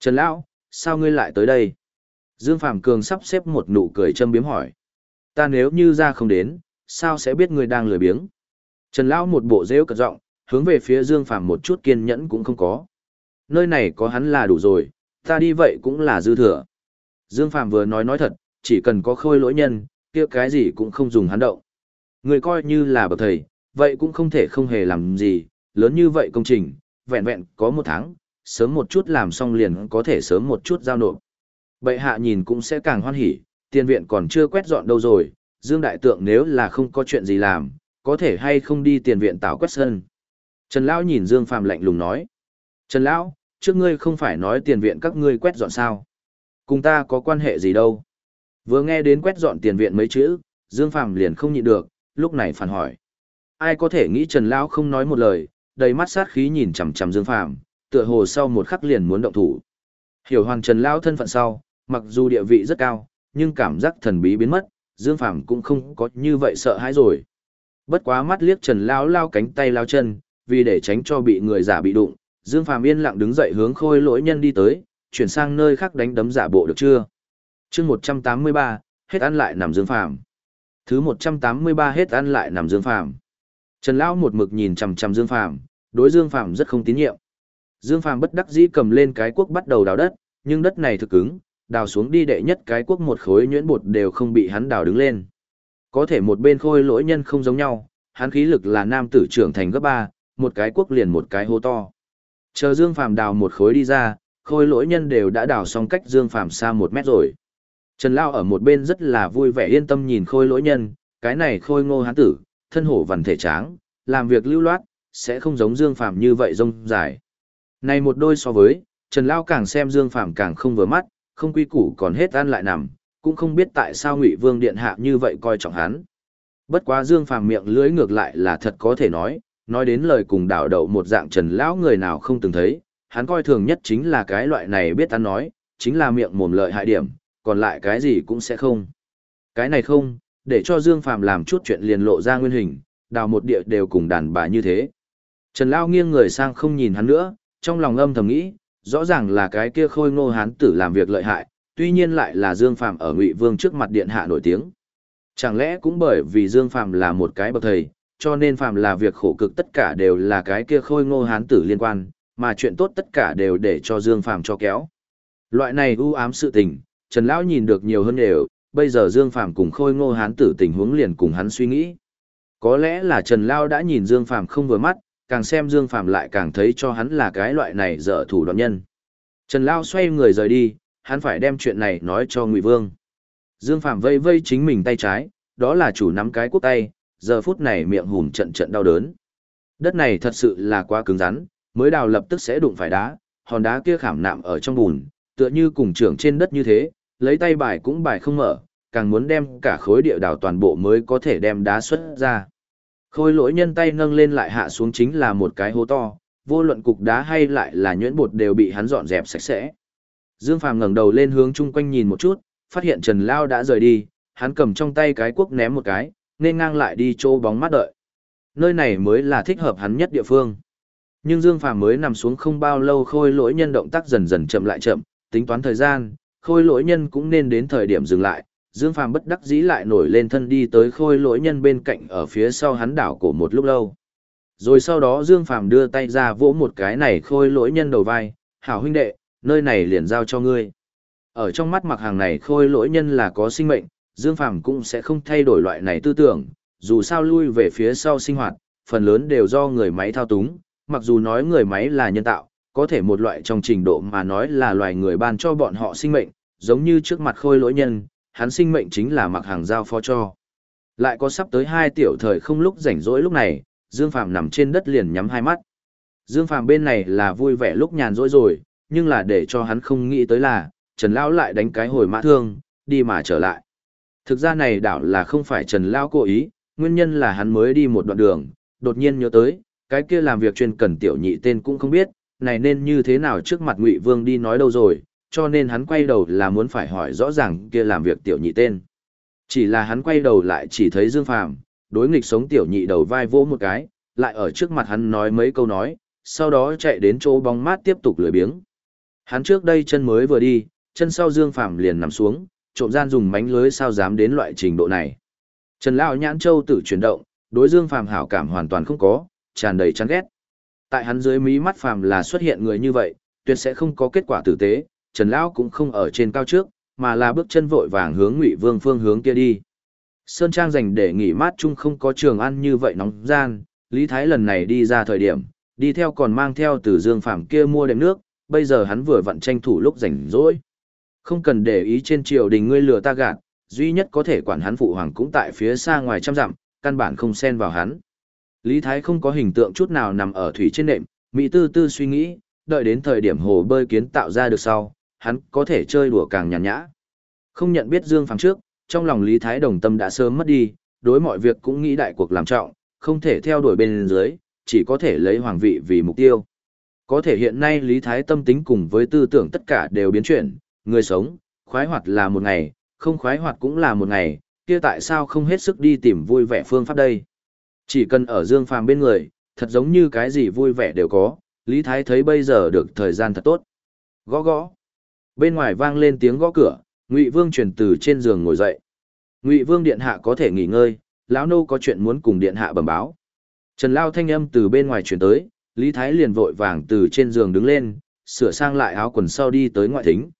Trần Lão, sao ngươi lại tới đây? Dương Phàm Cường sắp xếp một nụ cười châm biếm hỏi. Ta nếu như ra không đến, sao sẽ biết ngươi đang lười biếng? Trần Lão một bộ rêu cật giọng, hướng về phía Dương Phàm một chút kiên nhẫn cũng không có. Nơi này có hắn là đủ rồi, ta đi vậy cũng là dư thừa. Dương Phàm vừa nói nói thật, chỉ cần có khôi lỗi nhân, kia cái gì cũng không dùng hắn động. Người coi như là bậc thầy, vậy cũng không thể không hề làm gì, lớn như vậy công trình, vẹn vẹn có một tháng, sớm một chút làm xong liền có thể sớm một chút giao nộp. Bệ hạ nhìn cũng sẽ càng hoan hỉ, tiền viện còn chưa quét dọn đâu rồi, Dương Đại Tượng nếu là không có chuyện gì làm, có thể hay không đi tiền viện tạo quét sân. Trần Lão nhìn Dương Phạm lạnh lùng nói. Trần Lão, trước ngươi không phải nói tiền viện các ngươi quét dọn sao? Cùng ta có quan hệ gì đâu? Vừa nghe đến quét dọn tiền viện mấy chữ, Dương Phạm liền không nhịn được, lúc này phản hỏi. Ai có thể nghĩ Trần Lão không nói một lời, đầy mắt sát khí nhìn chằm chằm Dương Phàm, tựa hồ sau một khắc liền muốn động thủ. Hiểu Hoàng Trần Lão thân phận sau, Mặc dù địa vị rất cao, nhưng cảm giác thần bí biến mất, Dương Phàm cũng không có như vậy sợ hãi rồi. Bất quá mắt liếc Trần Lão lao cánh tay lao chân, vì để tránh cho bị người giả bị đụng, Dương Phàm yên lặng đứng dậy hướng khôi lỗi nhân đi tới, chuyển sang nơi khác đánh đấm giả bộ được chưa? chương 183, hết ăn lại nằm Dương Phàm Thứ 183 hết ăn lại nằm Dương Phàm Trần Lão một mực nhìn chằm chằm Dương Phàm đối Dương Phàm rất không tín nhiệm. Dương Phàm bất đắc dĩ cầm lên cái cuốc bắt đầu đào đất, nhưng đất này thực cứng, đào xuống đi đệ nhất cái cuốc một khối nhuyễn bột đều không bị hắn đào đứng lên. Có thể một bên khôi lỗi nhân không giống nhau, hắn khí lực là nam tử trưởng thành gấp ba, một cái cuốc liền một cái hô to. Chờ Dương Phàm đào một khối đi ra, khôi lỗi nhân đều đã đào xong cách Dương Phàm xa một mét rồi. Trần Lao ở một bên rất là vui vẻ yên tâm nhìn khôi lỗi nhân, cái này khôi ngô hán tử, thân hổ vằn thể tráng, làm việc lưu loát, sẽ không giống Dương Phàm như vậy rông dài. Này một đôi so với, Trần Lao càng xem Dương Phàm càng không vừa mắt, không quy củ còn hết ăn lại nằm, cũng không biết tại sao Ngụy Vương điện hạ như vậy coi trọng hắn. Bất quá Dương Phàm miệng lưỡi ngược lại là thật có thể nói, nói đến lời cùng đảo đậu một dạng Trần lão người nào không từng thấy, hắn coi thường nhất chính là cái loại này biết ăn nói, chính là miệng mồm lợi hại điểm, còn lại cái gì cũng sẽ không. Cái này không, để cho Dương Phàm làm chút chuyện liền lộ ra nguyên hình, đào một địa đều cùng đàn bà như thế. Trần Lao nghiêng người sang không nhìn hắn nữa, trong lòng âm thầm nghĩ, rõ ràng là cái kia khôi ngô hán tử làm việc lợi hại, tuy nhiên lại là Dương Phàm ở Ngụy Vương trước mặt điện hạ nổi tiếng. Chẳng lẽ cũng bởi vì Dương Phàm là một cái bậc thầy, cho nên Phàm là việc khổ cực tất cả đều là cái kia khôi ngô hán tử liên quan, mà chuyện tốt tất cả đều để cho Dương Phàm cho kéo. Loại này u ám sự tình, Trần Lão nhìn được nhiều hơn đều, bây giờ Dương Phàm cùng khôi ngô hán tử tình huống liền cùng hắn suy nghĩ. Có lẽ là Trần Lao đã nhìn Dương Phàm không vừa mắt, càng xem Dương Phàm lại càng thấy cho hắn là cái loại này dở thủ đoạn nhân. Trần Lao xoay người rời đi, hắn phải đem chuyện này nói cho Ngụy Vương. Dương Phàm vây vây chính mình tay trái, đó là chủ nắm cái quốc tay, giờ phút này miệng hùm trận trận đau đớn. Đất này thật sự là quá cứng rắn, mới đào lập tức sẽ đụng phải đá, hòn đá kia khảm nạm ở trong bùn, tựa như cùng trưởng trên đất như thế, lấy tay bài cũng bài không mở, càng muốn đem cả khối địa đảo toàn bộ mới có thể đem đá xuất ra. Khôi lỗi nhân tay nâng lên lại hạ xuống chính là một cái hố to, vô luận cục đá hay lại là nhuyễn bột đều bị hắn dọn dẹp sạch sẽ. Dương Phàm ngẩng đầu lên hướng chung quanh nhìn một chút, phát hiện Trần Lao đã rời đi, hắn cầm trong tay cái cuốc ném một cái, nên ngang lại đi chỗ bóng mắt đợi. Nơi này mới là thích hợp hắn nhất địa phương. Nhưng Dương Phàm mới nằm xuống không bao lâu khôi lỗi nhân động tác dần dần chậm lại chậm, tính toán thời gian, khôi lỗi nhân cũng nên đến thời điểm dừng lại. Dương Phàm bất đắc dĩ lại nổi lên thân đi tới khôi lỗi nhân bên cạnh ở phía sau hắn đảo cổ một lúc lâu. Rồi sau đó Dương Phàm đưa tay ra vỗ một cái này khôi lỗi nhân đầu vai, hảo huynh đệ, nơi này liền giao cho ngươi. Ở trong mắt mặc hàng này khôi lỗi nhân là có sinh mệnh, Dương Phàm cũng sẽ không thay đổi loại này tư tưởng, dù sao lui về phía sau sinh hoạt, phần lớn đều do người máy thao túng, mặc dù nói người máy là nhân tạo, có thể một loại trong trình độ mà nói là loài người ban cho bọn họ sinh mệnh, giống như trước mặt khôi lỗi nhân, hắn sinh mệnh chính là mặc hàng giao phó cho. Lại có sắp tới hai tiểu thời không lúc rảnh rỗi lúc này, Dương Phàm nằm trên đất liền nhắm hai mắt. Dương Phàm bên này là vui vẻ lúc nhàn rỗi rồi, nhưng là để cho hắn không nghĩ tới là, Trần Lão lại đánh cái hồi mã thương, đi mà trở lại. Thực ra này đảo là không phải Trần Lão cố ý, nguyên nhân là hắn mới đi một đoạn đường, đột nhiên nhớ tới, cái kia làm việc chuyên cần tiểu nhị tên cũng không biết, này nên như thế nào trước mặt Ngụy Vương đi nói đâu rồi, cho nên hắn quay đầu là muốn phải hỏi rõ ràng kia làm việc tiểu nhị tên. Chỉ là hắn quay đầu lại chỉ thấy Dương Phàm, đối nghịch sống tiểu nhị đầu vai vỗ một cái, lại ở trước mặt hắn nói mấy câu nói, sau đó chạy đến chỗ bóng mát tiếp tục lười biếng. Hắn trước đây chân mới vừa đi, chân sau Dương Phàm liền nằm xuống, trộm gian dùng mánh lưới sao dám đến loại trình độ này. Trần Lão Nhãn Châu tự chuyển động, đối Dương Phàm hảo cảm hoàn toàn không có, tràn đầy chán ghét. Tại hắn dưới mí mắt Phàm là xuất hiện người như vậy, tuyệt sẽ không có kết quả tử tế, Trần Lão cũng không ở trên cao trước, mà là bước chân vội vàng hướng Ngụy Vương phương hướng kia đi. Sơn Trang dành để nghỉ mát chung không có trường ăn như vậy nóng gian, Lý Thái lần này đi ra thời điểm, đi theo còn mang theo từ Dương Phàm kia mua đệm nước, bây giờ hắn vừa vặn tranh thủ lúc rảnh rỗi. Không cần để ý trên triều đình ngươi lừa ta gạt, duy nhất có thể quản hắn phụ hoàng cũng tại phía xa ngoài trăm dặm, căn bản không xen vào hắn. Lý Thái không có hình tượng chút nào nằm ở thủy trên nệm, Mỹ tư tư suy nghĩ, đợi đến thời điểm hồ bơi kiến tạo ra được sau, hắn có thể chơi đùa càng nhàn nhã. Không nhận biết Dương Phàm trước, trong lòng Lý Thái đồng tâm đã sớm mất đi, đối mọi việc cũng nghĩ đại cuộc làm trọng, không thể theo đuổi bên dưới, chỉ có thể lấy hoàng vị vì mục tiêu. Có thể hiện nay Lý Thái tâm tính cùng với tư tưởng tất cả đều biến chuyển, người sống, khoái hoạt là một ngày, không khoái hoạt cũng là một ngày, kia tại sao không hết sức đi tìm vui vẻ phương pháp đây? Chỉ cần ở Dương Phàm bên người, thật giống như cái gì vui vẻ đều có, Lý Thái thấy bây giờ được thời gian thật tốt. Gõ gõ. Bên ngoài vang lên tiếng gõ cửa, Ngụy Vương chuyển từ trên giường ngồi dậy. Ngụy Vương điện hạ có thể nghỉ ngơi, lão nô có chuyện muốn cùng điện hạ bẩm báo. Trần Lao thanh âm từ bên ngoài truyền tới, Lý Thái liền vội vàng từ trên giường đứng lên, sửa sang lại áo quần sau đi tới ngoại thính.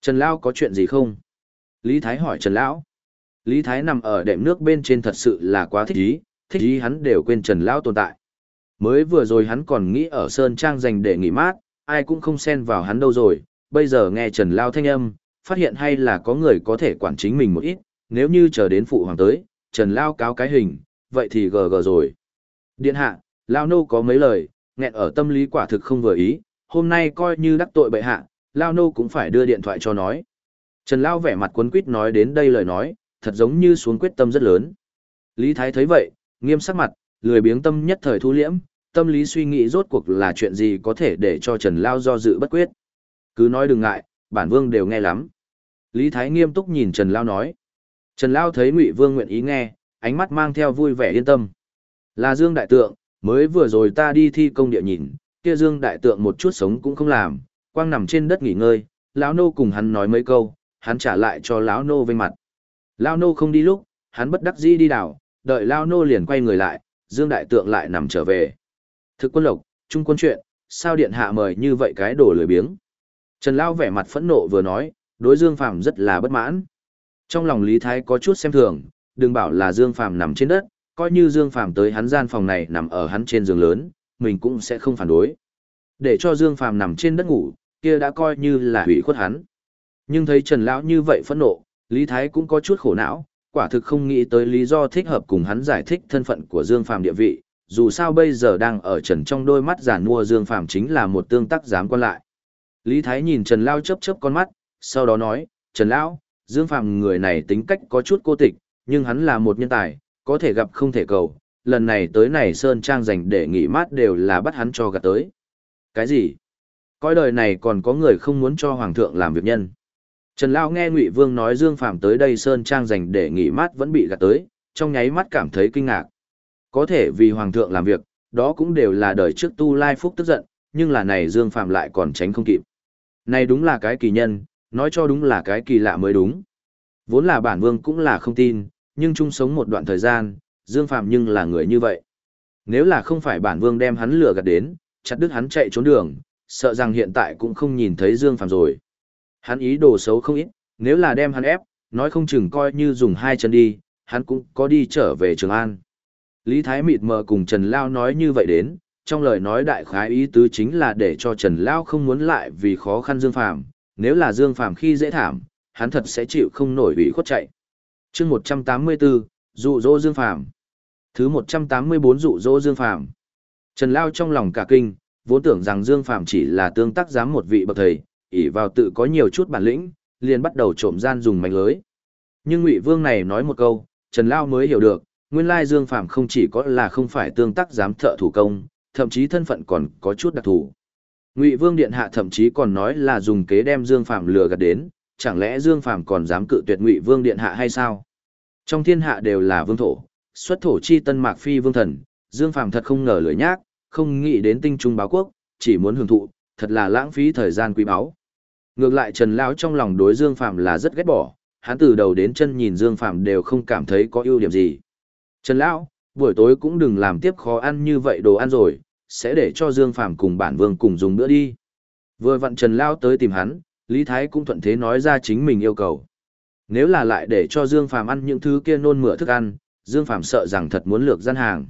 Trần Lao có chuyện gì không? Lý Thái hỏi Trần Lão. Lý Thái nằm ở đệm nước bên trên thật sự là quá thích ý, thích ý hắn đều quên Trần Lão tồn tại. Mới vừa rồi hắn còn nghĩ ở Sơn Trang dành để nghỉ mát, ai cũng không xen vào hắn đâu rồi, bây giờ nghe Trần Lao thanh âm, phát hiện hay là có người có thể quản chính mình một ít, nếu như chờ đến phụ hoàng tới, Trần Lao cáo cái hình, vậy thì gờ gờ rồi. Điện hạ, Lao nô có mấy lời, nghẹn ở tâm lý quả thực không vừa ý, hôm nay coi như đắc tội bệ hạ, Lao nô cũng phải đưa điện thoại cho nói. Trần Lao vẻ mặt quấn quýt nói đến đây lời nói, thật giống như xuống quyết tâm rất lớn. Lý Thái thấy vậy, nghiêm sắc mặt, lười biếng tâm nhất thời thu liễm, tâm lý suy nghĩ rốt cuộc là chuyện gì có thể để cho Trần Lao do dự bất quyết. Cứ nói đừng ngại, bản vương đều nghe lắm. Lý Thái nghiêm túc nhìn Trần Lao nói. Trần Lao thấy Ngụy Vương nguyện ý nghe, ánh mắt mang theo vui vẻ yên tâm. Là Dương Đại Tượng, mới vừa rồi ta đi thi công địa nhìn, kia Dương Đại Tượng một chút sống cũng không làm, quang nằm trên đất nghỉ ngơi, lão nô cùng hắn nói mấy câu, hắn trả lại cho lão nô vênh mặt. Lão nô không đi lúc, hắn bất đắc dĩ đi đảo, đợi Lao nô liền quay người lại, Dương Đại Tượng lại nằm trở về. Thực quân lộc, trung quân chuyện, sao điện hạ mời như vậy cái đồ lười biếng. Trần Lao vẻ mặt phẫn nộ vừa nói, đối Dương Phàm rất là bất mãn. Trong lòng Lý Thái có chút xem thường, đừng bảo là Dương Phàm nằm trên đất, coi như Dương Phàm tới hắn gian phòng này nằm ở hắn trên giường lớn, mình cũng sẽ không phản đối. Để cho Dương Phàm nằm trên đất ngủ, kia đã coi như là hủy khuất hắn. Nhưng thấy Trần Lão như vậy phẫn nộ, Lý Thái cũng có chút khổ não, quả thực không nghĩ tới lý do thích hợp cùng hắn giải thích thân phận của Dương Phàm địa vị, dù sao bây giờ đang ở Trần trong đôi mắt giản mua Dương Phàm chính là một tương tác dám quan lại. Lý Thái nhìn Trần Lão chớp chớp con mắt, sau đó nói, Trần Lão, Dương Phàm người này tính cách có chút cô tịch, nhưng hắn là một nhân tài, có thể gặp không thể cầu, lần này tới này Sơn Trang dành để nghỉ mát đều là bắt hắn cho gạt tới. Cái gì? Coi đời này còn có người không muốn cho Hoàng thượng làm việc nhân. Trần Lão nghe Ngụy Vương nói Dương Phàm tới đây Sơn Trang dành để nghỉ mát vẫn bị gạt tới, trong nháy mắt cảm thấy kinh ngạc. Có thể vì Hoàng thượng làm việc, đó cũng đều là đời trước tu lai phúc tức giận, nhưng là này Dương Phàm lại còn tránh không kịp. Này đúng là cái kỳ nhân, nói cho đúng là cái kỳ lạ mới đúng. Vốn là bản vương cũng là không tin, nhưng chung sống một đoạn thời gian, Dương Phạm nhưng là người như vậy. Nếu là không phải bản vương đem hắn lừa gạt đến, chặt đứt hắn chạy trốn đường, sợ rằng hiện tại cũng không nhìn thấy Dương Phạm rồi. Hắn ý đồ xấu không ít, nếu là đem hắn ép, nói không chừng coi như dùng hai chân đi, hắn cũng có đi trở về Trường An. Lý Thái mịt mờ cùng Trần Lao nói như vậy đến, trong lời nói đại khái ý tứ chính là để cho Trần Lao không muốn lại vì khó khăn Dương Phạm, nếu là Dương Phàm khi dễ thảm, hắn thật sẽ chịu không nổi ủy khuất chạy. Chương 184, dụ dỗ Dương Phàm. Thứ 184 dụ dỗ Dương Phàm. Trần Lao trong lòng cả kinh, vốn tưởng rằng Dương Phàm chỉ là tương tác giám một vị bậc thầy, ỷ vào tự có nhiều chút bản lĩnh, liền bắt đầu trộm gian dùng mảnh lưới. Nhưng Ngụy Vương này nói một câu, Trần Lao mới hiểu được, nguyên lai Dương Phàm không chỉ có là không phải tương tác giám thợ thủ công, thậm chí thân phận còn có chút đặc thù. Ngụy Vương điện hạ thậm chí còn nói là dùng kế đem Dương Phàm lừa gạt đến, chẳng lẽ Dương Phàm còn dám cự tuyệt Ngụy Vương điện hạ hay sao? Trong thiên hạ đều là vương thổ, xuất thổ chi tân mạc phi vương thần, Dương Phàm thật không ngờ lười nhác, không nghĩ đến tinh trung báo quốc, chỉ muốn hưởng thụ, thật là lãng phí thời gian quý báu. Ngược lại Trần lão trong lòng đối Dương Phạm là rất ghét bỏ, hắn từ đầu đến chân nhìn Dương Phạm đều không cảm thấy có ưu điểm gì. Trần lão, buổi tối cũng đừng làm tiếp khó ăn như vậy đồ ăn rồi, sẽ để cho Dương Phạm cùng bản vương cùng dùng bữa đi. Vừa vặn Trần Lão tới tìm hắn, Lý Thái cũng thuận thế nói ra chính mình yêu cầu. Nếu là lại để cho Dương Phạm ăn những thứ kia nôn mửa thức ăn, Dương Phạm sợ rằng thật muốn lược gian hàng.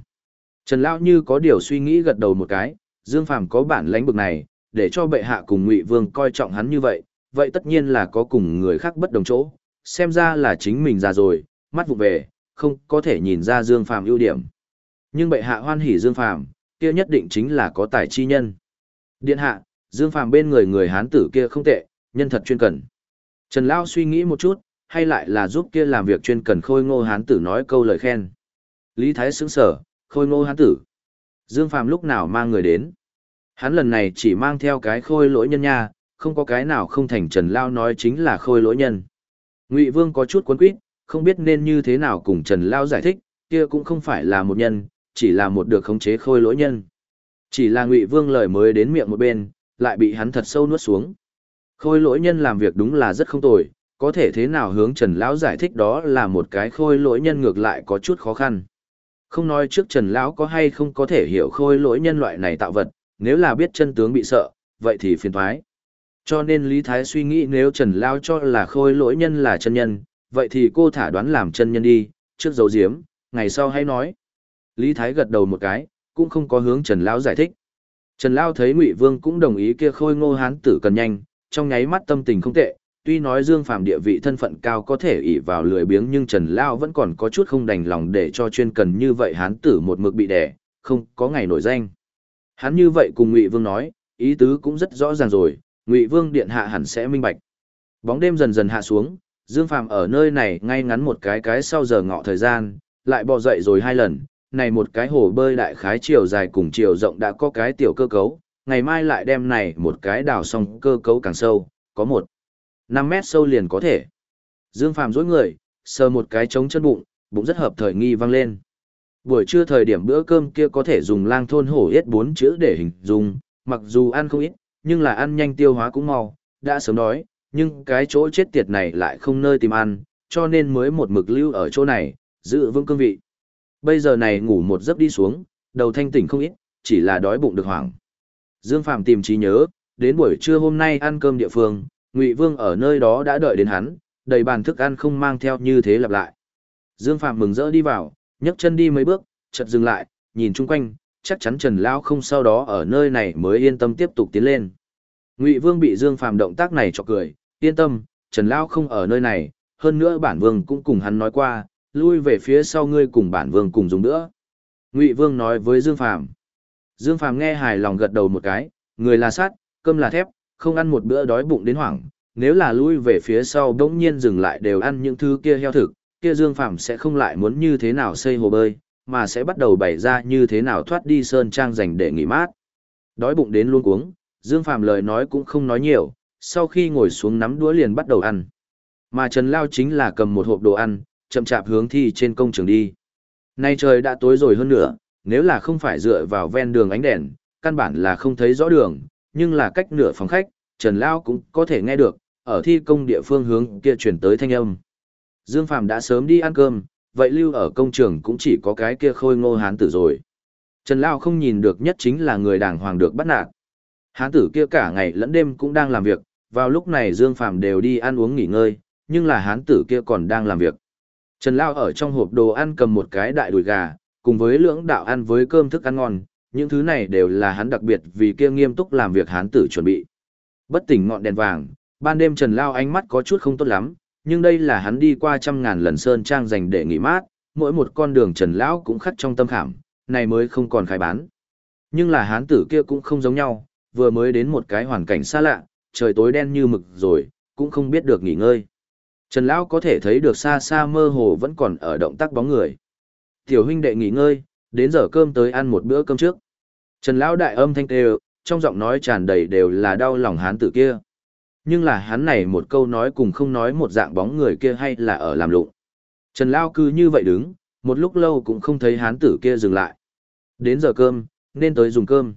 Trần Lão như có điều suy nghĩ gật đầu một cái, Dương Phạm có bản lãnh bực này, để cho bệ hạ cùng Ngụy Vương coi trọng hắn như vậy, vậy tất nhiên là có cùng người khác bất đồng chỗ, xem ra là chính mình già rồi, mắt vụ về, không có thể nhìn ra Dương Phàm ưu điểm. Nhưng bệ hạ hoan hỉ Dương Phàm, kia nhất định chính là có tài chi nhân. Điện hạ, Dương Phàm bên người người hán tử kia không tệ, nhân thật chuyên cần. Trần Lao suy nghĩ một chút, hay lại là giúp kia làm việc chuyên cần khôi ngô hán tử nói câu lời khen. Lý Thái xứng sở, khôi ngô hán tử. Dương Phàm lúc nào mang người đến. Hắn lần này chỉ mang theo cái khôi lỗi nhân nha, không có cái nào không thành Trần Lao nói chính là khôi lỗi nhân. Ngụy Vương có chút cuốn quýt, không biết nên như thế nào cùng Trần Lao giải thích, kia cũng không phải là một nhân, chỉ là một được khống chế khôi lỗi nhân. Chỉ là Ngụy Vương lời mới đến miệng một bên, lại bị hắn thật sâu nuốt xuống. Khôi lỗi nhân làm việc đúng là rất không tồi, có thể thế nào hướng Trần Lão giải thích đó là một cái khôi lỗi nhân ngược lại có chút khó khăn. Không nói trước Trần Lão có hay không có thể hiểu khôi lỗi nhân loại này tạo vật, nếu là biết chân tướng bị sợ, vậy thì phiền thoái. Cho nên Lý Thái suy nghĩ nếu Trần Lão cho là khôi lỗi nhân là chân nhân, vậy thì cô thả đoán làm chân nhân đi, trước dấu diếm, ngày sau hay nói. Lý Thái gật đầu một cái, cũng không có hướng Trần Lão giải thích. Trần Lão thấy Ngụy Vương cũng đồng ý kia khôi ngô hán tử cần nhanh, trong nháy mắt tâm tình không tệ, tuy nói Dương Phàm địa vị thân phận cao có thể ỷ vào lười biếng nhưng Trần Lao vẫn còn có chút không đành lòng để cho chuyên cần như vậy hán tử một mực bị đẻ, không có ngày nổi danh. Hắn như vậy cùng Ngụy Vương nói, ý tứ cũng rất rõ ràng rồi, Ngụy Vương điện hạ hẳn sẽ minh bạch. Bóng đêm dần dần hạ xuống, Dương Phàm ở nơi này ngay ngắn một cái cái sau giờ ngọ thời gian, lại bò dậy rồi hai lần, này một cái hồ bơi đại khái chiều dài cùng chiều rộng đã có cái tiểu cơ cấu, ngày mai lại đem này một cái đào xong cơ cấu càng sâu, có một 5 mét sâu liền có thể. Dương Phàm dối người, sờ một cái trống chân bụng, bụng rất hợp thời nghi vang lên. Buổi trưa thời điểm bữa cơm kia có thể dùng lang thôn hổ yết bốn chữ để hình dung, mặc dù ăn không ít, nhưng là ăn nhanh tiêu hóa cũng mau, đã sớm đói, nhưng cái chỗ chết tiệt này lại không nơi tìm ăn, cho nên mới một mực lưu ở chỗ này, giữ vững cương vị. Bây giờ này ngủ một giấc đi xuống, đầu thanh tỉnh không ít, chỉ là đói bụng được hoảng. Dương Phàm tìm trí nhớ, đến buổi trưa hôm nay ăn cơm địa phương, Ngụy Vương ở nơi đó đã đợi đến hắn, đầy bàn thức ăn không mang theo như thế lặp lại. Dương Phạm mừng rỡ đi vào, nhấc chân đi mấy bước, chợt dừng lại, nhìn chung quanh, chắc chắn Trần Lão không sau đó ở nơi này mới yên tâm tiếp tục tiến lên. Ngụy Vương bị Dương Phàm động tác này cho cười, yên tâm, Trần Lão không ở nơi này, hơn nữa bản vương cũng cùng hắn nói qua, lui về phía sau ngươi cùng bản vương cùng dùng nữa. Ngụy Vương nói với Dương Phàm. Dương Phàm nghe hài lòng gật đầu một cái, người là sắt, cơm là thép, không ăn một bữa đói bụng đến hoảng, nếu là lui về phía sau đống nhiên dừng lại đều ăn những thứ kia heo thực, kia Dương Phạm sẽ không lại muốn như thế nào xây hồ bơi, mà sẽ bắt đầu bày ra như thế nào thoát đi sơn trang dành để nghỉ mát. Đói bụng đến luôn cuống, Dương Phạm lời nói cũng không nói nhiều, sau khi ngồi xuống nắm đũa liền bắt đầu ăn. Mà Trần Lao chính là cầm một hộp đồ ăn, chậm chạp hướng thi trên công trường đi. Nay trời đã tối rồi hơn nữa, nếu là không phải dựa vào ven đường ánh đèn, căn bản là không thấy rõ đường, nhưng là cách nửa phòng khách, Trần Lao cũng có thể nghe được, ở thi công địa phương hướng kia chuyển tới thanh âm. Dương Phạm đã sớm đi ăn cơm, vậy lưu ở công trường cũng chỉ có cái kia khôi ngô hán tử rồi. Trần Lao không nhìn được nhất chính là người đàng hoàng được bắt nạt. Hán tử kia cả ngày lẫn đêm cũng đang làm việc, vào lúc này Dương Phạm đều đi ăn uống nghỉ ngơi, nhưng là hán tử kia còn đang làm việc. Trần Lao ở trong hộp đồ ăn cầm một cái đại đùi gà, cùng với lưỡng đạo ăn với cơm thức ăn ngon, những thứ này đều là hắn đặc biệt vì kia nghiêm túc làm việc hán tử chuẩn bị. Bất tỉnh ngọn đèn vàng, ban đêm Trần Lao ánh mắt có chút không tốt lắm, nhưng đây là hắn đi qua trăm ngàn lần sơn trang dành để nghỉ mát, mỗi một con đường Trần Lão cũng khắc trong tâm khảm, này mới không còn khai bán. Nhưng là hán tử kia cũng không giống nhau, vừa mới đến một cái hoàn cảnh xa lạ, trời tối đen như mực rồi, cũng không biết được nghỉ ngơi. Trần Lão có thể thấy được xa xa mơ hồ vẫn còn ở động tác bóng người. Tiểu huynh đệ nghỉ ngơi, đến giờ cơm tới ăn một bữa cơm trước. Trần Lão đại âm thanh kêu, trong giọng nói tràn đầy đều là đau lòng hán tử kia. Nhưng là hắn này một câu nói cùng không nói một dạng bóng người kia hay là ở làm lụng. Trần Lao cứ như vậy đứng, một lúc lâu cũng không thấy hán tử kia dừng lại. Đến giờ cơm, nên tới dùng cơm.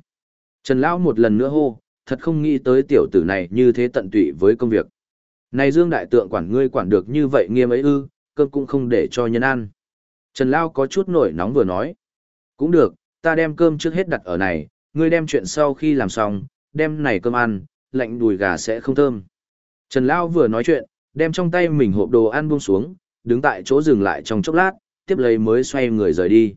Trần Lão một lần nữa hô, thật không nghĩ tới tiểu tử này như thế tận tụy với công việc. Này Dương Đại Tượng quản ngươi quản được như vậy nghiêm ấy ư, cơm cũng không để cho nhân ăn. Trần Lao có chút nổi nóng vừa nói. Cũng được, ta đem cơm trước hết đặt ở này, ngươi đem chuyện sau khi làm xong, đem này cơm ăn, lạnh đùi gà sẽ không thơm. Trần Lao vừa nói chuyện, đem trong tay mình hộp đồ ăn buông xuống, đứng tại chỗ dừng lại trong chốc lát, tiếp lấy mới xoay người rời đi.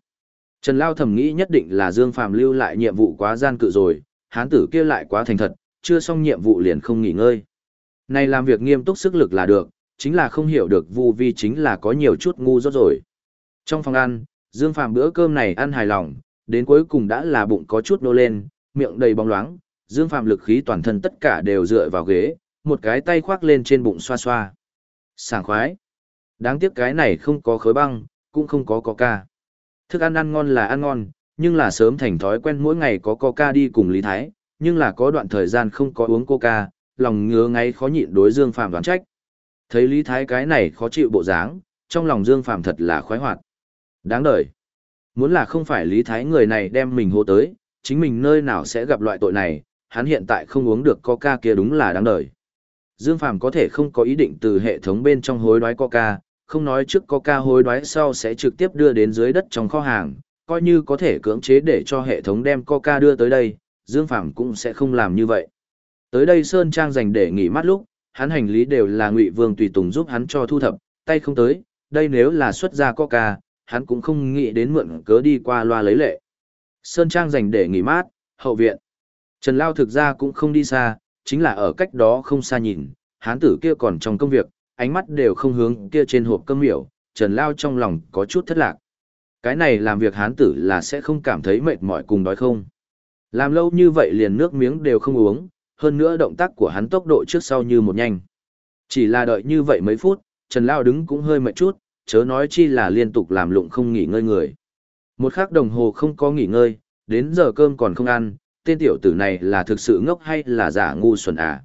Trần Lao thầm nghĩ nhất định là Dương Phàm lưu lại nhiệm vụ quá gian cự rồi, hán tử kia lại quá thành thật, chưa xong nhiệm vụ liền không nghỉ ngơi. Này làm việc nghiêm túc sức lực là được, chính là không hiểu được vu vi chính là có nhiều chút ngu rốt rồi. Trong phòng ăn, Dương Phàm bữa cơm này ăn hài lòng, đến cuối cùng đã là bụng có chút nô lên, miệng đầy bóng loáng, Dương Phạm lực khí toàn thân tất cả đều dựa vào ghế, một cái tay khoác lên trên bụng xoa xoa. Sảng khoái. Đáng tiếc cái này không có khối băng, cũng không có coca. Thức ăn ăn ngon là ăn ngon, nhưng là sớm thành thói quen mỗi ngày có coca đi cùng Lý Thái, nhưng là có đoạn thời gian không có uống coca, lòng ngứa ngáy khó nhịn đối Dương Phạm đoán trách. Thấy Lý Thái cái này khó chịu bộ dáng, trong lòng Dương Phạm thật là khoái hoạt. Đáng đời. Muốn là không phải Lý Thái người này đem mình hô tới, chính mình nơi nào sẽ gặp loại tội này, hắn hiện tại không uống được coca kia đúng là đáng đời. Dương Phàm có thể không có ý định từ hệ thống bên trong hối đoái coca, không nói trước coca hối đoái sau sẽ trực tiếp đưa đến dưới đất trong kho hàng, coi như có thể cưỡng chế để cho hệ thống đem coca đưa tới đây, Dương Phàm cũng sẽ không làm như vậy. Tới đây Sơn Trang dành để nghỉ mát lúc, hắn hành lý đều là Ngụy Vương tùy tùng giúp hắn cho thu thập, tay không tới, đây nếu là xuất ra coca, hắn cũng không nghĩ đến mượn cớ đi qua loa lấy lệ. Sơn Trang dành để nghỉ mát, hậu viện. Trần Lao thực ra cũng không đi xa, chính là ở cách đó không xa nhìn, hán tử kia còn trong công việc, ánh mắt đều không hướng kia trên hộp cơm miểu, Trần Lao trong lòng có chút thất lạc. Cái này làm việc hán tử là sẽ không cảm thấy mệt mỏi cùng đói không. Làm lâu như vậy liền nước miếng đều không uống, hơn nữa động tác của hắn tốc độ trước sau như một nhanh. Chỉ là đợi như vậy mấy phút, Trần Lao đứng cũng hơi mệt chút, chớ nói chi là liên tục làm lụng không nghỉ ngơi người. Một khắc đồng hồ không có nghỉ ngơi, đến giờ cơm còn không ăn, tên tiểu tử này là thực sự ngốc hay là giả ngu xuẩn à.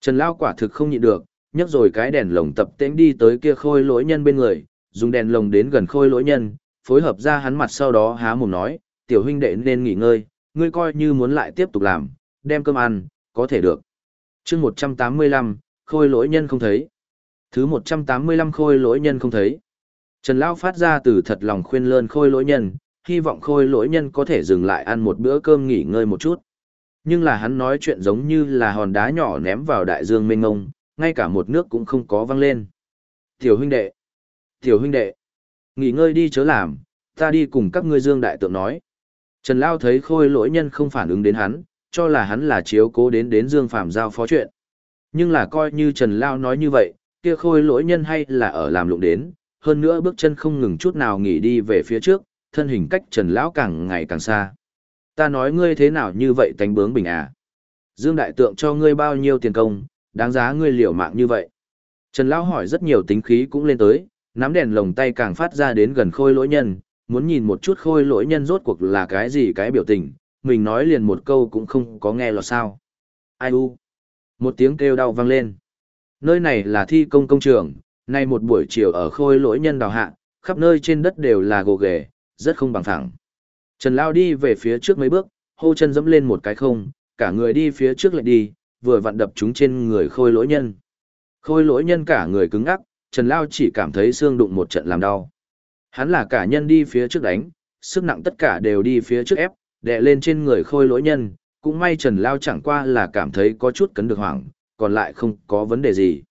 Trần Lao quả thực không nhịn được, nhấc rồi cái đèn lồng tập tễnh đi tới kia khôi lỗi nhân bên người, dùng đèn lồng đến gần khôi lỗi nhân, phối hợp ra hắn mặt sau đó há mồm nói, tiểu huynh đệ nên nghỉ ngơi, ngươi coi như muốn lại tiếp tục làm, đem cơm ăn, có thể được. chương 185, khôi lỗi nhân không thấy. Thứ 185 khôi lỗi nhân không thấy. Trần Lao phát ra từ thật lòng khuyên lơn khôi lỗi nhân, hy vọng khôi lỗi nhân có thể dừng lại ăn một bữa cơm nghỉ ngơi một chút. Nhưng là hắn nói chuyện giống như là hòn đá nhỏ ném vào đại dương mênh ngông, ngay cả một nước cũng không có văng lên. Tiểu huynh đệ! Tiểu huynh đệ! Nghỉ ngơi đi chớ làm, ta đi cùng các ngươi dương đại tượng nói. Trần Lao thấy khôi lỗi nhân không phản ứng đến hắn, cho là hắn là chiếu cố đến đến Dương Phạm giao phó chuyện. Nhưng là coi như Trần Lao nói như vậy, kia khôi lỗi nhân hay là ở làm lụng đến, hơn nữa bước chân không ngừng chút nào nghỉ đi về phía trước, thân hình cách Trần Lão càng ngày càng xa. Ta nói ngươi thế nào như vậy tánh bướng bình à? Dương Đại Tượng cho ngươi bao nhiêu tiền công, đáng giá ngươi liều mạng như vậy. Trần Lão hỏi rất nhiều tính khí cũng lên tới, nắm đèn lồng tay càng phát ra đến gần khôi lỗi nhân, muốn nhìn một chút khôi lỗi nhân rốt cuộc là cái gì cái biểu tình, mình nói liền một câu cũng không có nghe lọt sao. Ai u? Một tiếng kêu đau vang lên. Nơi này là thi công công trường, nay một buổi chiều ở khôi lỗi nhân đào hạ, khắp nơi trên đất đều là gồ ghề, rất không bằng thẳng. Trần Lao đi về phía trước mấy bước, hô chân dẫm lên một cái không, cả người đi phía trước lại đi, vừa vặn đập chúng trên người khôi lỗi nhân. Khôi lỗi nhân cả người cứng ngắc, Trần Lao chỉ cảm thấy xương đụng một trận làm đau. Hắn là cả nhân đi phía trước đánh, sức nặng tất cả đều đi phía trước ép, đè lên trên người khôi lỗi nhân, cũng may Trần Lao chẳng qua là cảm thấy có chút cấn được hoảng, còn lại không có vấn đề gì.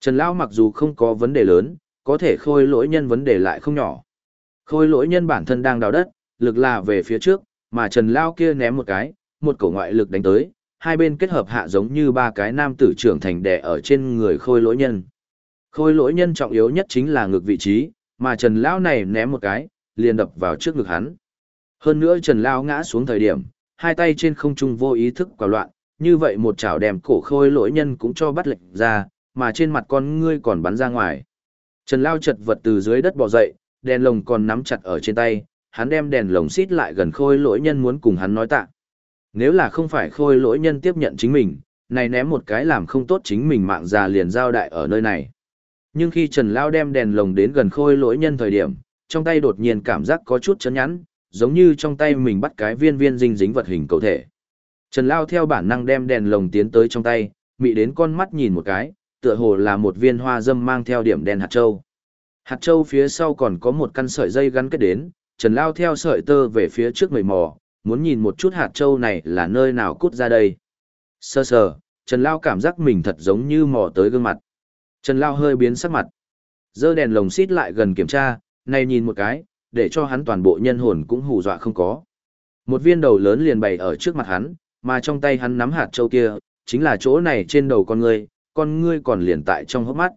Trần Lao mặc dù không có vấn đề lớn, có thể khôi lỗi nhân vấn đề lại không nhỏ. Khôi lỗi nhân bản thân đang đào đất, lực là về phía trước, mà Trần Lao kia ném một cái, một cổ ngoại lực đánh tới, hai bên kết hợp hạ giống như ba cái nam tử trưởng thành đè ở trên người khôi lỗi nhân. Khôi lỗi nhân trọng yếu nhất chính là ngực vị trí, mà Trần Lão này ném một cái, liền đập vào trước ngực hắn. Hơn nữa Trần Lão ngã xuống thời điểm, hai tay trên không trung vô ý thức quả loạn, như vậy một chảo đem cổ khôi lỗi nhân cũng cho bắt lệnh ra, mà trên mặt con ngươi còn bắn ra ngoài. Trần Lao chật vật từ dưới đất bò dậy, đèn lồng còn nắm chặt ở trên tay, hắn đem đèn lồng xít lại gần khôi lỗi nhân muốn cùng hắn nói tạ. Nếu là không phải khôi lỗi nhân tiếp nhận chính mình, này ném một cái làm không tốt chính mình mạng già liền giao đại ở nơi này. Nhưng khi Trần Lao đem đèn lồng đến gần khôi lỗi nhân thời điểm, trong tay đột nhiên cảm giác có chút chấn nhắn, giống như trong tay mình bắt cái viên viên dinh dính vật hình cầu thể. Trần Lao theo bản năng đem đèn lồng tiến tới trong tay, mị đến con mắt nhìn một cái, tựa hồ là một viên hoa dâm mang theo điểm đen hạt châu. Hạt châu phía sau còn có một căn sợi dây gắn kết đến, Trần Lao theo sợi tơ về phía trước mầy mò, muốn nhìn một chút hạt châu này là nơi nào cút ra đây. Sơ sờ, Trần Lao cảm giác mình thật giống như mò tới gương mặt. Trần Lao hơi biến sắc mặt. Dơ đèn lồng xít lại gần kiểm tra, này nhìn một cái, để cho hắn toàn bộ nhân hồn cũng hù dọa không có. Một viên đầu lớn liền bày ở trước mặt hắn, mà trong tay hắn nắm hạt châu kia, chính là chỗ này trên đầu con người, con ngươi còn liền tại trong hốc mắt.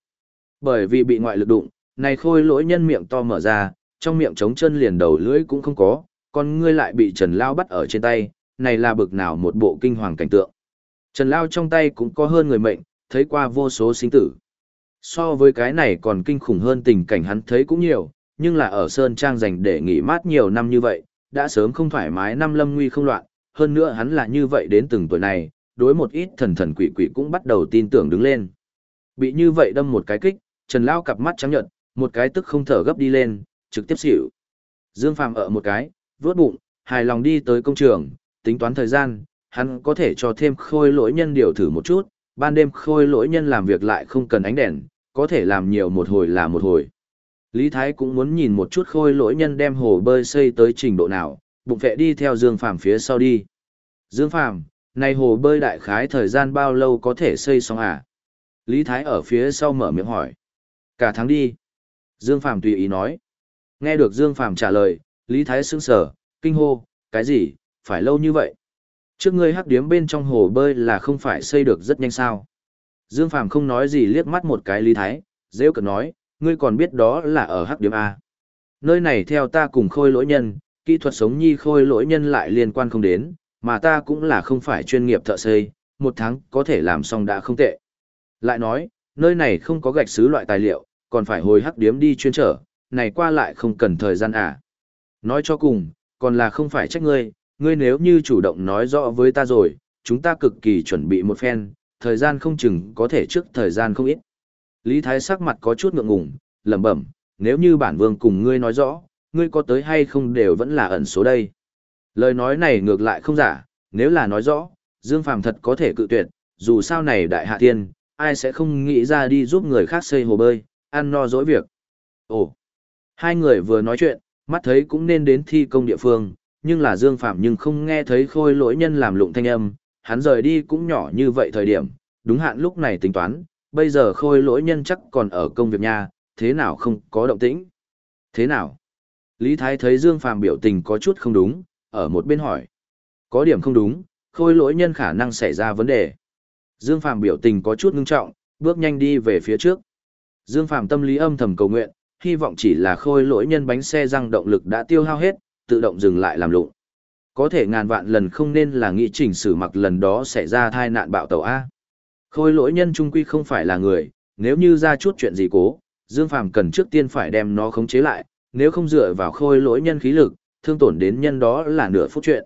Bởi vì bị ngoại lực đụng, này khôi lỗi nhân miệng to mở ra, trong miệng trống chân liền đầu lưỡi cũng không có, còn ngươi lại bị Trần Lao bắt ở trên tay, này là bực nào một bộ kinh hoàng cảnh tượng. Trần Lao trong tay cũng có hơn người mệnh, thấy qua vô số sinh tử. So với cái này còn kinh khủng hơn tình cảnh hắn thấy cũng nhiều, nhưng là ở Sơn Trang dành để nghỉ mát nhiều năm như vậy, đã sớm không thoải mái năm lâm nguy không loạn, hơn nữa hắn là như vậy đến từng tuổi này, đối một ít thần thần quỷ quỷ cũng bắt đầu tin tưởng đứng lên. Bị như vậy đâm một cái kích, Trần Lao cặp mắt trắng nhợt, một cái tức không thở gấp đi lên, trực tiếp xỉu. Dương Phàm ở một cái, vớt bụng, hài lòng đi tới công trường, tính toán thời gian, hắn có thể cho thêm khôi lỗi nhân điều thử một chút, ban đêm khôi lỗi nhân làm việc lại không cần ánh đèn, có thể làm nhiều một hồi là một hồi. Lý Thái cũng muốn nhìn một chút khôi lỗi nhân đem hồ bơi xây tới trình độ nào, bụng vệ đi theo Dương Phàm phía sau đi. Dương Phàm, này hồ bơi đại khái thời gian bao lâu có thể xây xong à? Lý Thái ở phía sau mở miệng hỏi. Cả tháng đi. Dương Phàm tùy ý nói. Nghe được Dương Phàm trả lời, Lý Thái sững sờ, kinh hô, cái gì, phải lâu như vậy? Trước ngươi hắc điếm bên trong hồ bơi là không phải xây được rất nhanh sao? Dương Phàm không nói gì liếc mắt một cái Lý Thái, dễ cực nói, ngươi còn biết đó là ở hắc điếm A. Nơi này theo ta cùng khôi lỗi nhân, kỹ thuật sống nhi khôi lỗi nhân lại liên quan không đến, mà ta cũng là không phải chuyên nghiệp thợ xây, một tháng có thể làm xong đã không tệ. Lại nói, nơi này không có gạch sứ loại tài liệu, còn phải hồi hắc điếm đi chuyên trở, này qua lại không cần thời gian à. Nói cho cùng, còn là không phải trách ngươi, ngươi nếu như chủ động nói rõ với ta rồi, chúng ta cực kỳ chuẩn bị một phen, thời gian không chừng có thể trước thời gian không ít. Lý Thái sắc mặt có chút ngượng ngùng, lẩm bẩm, nếu như bản vương cùng ngươi nói rõ, ngươi có tới hay không đều vẫn là ẩn số đây. Lời nói này ngược lại không giả, nếu là nói rõ, Dương Phàm thật có thể cự tuyệt, dù sao này đại hạ tiên, ai sẽ không nghĩ ra đi giúp người khác xây hồ bơi, ăn no dỗi việc. Ồ, hai người vừa nói chuyện, mắt thấy cũng nên đến thi công địa phương, nhưng là Dương Phạm nhưng không nghe thấy khôi lỗi nhân làm lụng thanh âm, hắn rời đi cũng nhỏ như vậy thời điểm, đúng hạn lúc này tính toán, bây giờ khôi lỗi nhân chắc còn ở công việc nhà, thế nào không có động tĩnh? Thế nào? Lý Thái thấy Dương Phạm biểu tình có chút không đúng, ở một bên hỏi. Có điểm không đúng, khôi lỗi nhân khả năng xảy ra vấn đề. Dương Phạm biểu tình có chút ngưng trọng, bước nhanh đi về phía trước. Dương Phạm tâm lý âm thầm cầu nguyện, hy vọng chỉ là khôi lỗi nhân bánh xe răng động lực đã tiêu hao hết, tự động dừng lại làm lụng. Có thể ngàn vạn lần không nên là nghĩ chỉnh sử mặc lần đó sẽ ra thai nạn bạo tàu A. Khôi lỗi nhân trung quy không phải là người, nếu như ra chút chuyện gì cố, Dương Phàm cần trước tiên phải đem nó khống chế lại, nếu không dựa vào khôi lỗi nhân khí lực, thương tổn đến nhân đó là nửa phút chuyện.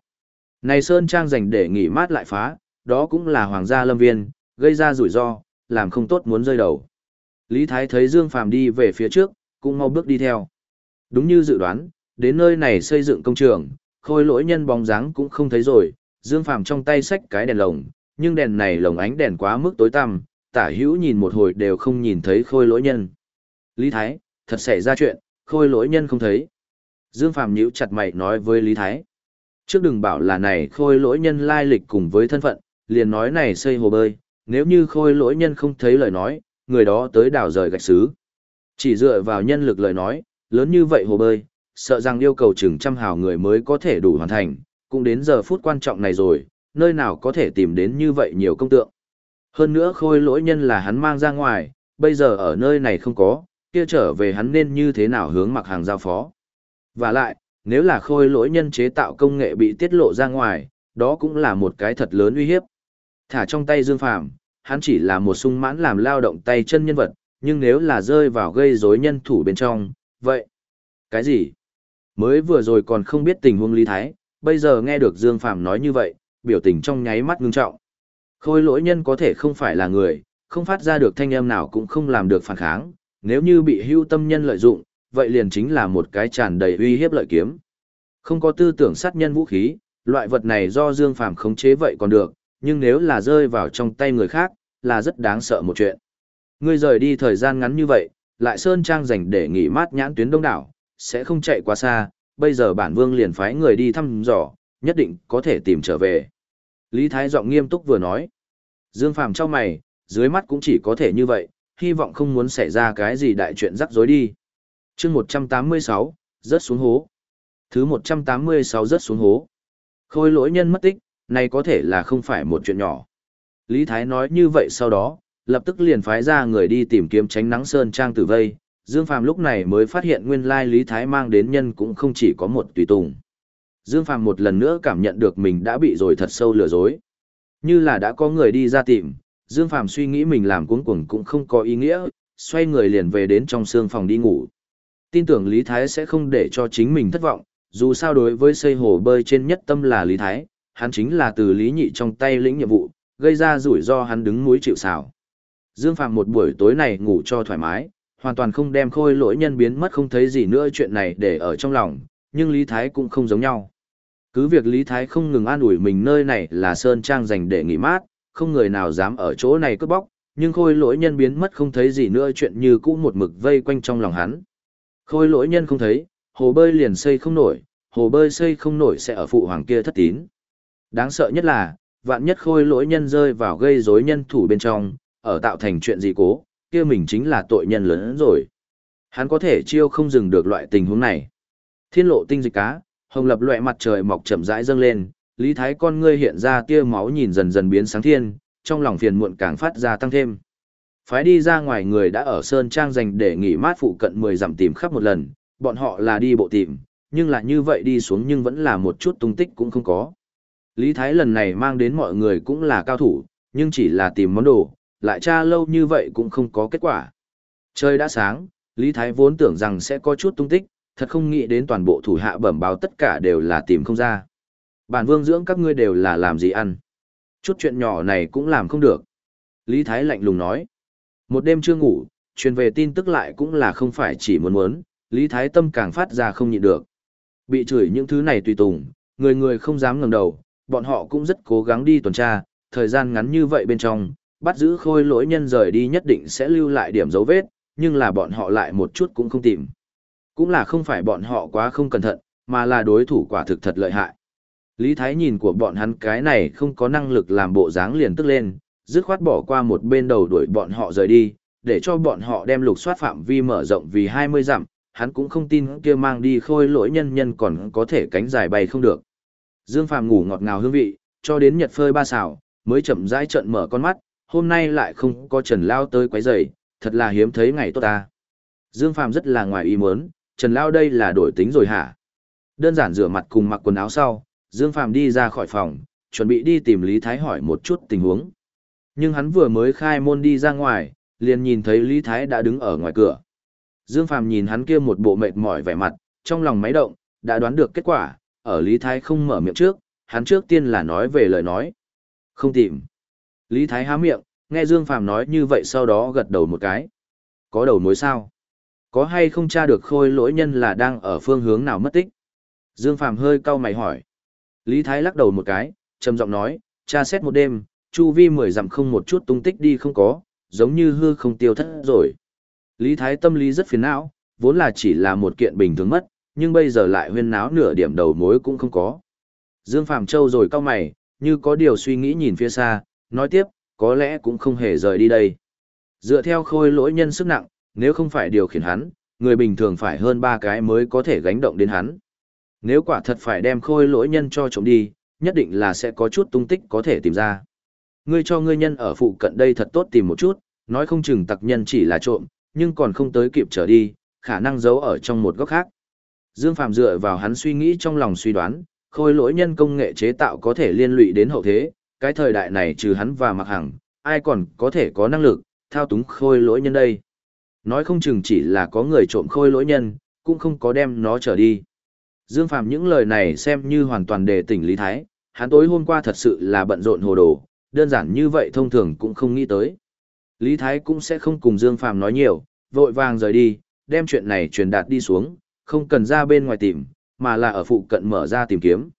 Này Sơn Trang dành để nghỉ mát lại phá, đó cũng là hoàng gia lâm viên, gây ra rủi ro, làm không tốt muốn rơi đầu. Lý Thái thấy Dương Phàm đi về phía trước, cũng mau bước đi theo. Đúng như dự đoán, đến nơi này xây dựng công trường, khôi lỗi nhân bóng dáng cũng không thấy rồi, Dương Phàm trong tay xách cái đèn lồng, nhưng đèn này lồng ánh đèn quá mức tối tăm, tả hữu nhìn một hồi đều không nhìn thấy khôi lỗi nhân. Lý Thái, thật xảy ra chuyện, khôi lỗi nhân không thấy. Dương Phàm nhíu chặt mày nói với Lý Thái. Trước đừng bảo là này khôi lỗi nhân lai lịch cùng với thân phận, liền nói này xây hồ bơi, nếu như khôi lỗi nhân không thấy lời nói, người đó tới đảo rời gạch xứ. Chỉ dựa vào nhân lực lời nói, lớn như vậy hồ bơi, sợ rằng yêu cầu chừng trăm hào người mới có thể đủ hoàn thành, cũng đến giờ phút quan trọng này rồi, nơi nào có thể tìm đến như vậy nhiều công tượng. Hơn nữa khôi lỗi nhân là hắn mang ra ngoài, bây giờ ở nơi này không có, kia trở về hắn nên như thế nào hướng mặc hàng giao phó. Và lại, nếu là khôi lỗi nhân chế tạo công nghệ bị tiết lộ ra ngoài, đó cũng là một cái thật lớn uy hiếp. Thả trong tay Dương Phàm, hắn chỉ là một sung mãn làm lao động tay chân nhân vật, nhưng nếu là rơi vào gây rối nhân thủ bên trong, vậy. Cái gì? Mới vừa rồi còn không biết tình huống Lý Thái, bây giờ nghe được Dương Phàm nói như vậy, biểu tình trong nháy mắt ngưng trọng. Khôi lỗi nhân có thể không phải là người, không phát ra được thanh âm nào cũng không làm được phản kháng, nếu như bị hưu tâm nhân lợi dụng, vậy liền chính là một cái tràn đầy uy hiếp lợi kiếm. Không có tư tưởng sát nhân vũ khí, loại vật này do Dương Phàm khống chế vậy còn được, nhưng nếu là rơi vào trong tay người khác, là rất đáng sợ một chuyện. Ngươi rời đi thời gian ngắn như vậy, lại sơn trang dành để nghỉ mát nhãn tuyến đông đảo, sẽ không chạy quá xa, bây giờ bản vương liền phái người đi thăm dò, nhất định có thể tìm trở về. Lý Thái giọng nghiêm túc vừa nói. Dương Phàm cho mày, dưới mắt cũng chỉ có thể như vậy, hy vọng không muốn xảy ra cái gì đại chuyện rắc rối đi. chương 186, rớt xuống hố. Thứ 186 rớt xuống hố. Khôi lỗi nhân mất tích, này có thể là không phải một chuyện nhỏ. Lý Thái nói như vậy sau đó, lập tức liền phái ra người đi tìm kiếm tránh nắng sơn trang tử vây. Dương Phàm lúc này mới phát hiện nguyên lai Lý Thái mang đến nhân cũng không chỉ có một tùy tùng. Dương Phàm một lần nữa cảm nhận được mình đã bị rồi thật sâu lừa dối. Như là đã có người đi ra tìm, Dương Phàm suy nghĩ mình làm cuống cuồng cũng không có ý nghĩa, xoay người liền về đến trong xương phòng đi ngủ. Tin tưởng Lý Thái sẽ không để cho chính mình thất vọng, dù sao đối với xây hồ bơi trên nhất tâm là Lý Thái, hắn chính là từ Lý Nhị trong tay lĩnh nhiệm vụ, gây ra rủi ro hắn đứng núi chịu sào. Dương Phạm một buổi tối này ngủ cho thoải mái, hoàn toàn không đem khôi lỗi nhân biến mất không thấy gì nữa chuyện này để ở trong lòng, nhưng Lý Thái cũng không giống nhau. Cứ việc Lý Thái không ngừng an ủi mình nơi này là Sơn Trang dành để nghỉ mát, không người nào dám ở chỗ này cướp bóc, nhưng khôi lỗi nhân biến mất không thấy gì nữa chuyện như cũ một mực vây quanh trong lòng hắn. Khôi lỗi nhân không thấy, hồ bơi liền xây không nổi, hồ bơi xây không nổi sẽ ở phụ hoàng kia thất tín. Đáng sợ nhất là, vạn nhất khôi lỗi nhân rơi vào gây rối nhân thủ bên trong, ở tạo thành chuyện gì cố, kia mình chính là tội nhân lớn rồi. Hắn có thể chiêu không dừng được loại tình huống này. Thiên lộ tinh dịch cá, hồng lập loại mặt trời mọc chậm rãi dâng lên, Lý Thái con ngươi hiện ra tia máu nhìn dần dần biến sáng thiên, trong lòng phiền muộn càng phát ra tăng thêm. Phái đi ra ngoài người đã ở Sơn Trang dành để nghỉ mát phụ cận 10 dặm tìm khắp một lần, bọn họ là đi bộ tìm, nhưng là như vậy đi xuống nhưng vẫn là một chút tung tích cũng không có. Lý Thái lần này mang đến mọi người cũng là cao thủ, nhưng chỉ là tìm món đồ, lại tra lâu như vậy cũng không có kết quả. Trời đã sáng, Lý Thái vốn tưởng rằng sẽ có chút tung tích, thật không nghĩ đến toàn bộ thủ hạ bẩm báo tất cả đều là tìm không ra. Bản vương dưỡng các ngươi đều là làm gì ăn. Chút chuyện nhỏ này cũng làm không được. Lý Thái lạnh lùng nói. Một đêm chưa ngủ, truyền về tin tức lại cũng là không phải chỉ muốn muốn, Lý Thái tâm càng phát ra không nhịn được. Bị chửi những thứ này tùy tùng, người người không dám ngẩng đầu, bọn họ cũng rất cố gắng đi tuần tra, thời gian ngắn như vậy bên trong, bắt giữ khôi lỗi nhân rời đi nhất định sẽ lưu lại điểm dấu vết, nhưng là bọn họ lại một chút cũng không tìm. Cũng là không phải bọn họ quá không cẩn thận, mà là đối thủ quả thực thật lợi hại. Lý Thái nhìn của bọn hắn cái này không có năng lực làm bộ dáng liền tức lên, dứt khoát bỏ qua một bên đầu đuổi bọn họ rời đi, để cho bọn họ đem lục soát phạm vi mở rộng vì 20 dặm, hắn cũng không tin kia mang đi khôi lỗi nhân nhân còn có thể cánh dài bay không được. Dương Phàm ngủ ngọt ngào hương vị, cho đến nhật phơi ba xào, mới chậm rãi trận mở con mắt, hôm nay lại không có Trần Lao tới quấy rầy, thật là hiếm thấy ngày tốt ta. Dương Phàm rất là ngoài ý muốn, Trần Lao đây là đổi tính rồi hả? Đơn giản rửa mặt cùng mặc quần áo sau, Dương Phàm đi ra khỏi phòng, chuẩn bị đi tìm Lý Thái hỏi một chút tình huống. Nhưng hắn vừa mới khai môn đi ra ngoài, liền nhìn thấy Lý Thái đã đứng ở ngoài cửa. Dương Phàm nhìn hắn kia một bộ mệt mỏi vẻ mặt, trong lòng máy động, đã đoán được kết quả, ở Lý Thái không mở miệng trước, hắn trước tiên là nói về lời nói. Không tìm. Lý Thái há miệng, nghe Dương Phàm nói như vậy sau đó gật đầu một cái. Có đầu mối sao? Có hay không tra được khôi lỗi nhân là đang ở phương hướng nào mất tích? Dương Phàm hơi cau mày hỏi. Lý Thái lắc đầu một cái, trầm giọng nói, tra xét một đêm, chu vi mười dặm không một chút tung tích đi không có, giống như hư không tiêu thất rồi. Lý Thái tâm lý rất phiền não, vốn là chỉ là một kiện bình thường mất, nhưng bây giờ lại huyên náo nửa điểm đầu mối cũng không có. Dương Phàm Châu rồi cao mày, như có điều suy nghĩ nhìn phía xa, nói tiếp, có lẽ cũng không hề rời đi đây. Dựa theo khôi lỗi nhân sức nặng, nếu không phải điều khiển hắn, người bình thường phải hơn ba cái mới có thể gánh động đến hắn. Nếu quả thật phải đem khôi lỗi nhân cho trộm đi, nhất định là sẽ có chút tung tích có thể tìm ra. Ngươi cho ngươi nhân ở phụ cận đây thật tốt tìm một chút, nói không chừng tặc nhân chỉ là trộm, nhưng còn không tới kịp trở đi, khả năng giấu ở trong một góc khác. Dương Phạm dựa vào hắn suy nghĩ trong lòng suy đoán, khôi lỗi nhân công nghệ chế tạo có thể liên lụy đến hậu thế, cái thời đại này trừ hắn và mặc hằng, ai còn có thể có năng lực, thao túng khôi lỗi nhân đây. Nói không chừng chỉ là có người trộm khôi lỗi nhân, cũng không có đem nó trở đi. Dương Phạm những lời này xem như hoàn toàn đề tỉnh Lý Thái, hắn tối hôm qua thật sự là bận rộn hồ đồ, đơn giản như vậy thông thường cũng không nghĩ tới. Lý Thái cũng sẽ không cùng Dương Phạm nói nhiều, vội vàng rời đi, đem chuyện này truyền đạt đi xuống, không cần ra bên ngoài tìm, mà là ở phụ cận mở ra tìm kiếm.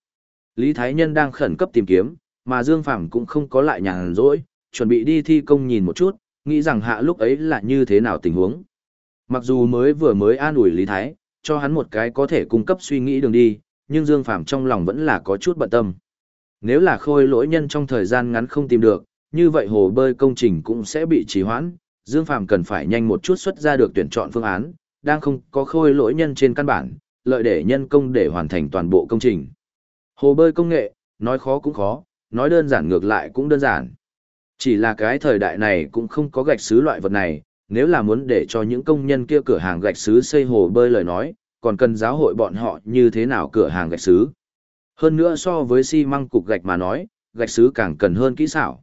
Lý Thái Nhân đang khẩn cấp tìm kiếm, mà Dương Phạm cũng không có lại nhàn rỗi, chuẩn bị đi thi công nhìn một chút, nghĩ rằng hạ lúc ấy là như thế nào tình huống. Mặc dù mới vừa mới an ủi Lý Thái, cho hắn một cái có thể cung cấp suy nghĩ đường đi, nhưng Dương Phạm trong lòng vẫn là có chút bận tâm. Nếu là khôi lỗi nhân trong thời gian ngắn không tìm được, như vậy hồ bơi công trình cũng sẽ bị trì hoãn, Dương Phạm cần phải nhanh một chút xuất ra được tuyển chọn phương án, đang không có khôi lỗi nhân trên căn bản, lợi để nhân công để hoàn thành toàn bộ công trình. Hồ bơi công nghệ, nói khó cũng khó, nói đơn giản ngược lại cũng đơn giản. Chỉ là cái thời đại này cũng không có gạch sứ loại vật này, nếu là muốn để cho những công nhân kia cửa hàng gạch sứ xây hồ bơi lời nói, còn cần giáo hội bọn họ như thế nào cửa hàng gạch sứ. Hơn nữa so với xi măng cục gạch mà nói, gạch sứ càng cần hơn kỹ xảo.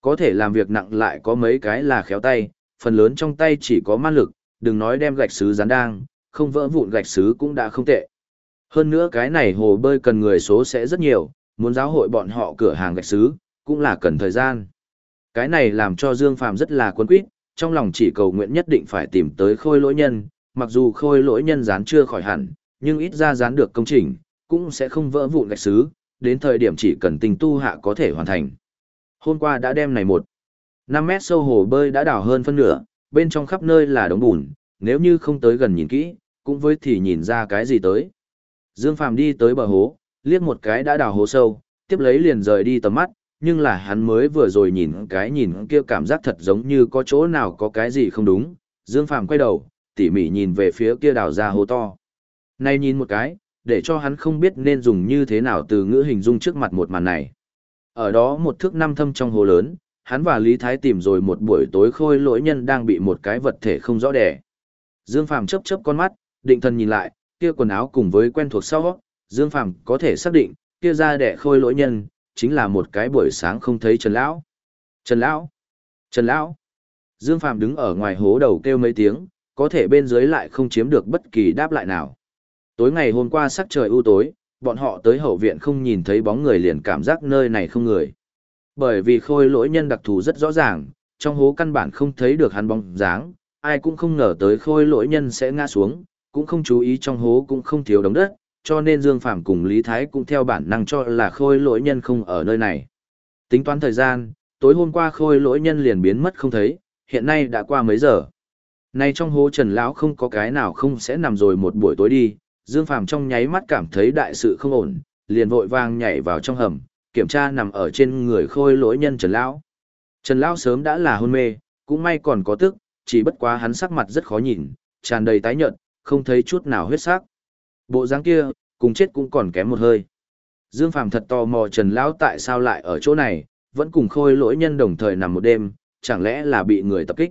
Có thể làm việc nặng lại có mấy cái là khéo tay, phần lớn trong tay chỉ có man lực, đừng nói đem gạch sứ dán đang, không vỡ vụn gạch sứ cũng đã không tệ. Hơn nữa cái này hồ bơi cần người số sẽ rất nhiều, muốn giáo hội bọn họ cửa hàng gạch sứ, cũng là cần thời gian. Cái này làm cho Dương Phàm rất là quân quýt, trong lòng chỉ cầu nguyện nhất định phải tìm tới khôi lỗi nhân, mặc dù khôi lỗi nhân dán chưa khỏi hẳn, nhưng ít ra dán được công trình, cũng sẽ không vỡ vụn gạch sứ. đến thời điểm chỉ cần tình tu hạ có thể hoàn thành. Hôm qua đã đem này một 5 mét sâu hồ bơi đã đào hơn phân nửa, bên trong khắp nơi là đống bùn, nếu như không tới gần nhìn kỹ, cũng với thì nhìn ra cái gì tới. Dương Phàm đi tới bờ hố, liếc một cái đã đào hố sâu, tiếp lấy liền rời đi tầm mắt, nhưng là hắn mới vừa rồi nhìn cái nhìn kia cảm giác thật giống như có chỗ nào có cái gì không đúng. Dương Phàm quay đầu, tỉ mỉ nhìn về phía kia đào ra hố to. Nay nhìn một cái, để cho hắn không biết nên dùng như thế nào từ ngữ hình dung trước mặt một màn này. Ở đó một thước năm thâm trong hồ lớn, hắn và Lý Thái tìm rồi một buổi tối khôi lỗi nhân đang bị một cái vật thể không rõ đẻ. Dương Phàm chớp chớp con mắt, định thần nhìn lại, kia quần áo cùng với quen thuộc sau, Dương Phàm có thể xác định, kia ra đẻ khôi lỗi nhân, chính là một cái buổi sáng không thấy Trần Lão. Trần Lão! Trần Lão! Dương Phàm đứng ở ngoài hố đầu kêu mấy tiếng, có thể bên dưới lại không chiếm được bất kỳ đáp lại nào. Tối ngày hôm qua sắc trời u tối, bọn họ tới hậu viện không nhìn thấy bóng người liền cảm giác nơi này không người. Bởi vì khôi lỗi nhân đặc thù rất rõ ràng, trong hố căn bản không thấy được hắn bóng dáng, ai cũng không ngờ tới khôi lỗi nhân sẽ ngã xuống, cũng không chú ý trong hố cũng không thiếu đống đất, cho nên Dương Phàm cùng Lý Thái cũng theo bản năng cho là khôi lỗi nhân không ở nơi này. Tính toán thời gian, tối hôm qua khôi lỗi nhân liền biến mất không thấy, hiện nay đã qua mấy giờ. Nay trong hố Trần lão không có cái nào không sẽ nằm rồi một buổi tối đi, Dương Phàm trong nháy mắt cảm thấy đại sự không ổn, liền vội vàng nhảy vào trong hầm, kiểm tra nằm ở trên người khôi lỗi nhân Trần lão. Trần lão sớm đã là hôn mê, cũng may còn có tức, chỉ bất quá hắn sắc mặt rất khó nhìn, tràn đầy tái nhợt, không thấy chút nào huyết sắc. Bộ dáng kia, cùng chết cũng còn kém một hơi. Dương Phàm thật tò mò Trần lão tại sao lại ở chỗ này, vẫn cùng khôi lỗi nhân đồng thời nằm một đêm, chẳng lẽ là bị người tập kích.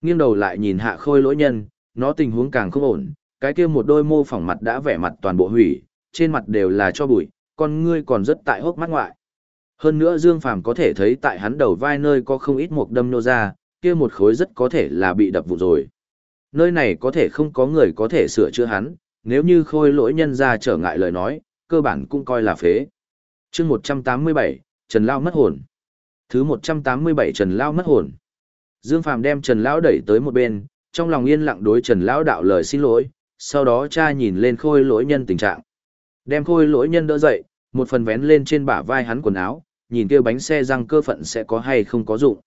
Nghiêng đầu lại nhìn hạ khôi lỗi nhân, nó tình huống càng không ổn, cái kia một đôi mô phỏng mặt đã vẻ mặt toàn bộ hủy, trên mặt đều là cho bụi, con ngươi còn rất tại hốc mắt ngoại. Hơn nữa Dương Phàm có thể thấy tại hắn đầu vai nơi có không ít một đâm nô ra, kia một khối rất có thể là bị đập vụ rồi. Nơi này có thể không có người có thể sửa chữa hắn, nếu như khôi lỗi nhân ra trở ngại lời nói, cơ bản cũng coi là phế. chương 187, Trần Lao mất hồn. Thứ 187 Trần Lao mất hồn. Dương Phàm đem Trần Lão đẩy tới một bên, trong lòng yên lặng đối Trần Lão đạo lời xin lỗi, sau đó cha nhìn lên khôi lỗi nhân tình trạng. Đem khôi lỗi nhân đỡ dậy, một phần vén lên trên bả vai hắn quần áo, nhìn kia bánh xe răng cơ phận sẽ có hay không có dụng.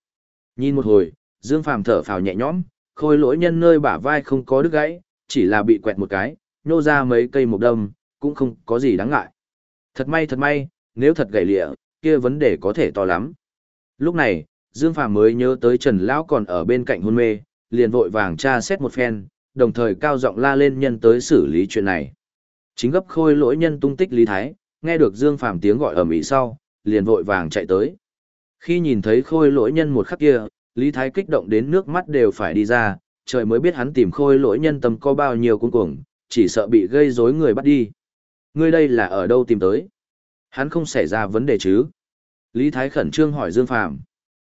Nhìn một hồi, Dương Phàm thở phào nhẹ nhõm, khôi lỗi nhân nơi bả vai không có đứt gãy, chỉ là bị quẹt một cái, nô ra mấy cây một đâm, cũng không có gì đáng ngại. Thật may thật may, nếu thật gãy lịa, kia vấn đề có thể to lắm. Lúc này, Dương Phàm mới nhớ tới Trần Lão còn ở bên cạnh hôn mê, liền vội vàng tra xét một phen, đồng thời cao giọng la lên nhân tới xử lý chuyện này. Chính gấp khôi lỗi nhân tung tích Lý Thái, nghe được Dương Phàm tiếng gọi ở ĩ sau, liền vội vàng chạy tới. Khi nhìn thấy khôi lỗi nhân một khắc kia, Lý Thái kích động đến nước mắt đều phải đi ra, trời mới biết hắn tìm khôi lỗi nhân tâm có bao nhiêu cuống cuồng, chỉ sợ bị gây rối người bắt đi. Ngươi đây là ở đâu tìm tới? Hắn không xảy ra vấn đề chứ? Lý Thái khẩn trương hỏi Dương Phàm.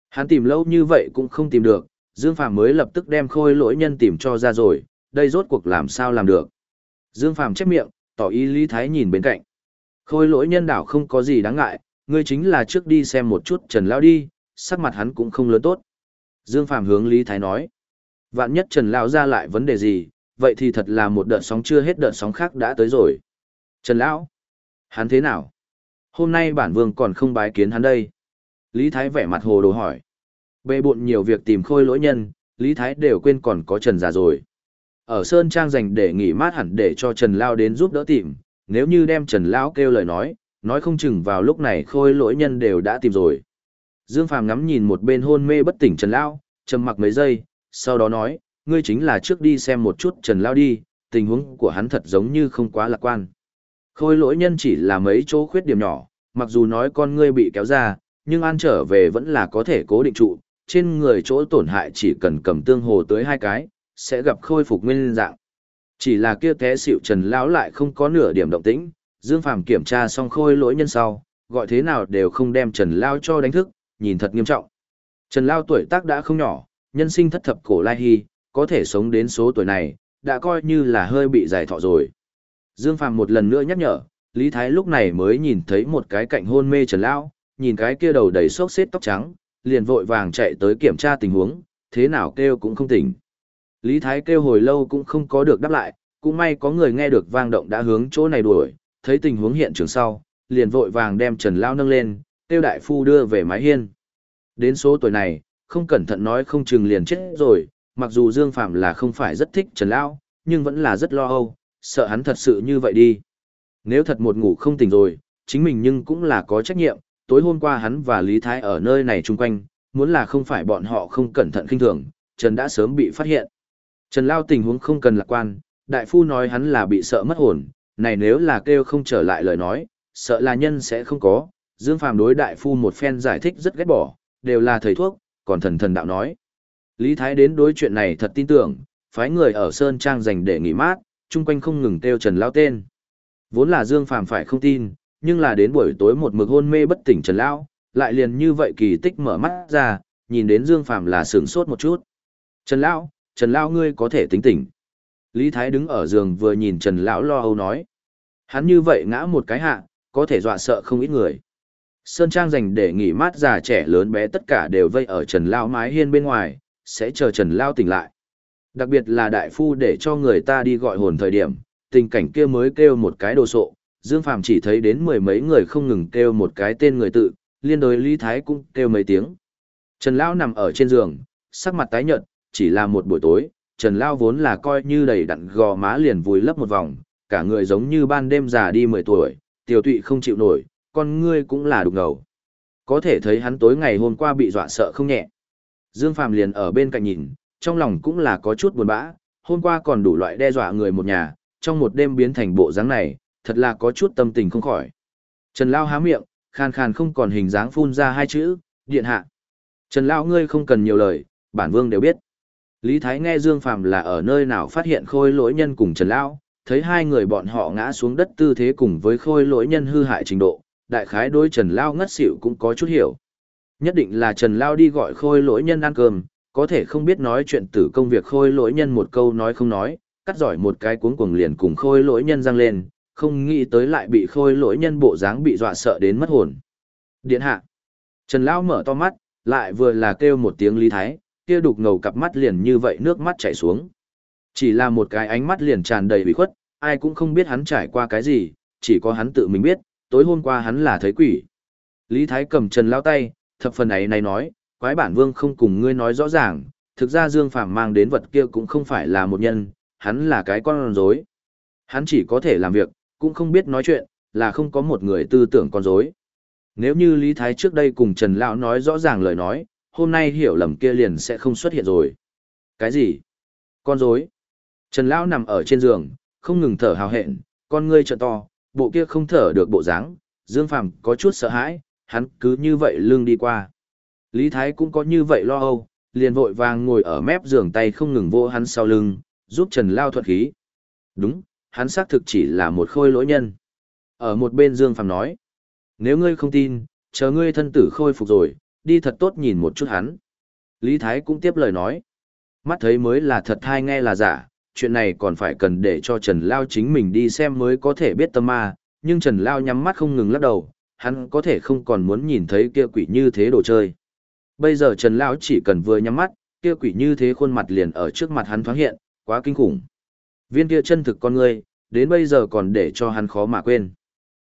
Hắn tìm lâu như vậy cũng không tìm được, Dương Phàm mới lập tức đem khôi lỗi nhân tìm cho ra rồi, đây rốt cuộc làm sao làm được. Dương Phàm chép miệng, tỏ ý Lý Thái nhìn bên cạnh. Khôi lỗi nhân đảo không có gì đáng ngại, ngươi chính là trước đi xem một chút Trần Lão đi, sắc mặt hắn cũng không lớn tốt. Dương Phạm hướng Lý Thái nói. Vạn nhất Trần Lão ra lại vấn đề gì, vậy thì thật là một đợt sóng chưa hết đợt sóng khác đã tới rồi. Trần Lão, hắn thế nào? Hôm nay bản vương còn không bái kiến hắn đây. Lý Thái vẻ mặt hồ đồ hỏi. bề bộn nhiều việc tìm khôi lỗi nhân, Lý Thái đều quên còn có Trần già rồi. Ở Sơn Trang dành để nghỉ mát hẳn để cho Trần Lao đến giúp đỡ tìm, nếu như đem Trần Lão kêu lời nói, nói không chừng vào lúc này khôi lỗi nhân đều đã tìm rồi. Dương Phàm ngắm nhìn một bên hôn mê bất tỉnh Trần Lão, trầm mặc mấy giây, sau đó nói, ngươi chính là trước đi xem một chút Trần Lão đi, tình huống của hắn thật giống như không quá lạc quan. Khôi lỗi nhân chỉ là mấy chỗ khuyết điểm nhỏ, mặc dù nói con ngươi bị kéo ra, nhưng an trở về vẫn là có thể cố định trụ, trên người chỗ tổn hại chỉ cần cầm tương hồ tới hai cái, sẽ gặp khôi phục nguyên dạng. Chỉ là kia té xịu Trần lão lại không có nửa điểm động tĩnh, Dương Phàm kiểm tra xong khôi lỗi nhân sau, gọi thế nào đều không đem Trần lão cho đánh thức, nhìn thật nghiêm trọng. Trần lão tuổi tác đã không nhỏ, nhân sinh thất thập cổ lai hy, có thể sống đến số tuổi này, đã coi như là hơi bị giải thọ rồi. Dương Phàm một lần nữa nhắc nhở, Lý Thái lúc này mới nhìn thấy một cái cạnh hôn mê Trần lão, nhìn cái kia đầu đầy xốc xếp tóc trắng, liền vội vàng chạy tới kiểm tra tình huống, thế nào kêu cũng không tỉnh. Lý Thái kêu hồi lâu cũng không có được đáp lại, cũng may có người nghe được vang động đã hướng chỗ này đuổi, thấy tình huống hiện trường sau, liền vội vàng đem Trần Lao nâng lên, tiêu đại phu đưa về mái hiên. Đến số tuổi này, không cẩn thận nói không chừng liền chết rồi, mặc dù Dương Phạm là không phải rất thích Trần Lao, nhưng vẫn là rất lo âu, sợ hắn thật sự như vậy đi. Nếu thật một ngủ không tỉnh rồi, chính mình nhưng cũng là có trách nhiệm, tối hôm qua hắn và Lý Thái ở nơi này chung quanh, muốn là không phải bọn họ không cẩn thận kinh thường, Trần đã sớm bị phát hiện. Trần Lao tình huống không cần lạc quan, đại phu nói hắn là bị sợ mất hồn, này nếu là kêu không trở lại lời nói, sợ là nhân sẽ không có. Dương Phàm đối đại phu một phen giải thích rất ghét bỏ, đều là thầy thuốc, còn thần thần đạo nói. Lý Thái đến đối chuyện này thật tin tưởng, phái người ở Sơn Trang dành để nghỉ mát, chung quanh không ngừng kêu Trần Lao tên. Vốn là Dương Phàm phải không tin, nhưng là đến buổi tối một mực hôn mê bất tỉnh Trần Lao, lại liền như vậy kỳ tích mở mắt ra, nhìn đến Dương Phàm là sướng sốt một chút. Trần Lão, Trần Lão ngươi có thể tính tỉnh. Lý Thái đứng ở giường vừa nhìn Trần Lão lo âu nói. Hắn như vậy ngã một cái hạ, có thể dọa sợ không ít người. Sơn Trang dành để nghỉ mát già trẻ lớn bé tất cả đều vây ở Trần Lão mái hiên bên ngoài, sẽ chờ Trần Lão tỉnh lại. Đặc biệt là đại phu để cho người ta đi gọi hồn thời điểm, tình cảnh kia mới kêu một cái đồ sộ, Dương Phàm chỉ thấy đến mười mấy người không ngừng kêu một cái tên người tự, liên đối Lý Thái cũng kêu mấy tiếng. Trần Lão nằm ở trên giường, sắc mặt tái nhợt, chỉ là một buổi tối, Trần lao vốn là coi như đầy đặn gò má liền vùi lấp một vòng, cả người giống như ban đêm già đi 10 tuổi, tiểu tụy không chịu nổi, con ngươi cũng là đục ngầu. Có thể thấy hắn tối ngày hôm qua bị dọa sợ không nhẹ. Dương Phàm liền ở bên cạnh nhìn, trong lòng cũng là có chút buồn bã, hôm qua còn đủ loại đe dọa người một nhà, trong một đêm biến thành bộ dáng này, thật là có chút tâm tình không khỏi. Trần Lao há miệng, khàn khàn không còn hình dáng phun ra hai chữ, điện hạ. Trần lao ngươi không cần nhiều lời, bản vương đều biết. Lý Thái nghe Dương Phàm là ở nơi nào phát hiện khôi lỗi nhân cùng Trần Lão, thấy hai người bọn họ ngã xuống đất tư thế cùng với khôi lỗi nhân hư hại trình độ, đại khái đối Trần Lão ngất xỉu cũng có chút hiểu. Nhất định là Trần Lão đi gọi khôi lỗi nhân ăn cơm, có thể không biết nói chuyện tử công việc khôi lỗi nhân một câu nói không nói, cắt giỏi một cái cuống cuồng liền cùng khôi lỗi nhân răng lên, không nghĩ tới lại bị khôi lỗi nhân bộ dáng bị dọa sợ đến mất hồn. Điện hạ. Trần Lão mở to mắt, lại vừa là kêu một tiếng Lý Thái, kia đục ngầu cặp mắt liền như vậy nước mắt chảy xuống. Chỉ là một cái ánh mắt liền tràn đầy bị khuất, ai cũng không biết hắn trải qua cái gì, chỉ có hắn tự mình biết, tối hôm qua hắn là thấy quỷ. Lý Thái cầm Trần Lão tay, thập phần ấy này nói, quái bản vương không cùng ngươi nói rõ ràng, thực ra Dương Phàm mang đến vật kia cũng không phải là một nhân, hắn là cái con rối. Hắn chỉ có thể làm việc, cũng không biết nói chuyện, là không có một người tư tưởng con rối. Nếu như Lý Thái trước đây cùng Trần Lão nói rõ ràng lời nói, hôm nay hiểu lầm kia liền sẽ không xuất hiện rồi. Cái gì? Con rối. Trần Lão nằm ở trên giường, không ngừng thở hào hẹn, con ngươi trợ to, bộ kia không thở được bộ dáng, Dương Phàm có chút sợ hãi, hắn cứ như vậy lưng đi qua. Lý Thái cũng có như vậy lo âu, liền vội vàng ngồi ở mép giường tay không ngừng vô hắn sau lưng, giúp Trần Lao thuận khí. Đúng, hắn xác thực chỉ là một khôi lỗi nhân. Ở một bên Dương Phàm nói, nếu ngươi không tin, chờ ngươi thân tử khôi phục rồi, đi thật tốt nhìn một chút hắn. Lý Thái cũng tiếp lời nói, mắt thấy mới là thật hay nghe là giả, chuyện này còn phải cần để cho Trần Lao chính mình đi xem mới có thể biết tâm ma, nhưng Trần Lao nhắm mắt không ngừng lắc đầu, hắn có thể không còn muốn nhìn thấy kia quỷ như thế đồ chơi. Bây giờ Trần Lão chỉ cần vừa nhắm mắt, kia quỷ như thế khuôn mặt liền ở trước mặt hắn thoáng hiện, quá kinh khủng. Viên kia chân thực con người, đến bây giờ còn để cho hắn khó mà quên.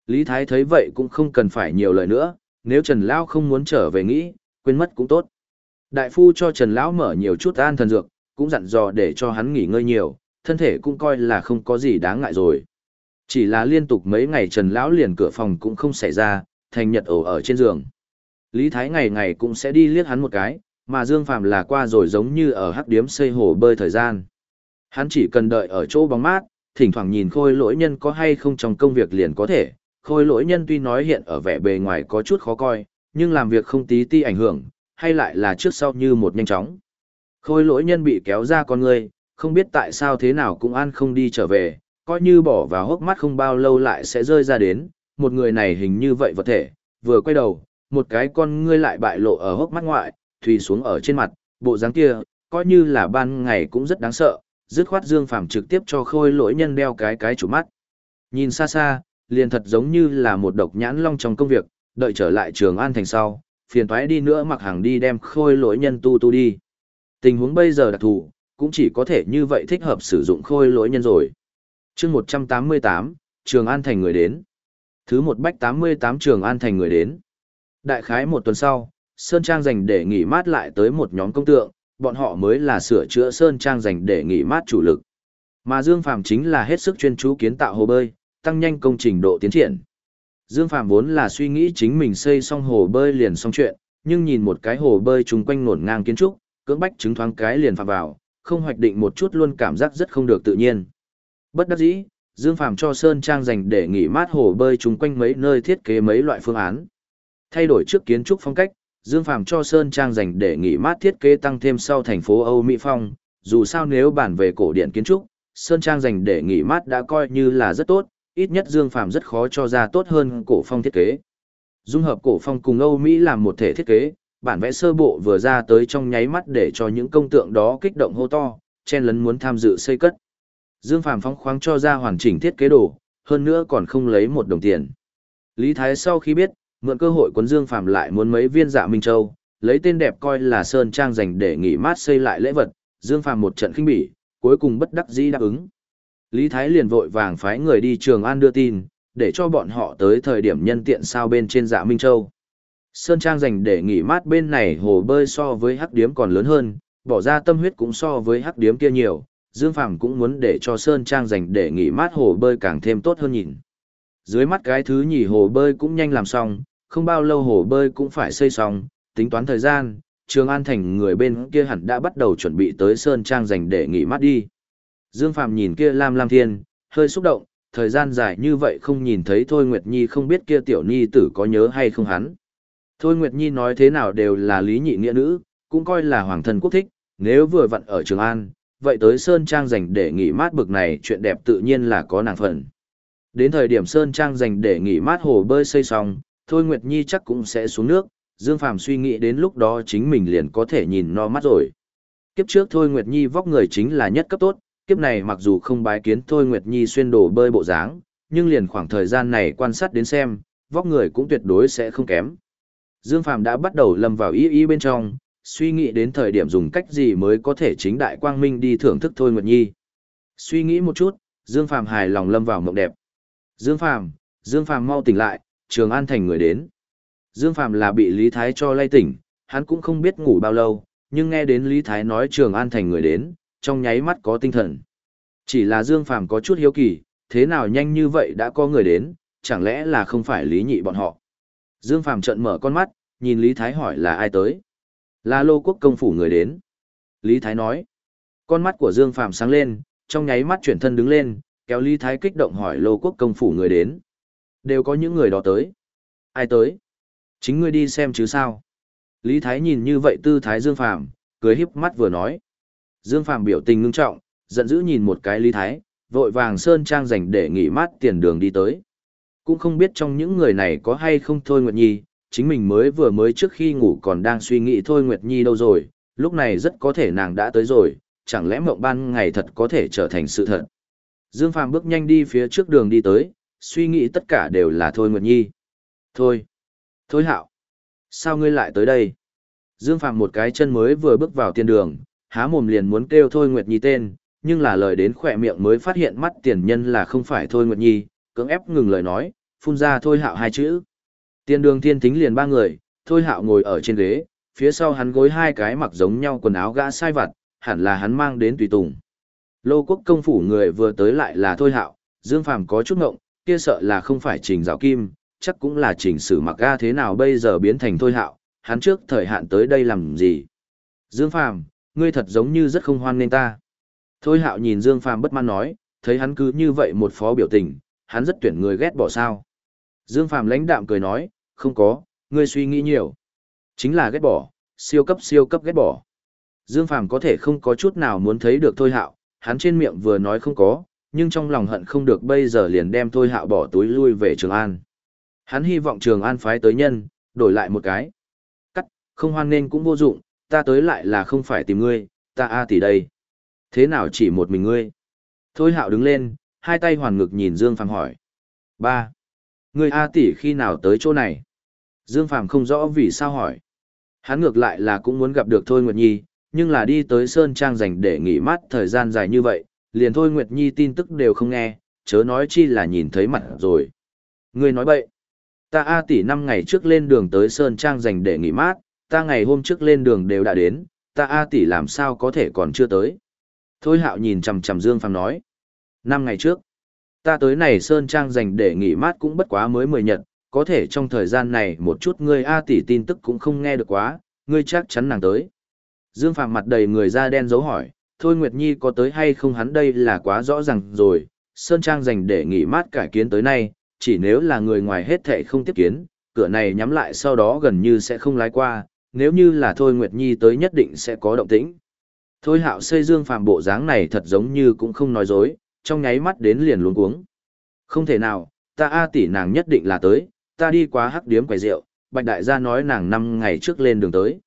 Lý Thái thấy vậy cũng không cần phải nhiều lời nữa, nếu Trần Lão không muốn trở về nghĩ, quên mất cũng tốt. Đại phu cho Trần Lão mở nhiều chút an thần dược, cũng dặn dò để cho hắn nghỉ ngơi nhiều, thân thể cũng coi là không có gì đáng ngại rồi. Chỉ là liên tục mấy ngày Trần Lão liền cửa phòng cũng không xảy ra, thành nhật ổ ở trên giường. Lý Thái ngày ngày cũng sẽ đi liếc hắn một cái, mà Dương Phạm là qua rồi giống như ở hắc điếm xây hồ bơi thời gian. Hắn chỉ cần đợi ở chỗ bóng mát, thỉnh thoảng nhìn khôi lỗi nhân có hay không trong công việc liền có thể. Khôi lỗi nhân tuy nói hiện ở vẻ bề ngoài có chút khó coi, nhưng làm việc không tí ti ảnh hưởng, hay lại là trước sau như một nhanh chóng. Khôi lỗi nhân bị kéo ra con người, không biết tại sao thế nào cũng an không đi trở về, coi như bỏ vào hốc mắt không bao lâu lại sẽ rơi ra đến, một người này hình như vậy vật thể, vừa quay đầu, một cái con ngươi lại bại lộ ở hốc mắt ngoại, thùy xuống ở trên mặt, bộ dáng kia, coi như là ban ngày cũng rất đáng sợ, dứt khoát Dương Phàm trực tiếp cho khôi lỗi nhân đeo cái cái chủ mắt. Nhìn xa xa, liền thật giống như là một độc nhãn long trong công việc, đợi trở lại trường An thành sau, phiền thoái đi nữa mặc hàng đi đem khôi lỗi nhân tu tu đi. Tình huống bây giờ đặc thù, cũng chỉ có thể như vậy thích hợp sử dụng khôi lỗi nhân rồi. chương 188, Trường An thành người đến. Thứ một bách 88 Trường An thành người đến. Đại khái một tuần sau, Sơn Trang dành để nghỉ mát lại tới một nhóm công tượng, bọn họ mới là sửa chữa Sơn Trang dành để nghỉ mát chủ lực. Mà Dương Phàm chính là hết sức chuyên chú kiến tạo hồ bơi, tăng nhanh công trình độ tiến triển. Dương Phạm vốn là suy nghĩ chính mình xây xong hồ bơi liền xong chuyện, nhưng nhìn một cái hồ bơi chung quanh nổn ngang kiến trúc, cưỡng bách chứng thoáng cái liền phạm vào, không hoạch định một chút luôn cảm giác rất không được tự nhiên. Bất đắc dĩ, Dương Phạm cho Sơn Trang dành để nghỉ mát hồ bơi chung quanh mấy nơi thiết kế mấy loại phương án. Thay đổi trước kiến trúc phong cách, Dương Phạm cho Sơn Trang dành để nghỉ mát thiết kế tăng thêm sau thành phố Âu Mỹ Phong, dù sao nếu bản về cổ điển kiến trúc, Sơn Trang dành để nghỉ mát đã coi như là rất tốt, ít nhất Dương Phàm rất khó cho ra tốt hơn cổ phong thiết kế. Dung hợp cổ phong cùng Âu Mỹ làm một thể thiết kế, bản vẽ sơ bộ vừa ra tới trong nháy mắt để cho những công tượng đó kích động hô to, chen lấn muốn tham dự xây cất. Dương Phàm phóng khoáng cho ra hoàn chỉnh thiết kế đồ, hơn nữa còn không lấy một đồng tiền. Lý Thái sau khi biết, mượn cơ hội quấn Dương Phàm lại muốn mấy viên dạ Minh Châu, lấy tên đẹp coi là Sơn Trang dành để nghỉ mát xây lại lễ vật, Dương Phàm một trận khinh bỉ, cuối cùng bất đắc dĩ đáp ứng. Lý Thái liền vội vàng phái người đi Trường An đưa tin, để cho bọn họ tới thời điểm nhân tiện sao bên trên dạ Minh Châu. Sơn Trang dành để nghỉ mát bên này hồ bơi so với hắc điếm còn lớn hơn, bỏ ra tâm huyết cũng so với hắc điếm kia nhiều, Dương Phàm cũng muốn để cho Sơn Trang dành để nghỉ mát hồ bơi càng thêm tốt hơn nhìn. Dưới mắt cái thứ nhì hồ bơi cũng nhanh làm xong, không bao lâu hồ bơi cũng phải xây xong, tính toán thời gian, Trường An Thành người bên kia hẳn đã bắt đầu chuẩn bị tới Sơn Trang dành để nghỉ mát đi. Dương Phàm nhìn kia Lam Lam Thiên, hơi xúc động, thời gian dài như vậy không nhìn thấy Thôi Nguyệt Nhi không biết kia tiểu nhi tử có nhớ hay không hắn. Thôi Nguyệt Nhi nói thế nào đều là lý nhị nghĩa nữ, cũng coi là hoàng thân quốc thích, nếu vừa vặn ở Trường An, vậy tới Sơn Trang dành để nghỉ mát bực này chuyện đẹp tự nhiên là có nàng phần. Đến thời điểm Sơn Trang dành để nghỉ mát hồ bơi xây xong, Thôi Nguyệt Nhi chắc cũng sẽ xuống nước, Dương Phàm suy nghĩ đến lúc đó chính mình liền có thể nhìn no mắt rồi. Kiếp trước Thôi Nguyệt Nhi vóc người chính là nhất cấp tốt, kiếp này mặc dù không bái kiến Thôi Nguyệt Nhi xuyên đồ bơi bộ dáng, nhưng liền khoảng thời gian này quan sát đến xem, vóc người cũng tuyệt đối sẽ không kém. Dương Phàm đã bắt đầu lâm vào ý ý bên trong, suy nghĩ đến thời điểm dùng cách gì mới có thể chính đại quang minh đi thưởng thức Thôi Nguyệt Nhi. Suy nghĩ một chút, Dương Phàm hài lòng lâm vào mộng đẹp. Dương Phàm, Dương Phàm mau tỉnh lại, Trường An thành người đến. Dương Phàm là bị Lý Thái cho lay tỉnh, hắn cũng không biết ngủ bao lâu, nhưng nghe đến Lý Thái nói Trường An thành người đến, trong nháy mắt có tinh thần. Chỉ là Dương Phàm có chút hiếu kỳ, thế nào nhanh như vậy đã có người đến, chẳng lẽ là không phải Lý Nhị bọn họ. Dương Phàm trợn mở con mắt, nhìn Lý Thái hỏi là ai tới. Là lô quốc công phủ người đến. Lý Thái nói. Con mắt của Dương Phàm sáng lên, trong nháy mắt chuyển thân đứng lên, kéo Lý Thái kích động hỏi lô quốc công phủ người đến. Đều có những người đó tới. Ai tới? Chính ngươi đi xem chứ sao? Lý Thái nhìn như vậy tư thái Dương Phàm cười híp mắt vừa nói. Dương Phàm biểu tình ngưng trọng, giận dữ nhìn một cái Lý Thái, vội vàng sơn trang dành để nghỉ mát tiền đường đi tới. Cũng không biết trong những người này có hay không Thôi Nguyệt Nhi, chính mình mới vừa mới trước khi ngủ còn đang suy nghĩ Thôi Nguyệt Nhi đâu rồi, lúc này rất có thể nàng đã tới rồi, chẳng lẽ mộng ban ngày thật có thể trở thành sự thật. Dương Phàm bước nhanh đi phía trước đường đi tới, suy nghĩ tất cả đều là Thôi Nguyệt Nhi. Thôi, thôi hạo, sao ngươi lại tới đây? Dương Phàm một cái chân mới vừa bước vào tiền đường, há mồm liền muốn kêu Thôi Nguyệt Nhi tên, nhưng là lời đến khỏe miệng mới phát hiện mắt tiền nhân là không phải Thôi Nguyệt Nhi, cưỡng ép ngừng lời nói, phun ra Thôi Hạo hai chữ. Tiên đường thiên Tính liền ba người, Thôi Hạo ngồi ở trên ghế, phía sau hắn gối hai cái mặc giống nhau quần áo gã sai vặt, hẳn là hắn mang đến tùy tùng. Lô quốc công phủ người vừa tới lại là Thôi Hạo, Dương Phàm có chút ngộng, kia sợ là không phải trình giáo kim, chắc cũng là trình sử mặc ga thế nào bây giờ biến thành Thôi Hạo, hắn trước thời hạn tới đây làm gì. Dương Phàm ngươi thật giống như rất không hoan nên ta. Thôi hạo nhìn Dương Phàm bất mãn nói, thấy hắn cứ như vậy một phó biểu tình, hắn rất tuyển người ghét bỏ sao. Dương Phàm lãnh đạm cười nói, không có, ngươi suy nghĩ nhiều. Chính là ghét bỏ, siêu cấp siêu cấp ghét bỏ. Dương Phàm có thể không có chút nào muốn thấy được Thôi Hạo, hắn trên miệng vừa nói không có, nhưng trong lòng hận không được bây giờ liền đem Thôi Hạo bỏ túi lui về Trường An. Hắn hy vọng Trường An phái tới nhân, đổi lại một cái. Cắt, không hoan nên cũng vô dụng, ta tới lại là không phải tìm ngươi, ta A tỷ đây. Thế nào chỉ một mình ngươi? Thôi hạo đứng lên, hai tay hoàn ngực nhìn Dương Phàm hỏi. Ba, Ngươi A tỷ khi nào tới chỗ này? Dương Phàm không rõ vì sao hỏi. Hắn ngược lại là cũng muốn gặp được Thôi Nguyệt Nhi, nhưng là đi tới Sơn Trang dành để nghỉ mát thời gian dài như vậy, liền Thôi Nguyệt Nhi tin tức đều không nghe, chớ nói chi là nhìn thấy mặt rồi. Ngươi nói bậy. Ta A tỷ năm ngày trước lên đường tới Sơn Trang dành để nghỉ mát, ta ngày hôm trước lên đường đều đã đến, ta A tỷ làm sao có thể còn chưa tới. Thôi hạo nhìn chầm chầm Dương Phàm nói. Năm ngày trước, ta tới này Sơn Trang dành để nghỉ mát cũng bất quá mới mười nhật, có thể trong thời gian này một chút ngươi A tỷ tin tức cũng không nghe được quá, ngươi chắc chắn nàng tới. Dương Phàm mặt đầy người da đen dấu hỏi, Thôi Nguyệt Nhi có tới hay không hắn đây là quá rõ ràng rồi, Sơn Trang dành để nghỉ mát cải kiến tới nay, chỉ nếu là người ngoài hết thệ không tiếp kiến, cửa này nhắm lại sau đó gần như sẽ không lái qua, nếu như là Thôi Nguyệt Nhi tới nhất định sẽ có động tĩnh. Thôi hạo xây dương phàm bộ dáng này thật giống như cũng không nói dối, trong nháy mắt đến liền luống cuống. Không thể nào, ta A tỷ nàng nhất định là tới, ta đi qua hắc điếm quầy rượu, Bạch Đại gia nói nàng năm ngày trước lên đường tới.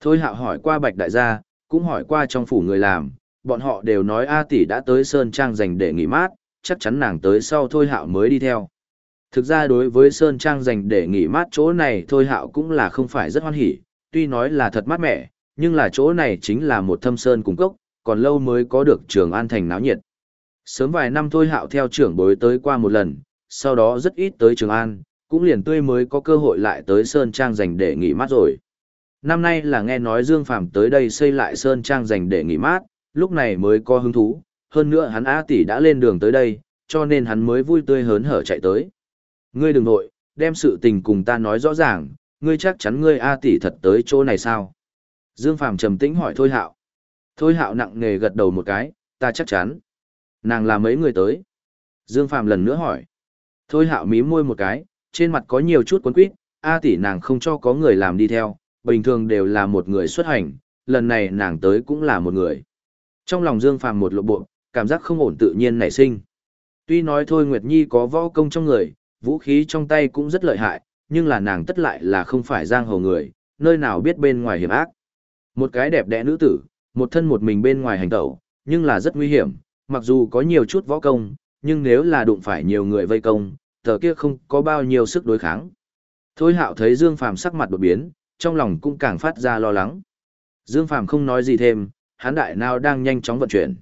Thôi hạo hỏi qua Bạch Đại gia, cũng hỏi qua trong phủ người làm, bọn họ đều nói A tỷ đã tới Sơn Trang dành để nghỉ mát, chắc chắn nàng tới sau Thôi hạo mới đi theo. Thực ra đối với Sơn Trang dành để nghỉ mát chỗ này Thôi hạo cũng là không phải rất hoan hỉ, tuy nói là thật mát mẻ, nhưng là chỗ này chính là một thâm sơn cung cốc, còn lâu mới có được trường an thành náo nhiệt. Sớm vài năm thôi hạo theo trưởng bối tới qua một lần, sau đó rất ít tới trường an, cũng liền tươi mới có cơ hội lại tới Sơn Trang dành để nghỉ mát rồi. Năm nay là nghe nói Dương Phàm tới đây xây lại Sơn Trang dành để nghỉ mát, lúc này mới có hứng thú, hơn nữa hắn A tỷ đã lên đường tới đây, cho nên hắn mới vui tươi hớn hở chạy tới. Ngươi đừng nội, đem sự tình cùng ta nói rõ ràng, ngươi chắc chắn ngươi A tỷ thật tới chỗ này sao? Dương Phàm trầm tĩnh hỏi Thôi Hạo. Thôi Hạo nặng nề gật đầu một cái, ta chắc chắn. Nàng là mấy người tới? Dương Phàm lần nữa hỏi. Thôi Hạo mím môi một cái, trên mặt có nhiều chút cuốn quýt, A tỷ nàng không cho có người làm đi theo, bình thường đều là một người xuất hành, lần này nàng tới cũng là một người. Trong lòng Dương Phàm một lộ bộ, cảm giác không ổn tự nhiên nảy sinh. Tuy nói thôi Nguyệt Nhi có võ công trong người, vũ khí trong tay cũng rất lợi hại, nhưng là nàng tất lại là không phải giang hồ người, nơi nào biết bên ngoài hiểm ác. Một cái đẹp đẽ nữ tử, một thân một mình bên ngoài hành tẩu, nhưng là rất nguy hiểm, mặc dù có nhiều chút võ công, nhưng nếu là đụng phải nhiều người vây công, tờ kia không có bao nhiêu sức đối kháng. Thôi hạo thấy Dương Phàm sắc mặt đột biến, trong lòng cũng càng phát ra lo lắng. Dương Phàm không nói gì thêm, hán đại nào đang nhanh chóng vận chuyển.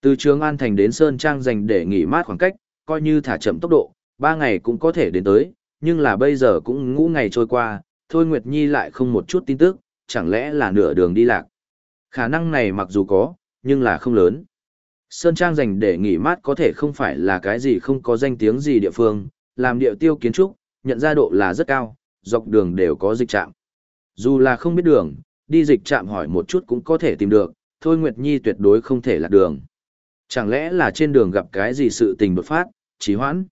Từ Trường An Thành đến Sơn Trang dành để nghỉ mát khoảng cách, coi như thả chậm tốc độ, ba ngày cũng có thể đến tới, nhưng là bây giờ cũng ngũ ngày trôi qua, Thôi Nguyệt Nhi lại không một chút tin tức, chẳng lẽ là nửa đường đi lạc. Khả năng này mặc dù có, nhưng là không lớn. Sơn Trang dành để nghỉ mát có thể không phải là cái gì không có danh tiếng gì địa phương, làm địa tiêu kiến trúc, nhận ra độ là rất cao, dọc đường đều có dịch trạm. Dù là không biết đường, đi dịch trạm hỏi một chút cũng có thể tìm được, thôi Nguyệt Nhi tuyệt đối không thể lạc đường. Chẳng lẽ là trên đường gặp cái gì sự tình đột phát, trì hoãn?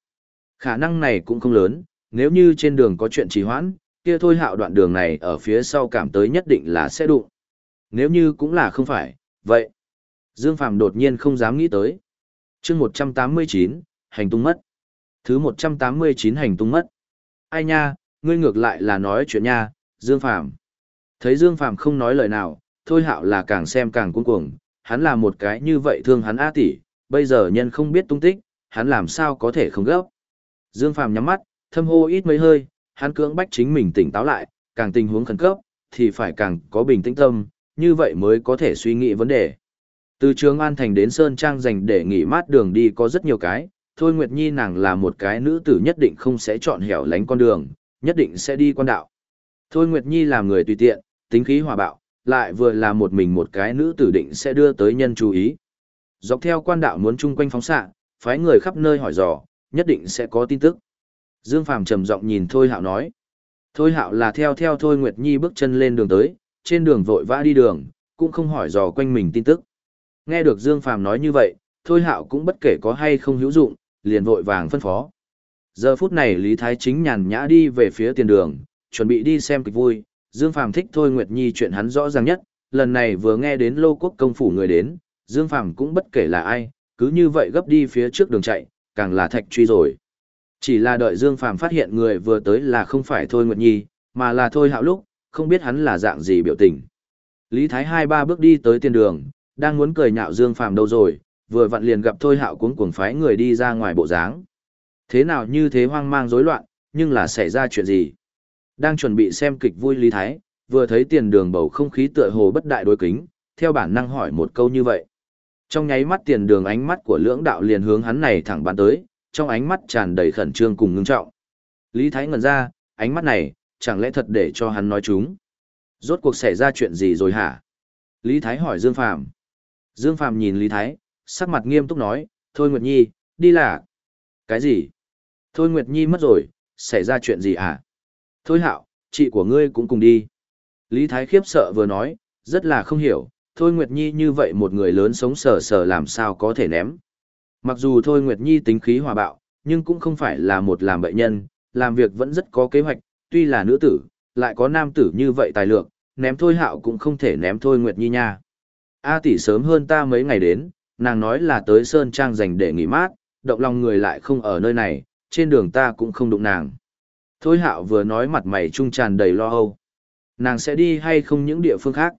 Khả năng này cũng không lớn, nếu như trên đường có chuyện trì hoãn, kia thôi hạo đoạn đường này ở phía sau cảm tới nhất định là sẽ đụng. Nếu như cũng là không phải, vậy. Dương Phàm đột nhiên không dám nghĩ tới. chương 189, hành tung mất. Thứ 189 hành tung mất. Ai nha, ngươi ngược lại là nói chuyện nha, Dương Phàm Thấy Dương Phàm không nói lời nào, thôi hạo là càng xem càng cuống cuồng, hắn là một cái như vậy thương hắn A tỷ, bây giờ nhân không biết tung tích, hắn làm sao có thể không gấp. Dương Phàm nhắm mắt, thâm hô ít mấy hơi, hắn cưỡng bách chính mình tỉnh táo lại, càng tình huống khẩn cấp, thì phải càng có bình tĩnh tâm, như vậy mới có thể suy nghĩ vấn đề. Từ Trường An Thành đến Sơn Trang dành để nghỉ mát đường đi có rất nhiều cái, Thôi Nguyệt Nhi nàng là một cái nữ tử nhất định không sẽ chọn hẻo lánh con đường, nhất định sẽ đi quan đạo. Thôi Nguyệt Nhi làm người tùy tiện, tính khí hòa bạo, lại vừa là một mình một cái nữ tử định sẽ đưa tới nhân chú ý. Dọc theo quan đạo muốn chung quanh phóng xạ, phái người khắp nơi hỏi dò, nhất định sẽ có tin tức. Dương Phàm trầm giọng nhìn Thôi Hạo nói. Thôi Hạo là theo theo Thôi Nguyệt Nhi bước chân lên đường tới, trên đường vội vã đi đường, cũng không hỏi dò quanh mình tin tức. Nghe được Dương Phàm nói như vậy, Thôi Hạo cũng bất kể có hay không hữu dụng, liền vội vàng phân phó. Giờ phút này Lý Thái Chính nhàn nhã đi về phía tiền đường, chuẩn bị đi xem kịch vui. Dương Phàm thích Thôi Nguyệt Nhi chuyện hắn rõ ràng nhất, lần này vừa nghe đến Lô Quốc công phủ người đến, Dương Phàm cũng bất kể là ai, cứ như vậy gấp đi phía trước đường chạy, càng là thạch truy rồi. Chỉ là đợi Dương Phàm phát hiện người vừa tới là không phải Thôi Nguyệt Nhi, mà là Thôi Hạo lúc, không biết hắn là dạng gì biểu tình. Lý Thái hai ba bước đi tới tiền đường, đang muốn cười nhạo Dương Phàm đâu rồi, vừa vặn liền gặp Thôi Hạo cuống cuồng phái người đi ra ngoài bộ dáng. Thế nào như thế hoang mang rối loạn, nhưng là xảy ra chuyện gì? Đang chuẩn bị xem kịch vui Lý Thái, vừa thấy tiền đường bầu không khí tựa hồ bất đại đối kính, theo bản năng hỏi một câu như vậy. Trong nháy mắt tiền đường ánh mắt của lưỡng đạo liền hướng hắn này thẳng bắn tới, trong ánh mắt tràn đầy khẩn trương cùng ngưng trọng. Lý Thái ngẩn ra, ánh mắt này, chẳng lẽ thật để cho hắn nói chúng. Rốt cuộc xảy ra chuyện gì rồi hả? Lý Thái hỏi Dương Phàm. Dương Phàm nhìn Lý Thái, sắc mặt nghiêm túc nói, Thôi Nguyệt Nhi, đi là. Cái gì? Thôi Nguyệt Nhi mất rồi, xảy ra chuyện gì hả? Thôi hạo, chị của ngươi cũng cùng đi. Lý Thái khiếp sợ vừa nói, rất là không hiểu, Thôi Nguyệt Nhi như vậy một người lớn sống sờ sờ làm sao có thể ném. Mặc dù Thôi Nguyệt Nhi tính khí hòa bạo, nhưng cũng không phải là một làm bệnh nhân, làm việc vẫn rất có kế hoạch, tuy là nữ tử, lại có nam tử như vậy tài lượng, ném Thôi Hạo cũng không thể ném Thôi Nguyệt Nhi nha. A tỷ sớm hơn ta mấy ngày đến, nàng nói là tới Sơn Trang dành để nghỉ mát, động lòng người lại không ở nơi này, trên đường ta cũng không đụng nàng. Thôi Hạo vừa nói mặt mày trung tràn đầy lo âu. Nàng sẽ đi hay không những địa phương khác?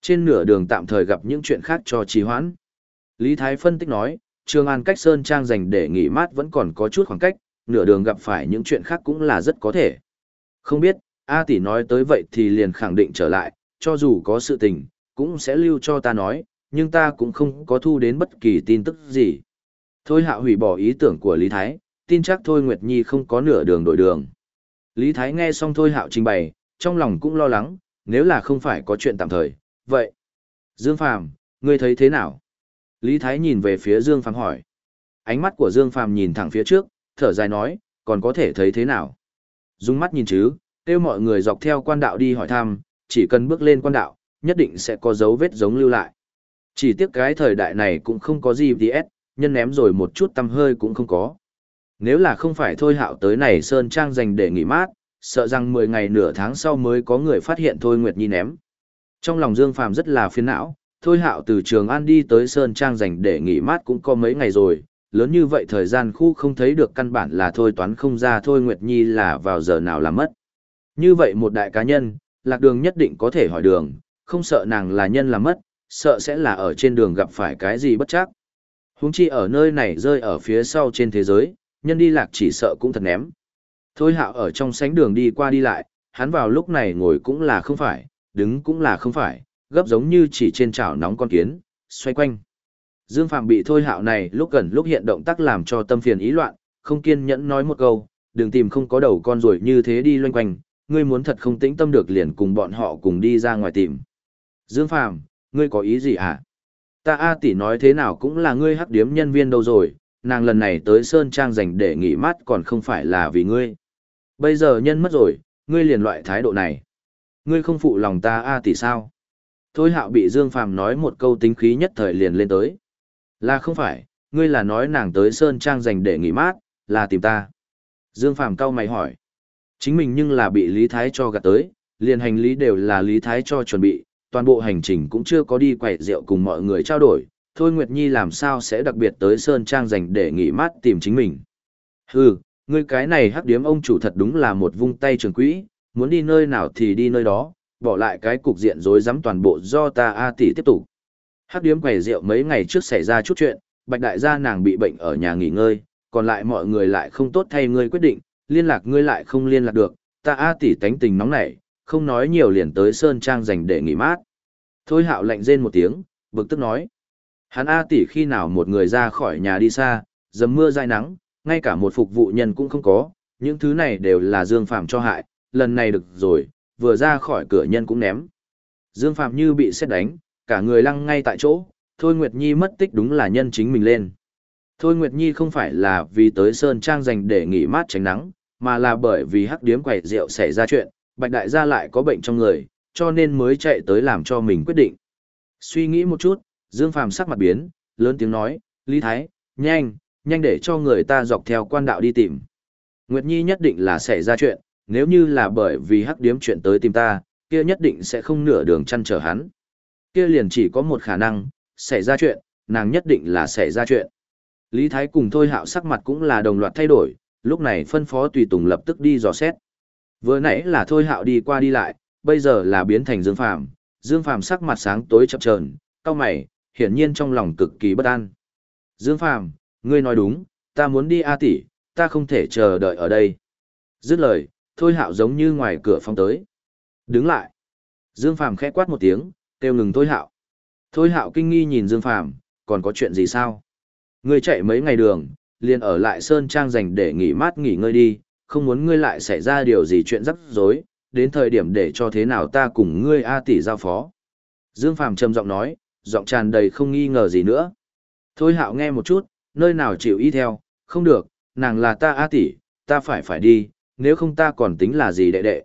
Trên nửa đường tạm thời gặp những chuyện khác cho trì hoãn. Lý Thái phân tích nói, Trường An cách Sơn Trang dành để nghỉ mát vẫn còn có chút khoảng cách, nửa đường gặp phải những chuyện khác cũng là rất có thể. Không biết, A tỷ nói tới vậy thì liền khẳng định trở lại, cho dù có sự tình, cũng sẽ lưu cho ta nói, nhưng ta cũng không có thu đến bất kỳ tin tức gì. Thôi hạ hủy bỏ ý tưởng của Lý Thái, tin chắc Thôi Nguyệt Nhi không có nửa đường đổi đường. Lý Thái nghe xong Thôi hạo trình bày, trong lòng cũng lo lắng, nếu là không phải có chuyện tạm thời, vậy. Dương Phàm, ngươi thấy thế nào? Lý Thái nhìn về phía Dương Phàm hỏi. Ánh mắt của Dương Phàm nhìn thẳng phía trước, thở dài nói, còn có thể thấy thế nào? Dung mắt nhìn chứ, kêu mọi người dọc theo quan đạo đi hỏi thăm, chỉ cần bước lên quan đạo, nhất định sẽ có dấu vết giống lưu lại. Chỉ tiếc cái thời đại này cũng không có gì DS, nhân ném rồi một chút tâm hơi cũng không có. Nếu là không phải thôi hạo tới này Sơn Trang dành để nghỉ mát, sợ rằng 10 ngày nửa tháng sau mới có người phát hiện Thôi Nguyệt Nhi ném. Trong lòng Dương Phàm rất là phiền não, Thôi Hạo từ Trường An đi tới Sơn Trang dành để nghỉ mát cũng có mấy ngày rồi, lớn như vậy thời gian khu không thấy được căn bản là thôi toán không ra Thôi Nguyệt Nhi là vào giờ nào là mất. Như vậy một đại cá nhân, lạc đường nhất định có thể hỏi đường, không sợ nàng là nhân là mất, sợ sẽ là ở trên đường gặp phải cái gì bất chắc. Huống chi ở nơi này rơi ở phía sau trên thế giới, nhân đi lạc chỉ sợ cũng thật ném. Thôi hạo ở trong sánh đường đi qua đi lại, hắn vào lúc này ngồi cũng là không phải, đứng cũng là không phải, gấp giống như chỉ trên chảo nóng con kiến, xoay quanh. Dương Phạm bị thôi hạo này lúc gần lúc hiện động tác làm cho tâm phiền ý loạn, không kiên nhẫn nói một câu, đừng tìm không có đầu con rồi như thế đi loanh quanh, ngươi muốn thật không tĩnh tâm được liền cùng bọn họ cùng đi ra ngoài tìm. Dương Phạm, ngươi có ý gì hả? Ta A tỷ nói thế nào cũng là ngươi hắc điếm nhân viên đâu rồi, nàng lần này tới Sơn Trang dành để nghỉ mát còn không phải là vì ngươi. Bây giờ nhân mất rồi, ngươi liền loại thái độ này. Ngươi không phụ lòng ta A tỷ sao? Thôi hạo bị Dương Phàm nói một câu tính khí nhất thời liền lên tới. Là không phải, ngươi là nói nàng tới Sơn Trang dành để nghỉ mát, là tìm ta. Dương Phàm cau mày hỏi. Chính mình nhưng là bị Lý Thái cho gạt tới, liền hành lý đều là Lý Thái cho chuẩn bị, toàn bộ hành trình cũng chưa có đi quậy rượu cùng mọi người trao đổi, Thôi Nguyệt Nhi làm sao sẽ đặc biệt tới Sơn Trang dành để nghỉ mát tìm chính mình. Hừ, ngươi cái này hắc điếm ông chủ thật đúng là một vung tay trường quỹ, muốn đi nơi nào thì đi nơi đó, bỏ lại cái cục diện rối rắm toàn bộ do ta A tỷ tiếp tục. Hắc điếm quầy rượu mấy ngày trước xảy ra chút chuyện, bạch đại gia nàng bị bệnh ở nhà nghỉ ngơi, còn lại mọi người lại không tốt thay ngươi quyết định, liên lạc ngươi lại không liên lạc được, ta A tỷ tánh tình nóng nảy, không nói nhiều liền tới Sơn Trang dành để nghỉ mát. Thôi hạo lạnh rên một tiếng, bực tức nói. Hắn A tỷ khi nào một người ra khỏi nhà đi xa, dầm mưa dai nắng, ngay cả một phục vụ nhân cũng không có, những thứ này đều là Dương Phạm cho hại, lần này được rồi, vừa ra khỏi cửa nhân cũng ném. Dương Phạm như bị xét đánh, cả người lăng ngay tại chỗ, Thôi Nguyệt Nhi mất tích đúng là nhân chính mình lên. Thôi Nguyệt Nhi không phải là vì tới Sơn Trang dành để nghỉ mát tránh nắng, mà là bởi vì hắc điếm quẩy rượu xảy ra chuyện, Bạch Đại gia lại có bệnh trong người, cho nên mới chạy tới làm cho mình quyết định. Suy nghĩ một chút, Dương Phàm sắc mặt biến, lớn tiếng nói, Lý Thái, nhanh, nhanh để cho người ta dọc theo quan đạo đi tìm. Nguyệt Nhi nhất định là xảy ra chuyện, nếu như là bởi vì hắc điếm chuyện tới tìm ta, kia nhất định sẽ không nửa đường chăn trở hắn. Kia liền chỉ có một khả năng, xảy ra chuyện, nàng nhất định là xảy ra chuyện. Lý Thái cùng Thôi Hạo sắc mặt cũng là đồng loạt thay đổi, lúc này phân phó tùy tùng lập tức đi dò xét. Vừa nãy là Thôi Hạo đi qua đi lại, bây giờ là biến thành Dương Phàm. Dương Phàm sắc mặt sáng tối chập chờn, cau mày, hiển nhiên trong lòng cực kỳ bất an. Dương Phàm, ngươi nói đúng, ta muốn đi A tỷ, ta không thể chờ đợi ở đây. Dứt lời, Thôi Hạo giống như ngoài cửa phong tới. Đứng lại. Dương Phàm khẽ quát một tiếng, kêu ngừng Thôi Hạo. Thôi Hạo kinh nghi nhìn Dương Phàm, còn có chuyện gì sao? Ngươi chạy mấy ngày đường, liền ở lại Sơn Trang dành để nghỉ mát nghỉ ngơi đi, không muốn ngươi lại xảy ra điều gì chuyện rắc rối, đến thời điểm để cho thế nào ta cùng ngươi A tỷ giao phó. Dương Phàm trầm giọng nói, giọng tràn đầy không nghi ngờ gì nữa. Thôi hạo nghe một chút, nơi nào chịu ý theo, không được, nàng là ta A tỷ, ta phải phải đi, nếu không ta còn tính là gì đệ đệ.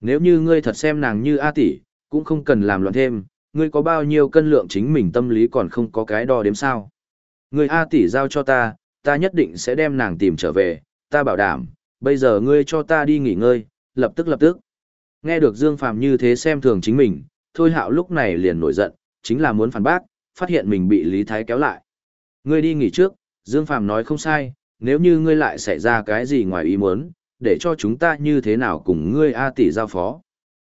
Nếu như ngươi thật xem nàng như A tỷ, cũng không cần làm loạn thêm, ngươi có bao nhiêu cân lượng chính mình tâm lý còn không có cái đo đếm sao. Ngươi A tỷ giao cho ta, ta nhất định sẽ đem nàng tìm trở về, ta bảo đảm, bây giờ ngươi cho ta đi nghỉ ngơi, lập tức lập tức. Nghe được Dương Phàm như thế xem thường chính mình, Thôi Hạo lúc này liền nổi giận, chính là muốn phản bác, phát hiện mình bị Lý Thái kéo lại. Ngươi đi nghỉ trước, Dương Phàm nói không sai, nếu như ngươi lại xảy ra cái gì ngoài ý muốn, để cho chúng ta như thế nào cùng ngươi A tỷ giao phó.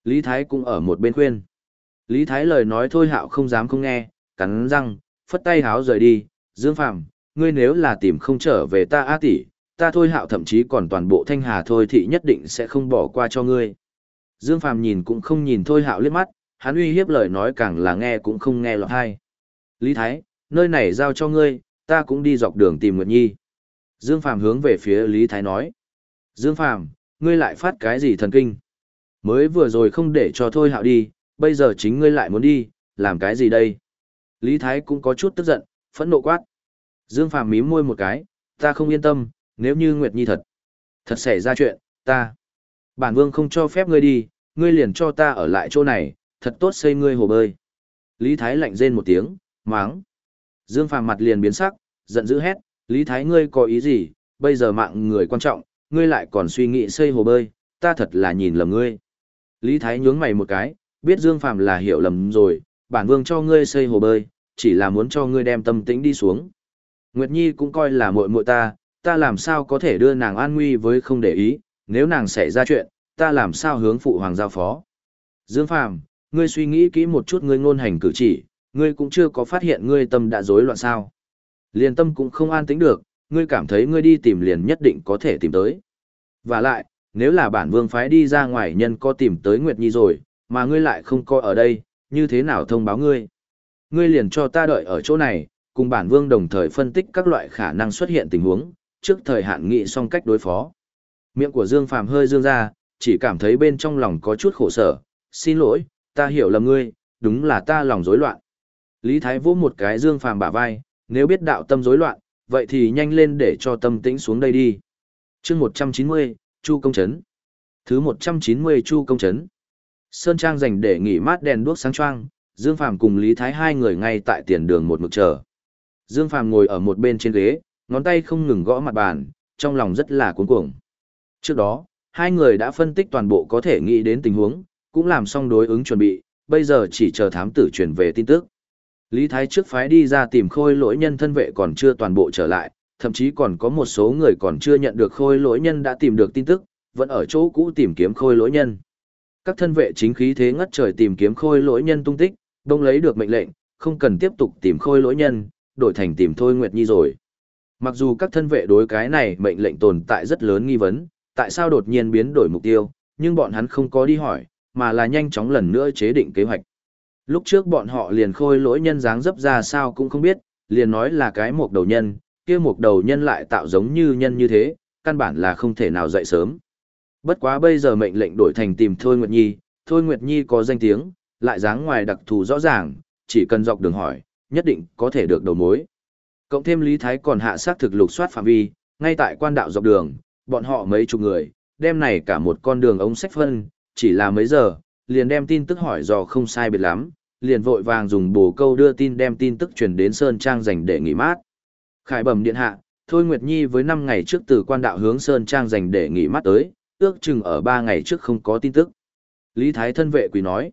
Lý Thái cũng ở một bên khuyên. Lý Thái lời nói thôi hạo không dám không nghe, cắn răng, phất tay háo rời đi, Dương Phàm ngươi nếu là tìm không trở về ta A tỷ, ta thôi hạo thậm chí còn toàn bộ thanh hà thôi thì nhất định sẽ không bỏ qua cho ngươi. Dương Phàm nhìn cũng không nhìn thôi hạo liếc mắt, hắn uy hiếp lời nói càng là nghe cũng không nghe lọt hay. Lý Thái, nơi này giao cho ngươi, ta cũng đi dọc đường tìm Nguyệt Nhi. Dương Phàm hướng về phía Lý Thái nói. Dương Phàm ngươi lại phát cái gì thần kinh? Mới vừa rồi không để cho thôi hạo đi, bây giờ chính ngươi lại muốn đi, làm cái gì đây? Lý Thái cũng có chút tức giận, phẫn nộ quát. Dương Phàm mím môi một cái, ta không yên tâm, nếu như Nguyệt Nhi thật, thật xảy ra chuyện, ta. Bản vương không cho phép ngươi đi, ngươi liền cho ta ở lại chỗ này, thật tốt xây ngươi hồ bơi. Lý Thái lạnh rên một tiếng, máng. Dương Phàm mặt liền biến sắc, giận dữ hét, Lý Thái ngươi có ý gì, bây giờ mạng người quan trọng, ngươi lại còn suy nghĩ xây hồ bơi, ta thật là nhìn lầm ngươi. Lý Thái nhướng mày một cái, biết Dương Phàm là hiểu lầm rồi, bản vương cho ngươi xây hồ bơi, chỉ là muốn cho ngươi đem tâm tĩnh đi xuống. Nguyệt Nhi cũng coi là muội muội ta, ta làm sao có thể đưa nàng an nguy với không để ý, nếu nàng xảy ra chuyện, ta làm sao hướng phụ hoàng giao phó. Dương Phàm, ngươi suy nghĩ kỹ một chút ngươi ngôn hành cử chỉ, ngươi cũng chưa có phát hiện ngươi tâm đã rối loạn sao. Liên tâm cũng không an tĩnh được, ngươi cảm thấy ngươi đi tìm liền nhất định có thể tìm tới. Và lại, nếu là bản vương phái đi ra ngoài nhân có tìm tới Nguyệt Nhi rồi, mà ngươi lại không coi ở đây, như thế nào thông báo ngươi? Ngươi liền cho ta đợi ở chỗ này, cùng bản vương đồng thời phân tích các loại khả năng xuất hiện tình huống, trước thời hạn nghị xong cách đối phó. Miệng của Dương Phàm hơi dương ra, chỉ cảm thấy bên trong lòng có chút khổ sở, xin lỗi, ta hiểu lầm ngươi, đúng là ta lòng rối loạn. Lý Thái vỗ một cái Dương Phàm bả vai, nếu biết đạo tâm rối loạn, vậy thì nhanh lên để cho tâm tĩnh xuống đây đi. chương 190, Chu Công Trấn. Thứ 190 Chu Công Trấn. Sơn Trang dành để nghỉ mát đèn đuốc sáng choang, Dương Phàm cùng Lý Thái hai người ngay tại tiền đường một mực chờ. Dương Phàm ngồi ở một bên trên ghế, ngón tay không ngừng gõ mặt bàn, trong lòng rất là cuống cuồng. Trước đó, hai người đã phân tích toàn bộ có thể nghĩ đến tình huống, cũng làm xong đối ứng chuẩn bị, bây giờ chỉ chờ thám tử truyền về tin tức. Lý Thái trước phái đi ra tìm khôi lỗi nhân thân vệ còn chưa toàn bộ trở lại, thậm chí còn có một số người còn chưa nhận được khôi lỗi nhân đã tìm được tin tức, vẫn ở chỗ cũ tìm kiếm khôi lỗi nhân. Các thân vệ chính khí thế ngất trời tìm kiếm khôi lỗi nhân tung tích, đông lấy được mệnh lệnh, không cần tiếp tục tìm khôi lỗi nhân, đổi thành tìm Thôi Nguyệt Nhi rồi. Mặc dù các thân vệ đối cái này mệnh lệnh tồn tại rất lớn nghi vấn, tại sao đột nhiên biến đổi mục tiêu, nhưng bọn hắn không có đi hỏi, mà là nhanh chóng lần nữa chế định kế hoạch. Lúc trước bọn họ liền khôi lỗi nhân dáng dấp ra sao cũng không biết, liền nói là cái mục đầu nhân, kia mục đầu nhân lại tạo giống như nhân như thế, căn bản là không thể nào dậy sớm. Bất quá bây giờ mệnh lệnh đổi thành tìm Thôi Nguyệt Nhi, Thôi Nguyệt Nhi có danh tiếng, lại dáng ngoài đặc thù rõ ràng, chỉ cần dọc đường hỏi, nhất định có thể được đầu mối. Cộng thêm Lý Thái còn hạ sát thực lục soát phạm vi, ngay tại quan đạo dọc đường, bọn họ mấy chục người, đem này cả một con đường ống sách phân, chỉ là mấy giờ, liền đem tin tức hỏi dò không sai biệt lắm, liền vội vàng dùng bồ câu đưa tin đem tin tức truyền đến Sơn Trang dành để nghỉ mát. Khải bẩm điện hạ, Thôi Nguyệt Nhi với 5 ngày trước từ quan đạo hướng Sơn Trang dành để nghỉ mát tới, ước chừng ở 3 ngày trước không có tin tức. Lý Thái thân vệ quỳ nói,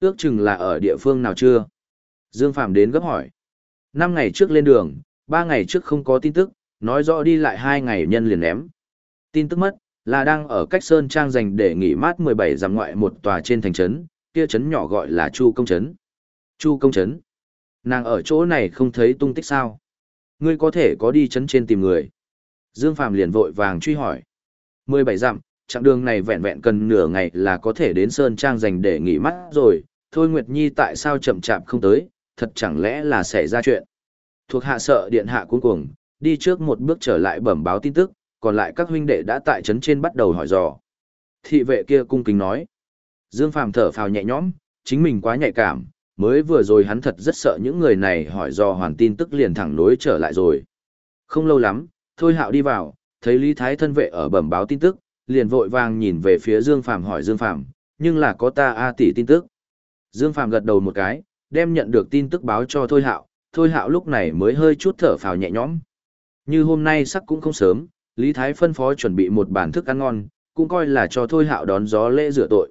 ước chừng là ở địa phương nào chưa? Dương Phạm đến gấp hỏi. 5 ngày trước lên đường, 3 ngày trước không có tin tức, nói rõ đi lại 2 ngày nhân liền ném. Tin tức mất, là đang ở cách Sơn Trang dành để nghỉ mát 17 dặm ngoại một tòa trên thành trấn, kia trấn nhỏ gọi là Chu Công Trấn. Chu Công Trấn. Nàng ở chỗ này không thấy tung tích sao? Ngươi có thể có đi trấn trên tìm người. Dương phàm liền vội vàng truy hỏi. 17 dặm, chặng đường này vẹn vẹn cần nửa ngày là có thể đến Sơn Trang dành để nghỉ mắt rồi, Thôi Nguyệt Nhi tại sao chậm chạp không tới, thật chẳng lẽ là xảy ra chuyện. Thuộc hạ sợ điện hạ cuống cuồng, đi trước một bước trở lại bẩm báo tin tức, còn lại các huynh đệ đã tại trấn trên bắt đầu hỏi dò. Thị vệ kia cung kính nói. Dương Phàm thở phào nhẹ nhõm, chính mình quá nhạy cảm, mới vừa rồi hắn thật rất sợ những người này hỏi do hoàn tin tức liền thẳng nối trở lại rồi. Không lâu lắm, Thôi Hạo đi vào, thấy Lý Thái thân vệ ở bẩm báo tin tức, liền vội vàng nhìn về phía Dương Phàm hỏi Dương Phàm, nhưng là có ta A tỷ tin tức. Dương Phàm gật đầu một cái, đem nhận được tin tức báo cho Thôi Hạo, Thôi Hạo lúc này mới hơi chút thở phào nhẹ nhõm. Như hôm nay sắc cũng không sớm, Lý Thái phân phó chuẩn bị một bàn thức ăn ngon, cũng coi là cho Thôi Hạo đón gió lễ rửa tội.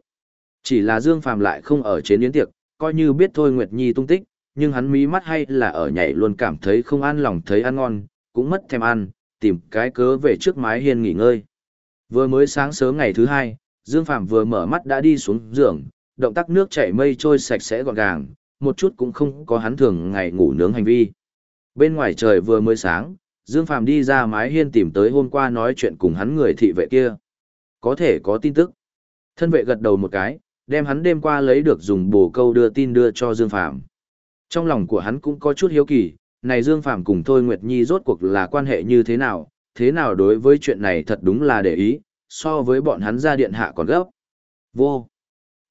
Chỉ là Dương Phàm lại không ở trên yến tiệc, coi như biết Thôi Nguyệt Nhi tung tích, nhưng hắn mí mắt hay là ở nhảy luôn cảm thấy không an lòng thấy ăn ngon, cũng mất thèm ăn, tìm cái cớ về trước mái hiên nghỉ ngơi. Vừa mới sáng sớm ngày thứ hai, Dương Phàm vừa mở mắt đã đi xuống giường, động tác nước chảy mây trôi sạch sẽ gọn gàng, một chút cũng không có hắn thường ngày ngủ nướng hành vi. Bên ngoài trời vừa mới sáng, Dương Phàm đi ra mái hiên tìm tới hôm qua nói chuyện cùng hắn người thị vệ kia. Có thể có tin tức. Thân vệ gật đầu một cái, đem hắn đêm qua lấy được dùng bồ câu đưa tin đưa cho Dương Phàm. Trong lòng của hắn cũng có chút hiếu kỳ, này Dương Phàm cùng Thôi Nguyệt Nhi rốt cuộc là quan hệ như thế nào, thế nào đối với chuyện này thật đúng là để ý, so với bọn hắn ra điện hạ còn gấp. Vô.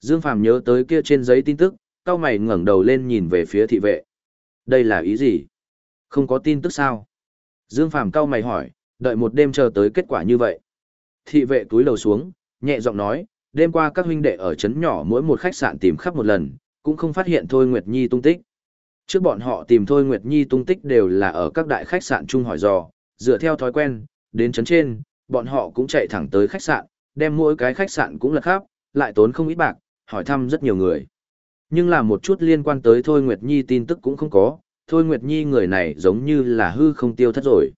Dương Phàm nhớ tới kia trên giấy tin tức, cao mày ngẩng đầu lên nhìn về phía thị vệ. Đây là ý gì? Không có tin tức sao? Dương Phàm cao mày hỏi, đợi một đêm chờ tới kết quả như vậy. Thị vệ túi lầu xuống, nhẹ giọng nói, đêm qua các huynh đệ ở trấn nhỏ mỗi một khách sạn tìm khắp một lần, cũng không phát hiện Thôi Nguyệt Nhi tung tích. Trước bọn họ tìm Thôi Nguyệt Nhi tung tích đều là ở các đại khách sạn chung hỏi dò, dựa theo thói quen, đến trấn trên, bọn họ cũng chạy thẳng tới khách sạn, đem mỗi cái khách sạn cũng lật khắp, lại tốn không ít bạc, hỏi thăm rất nhiều người. Nhưng là một chút liên quan tới Thôi Nguyệt Nhi tin tức cũng không có, Thôi Nguyệt Nhi người này giống như là hư không tiêu thất rồi.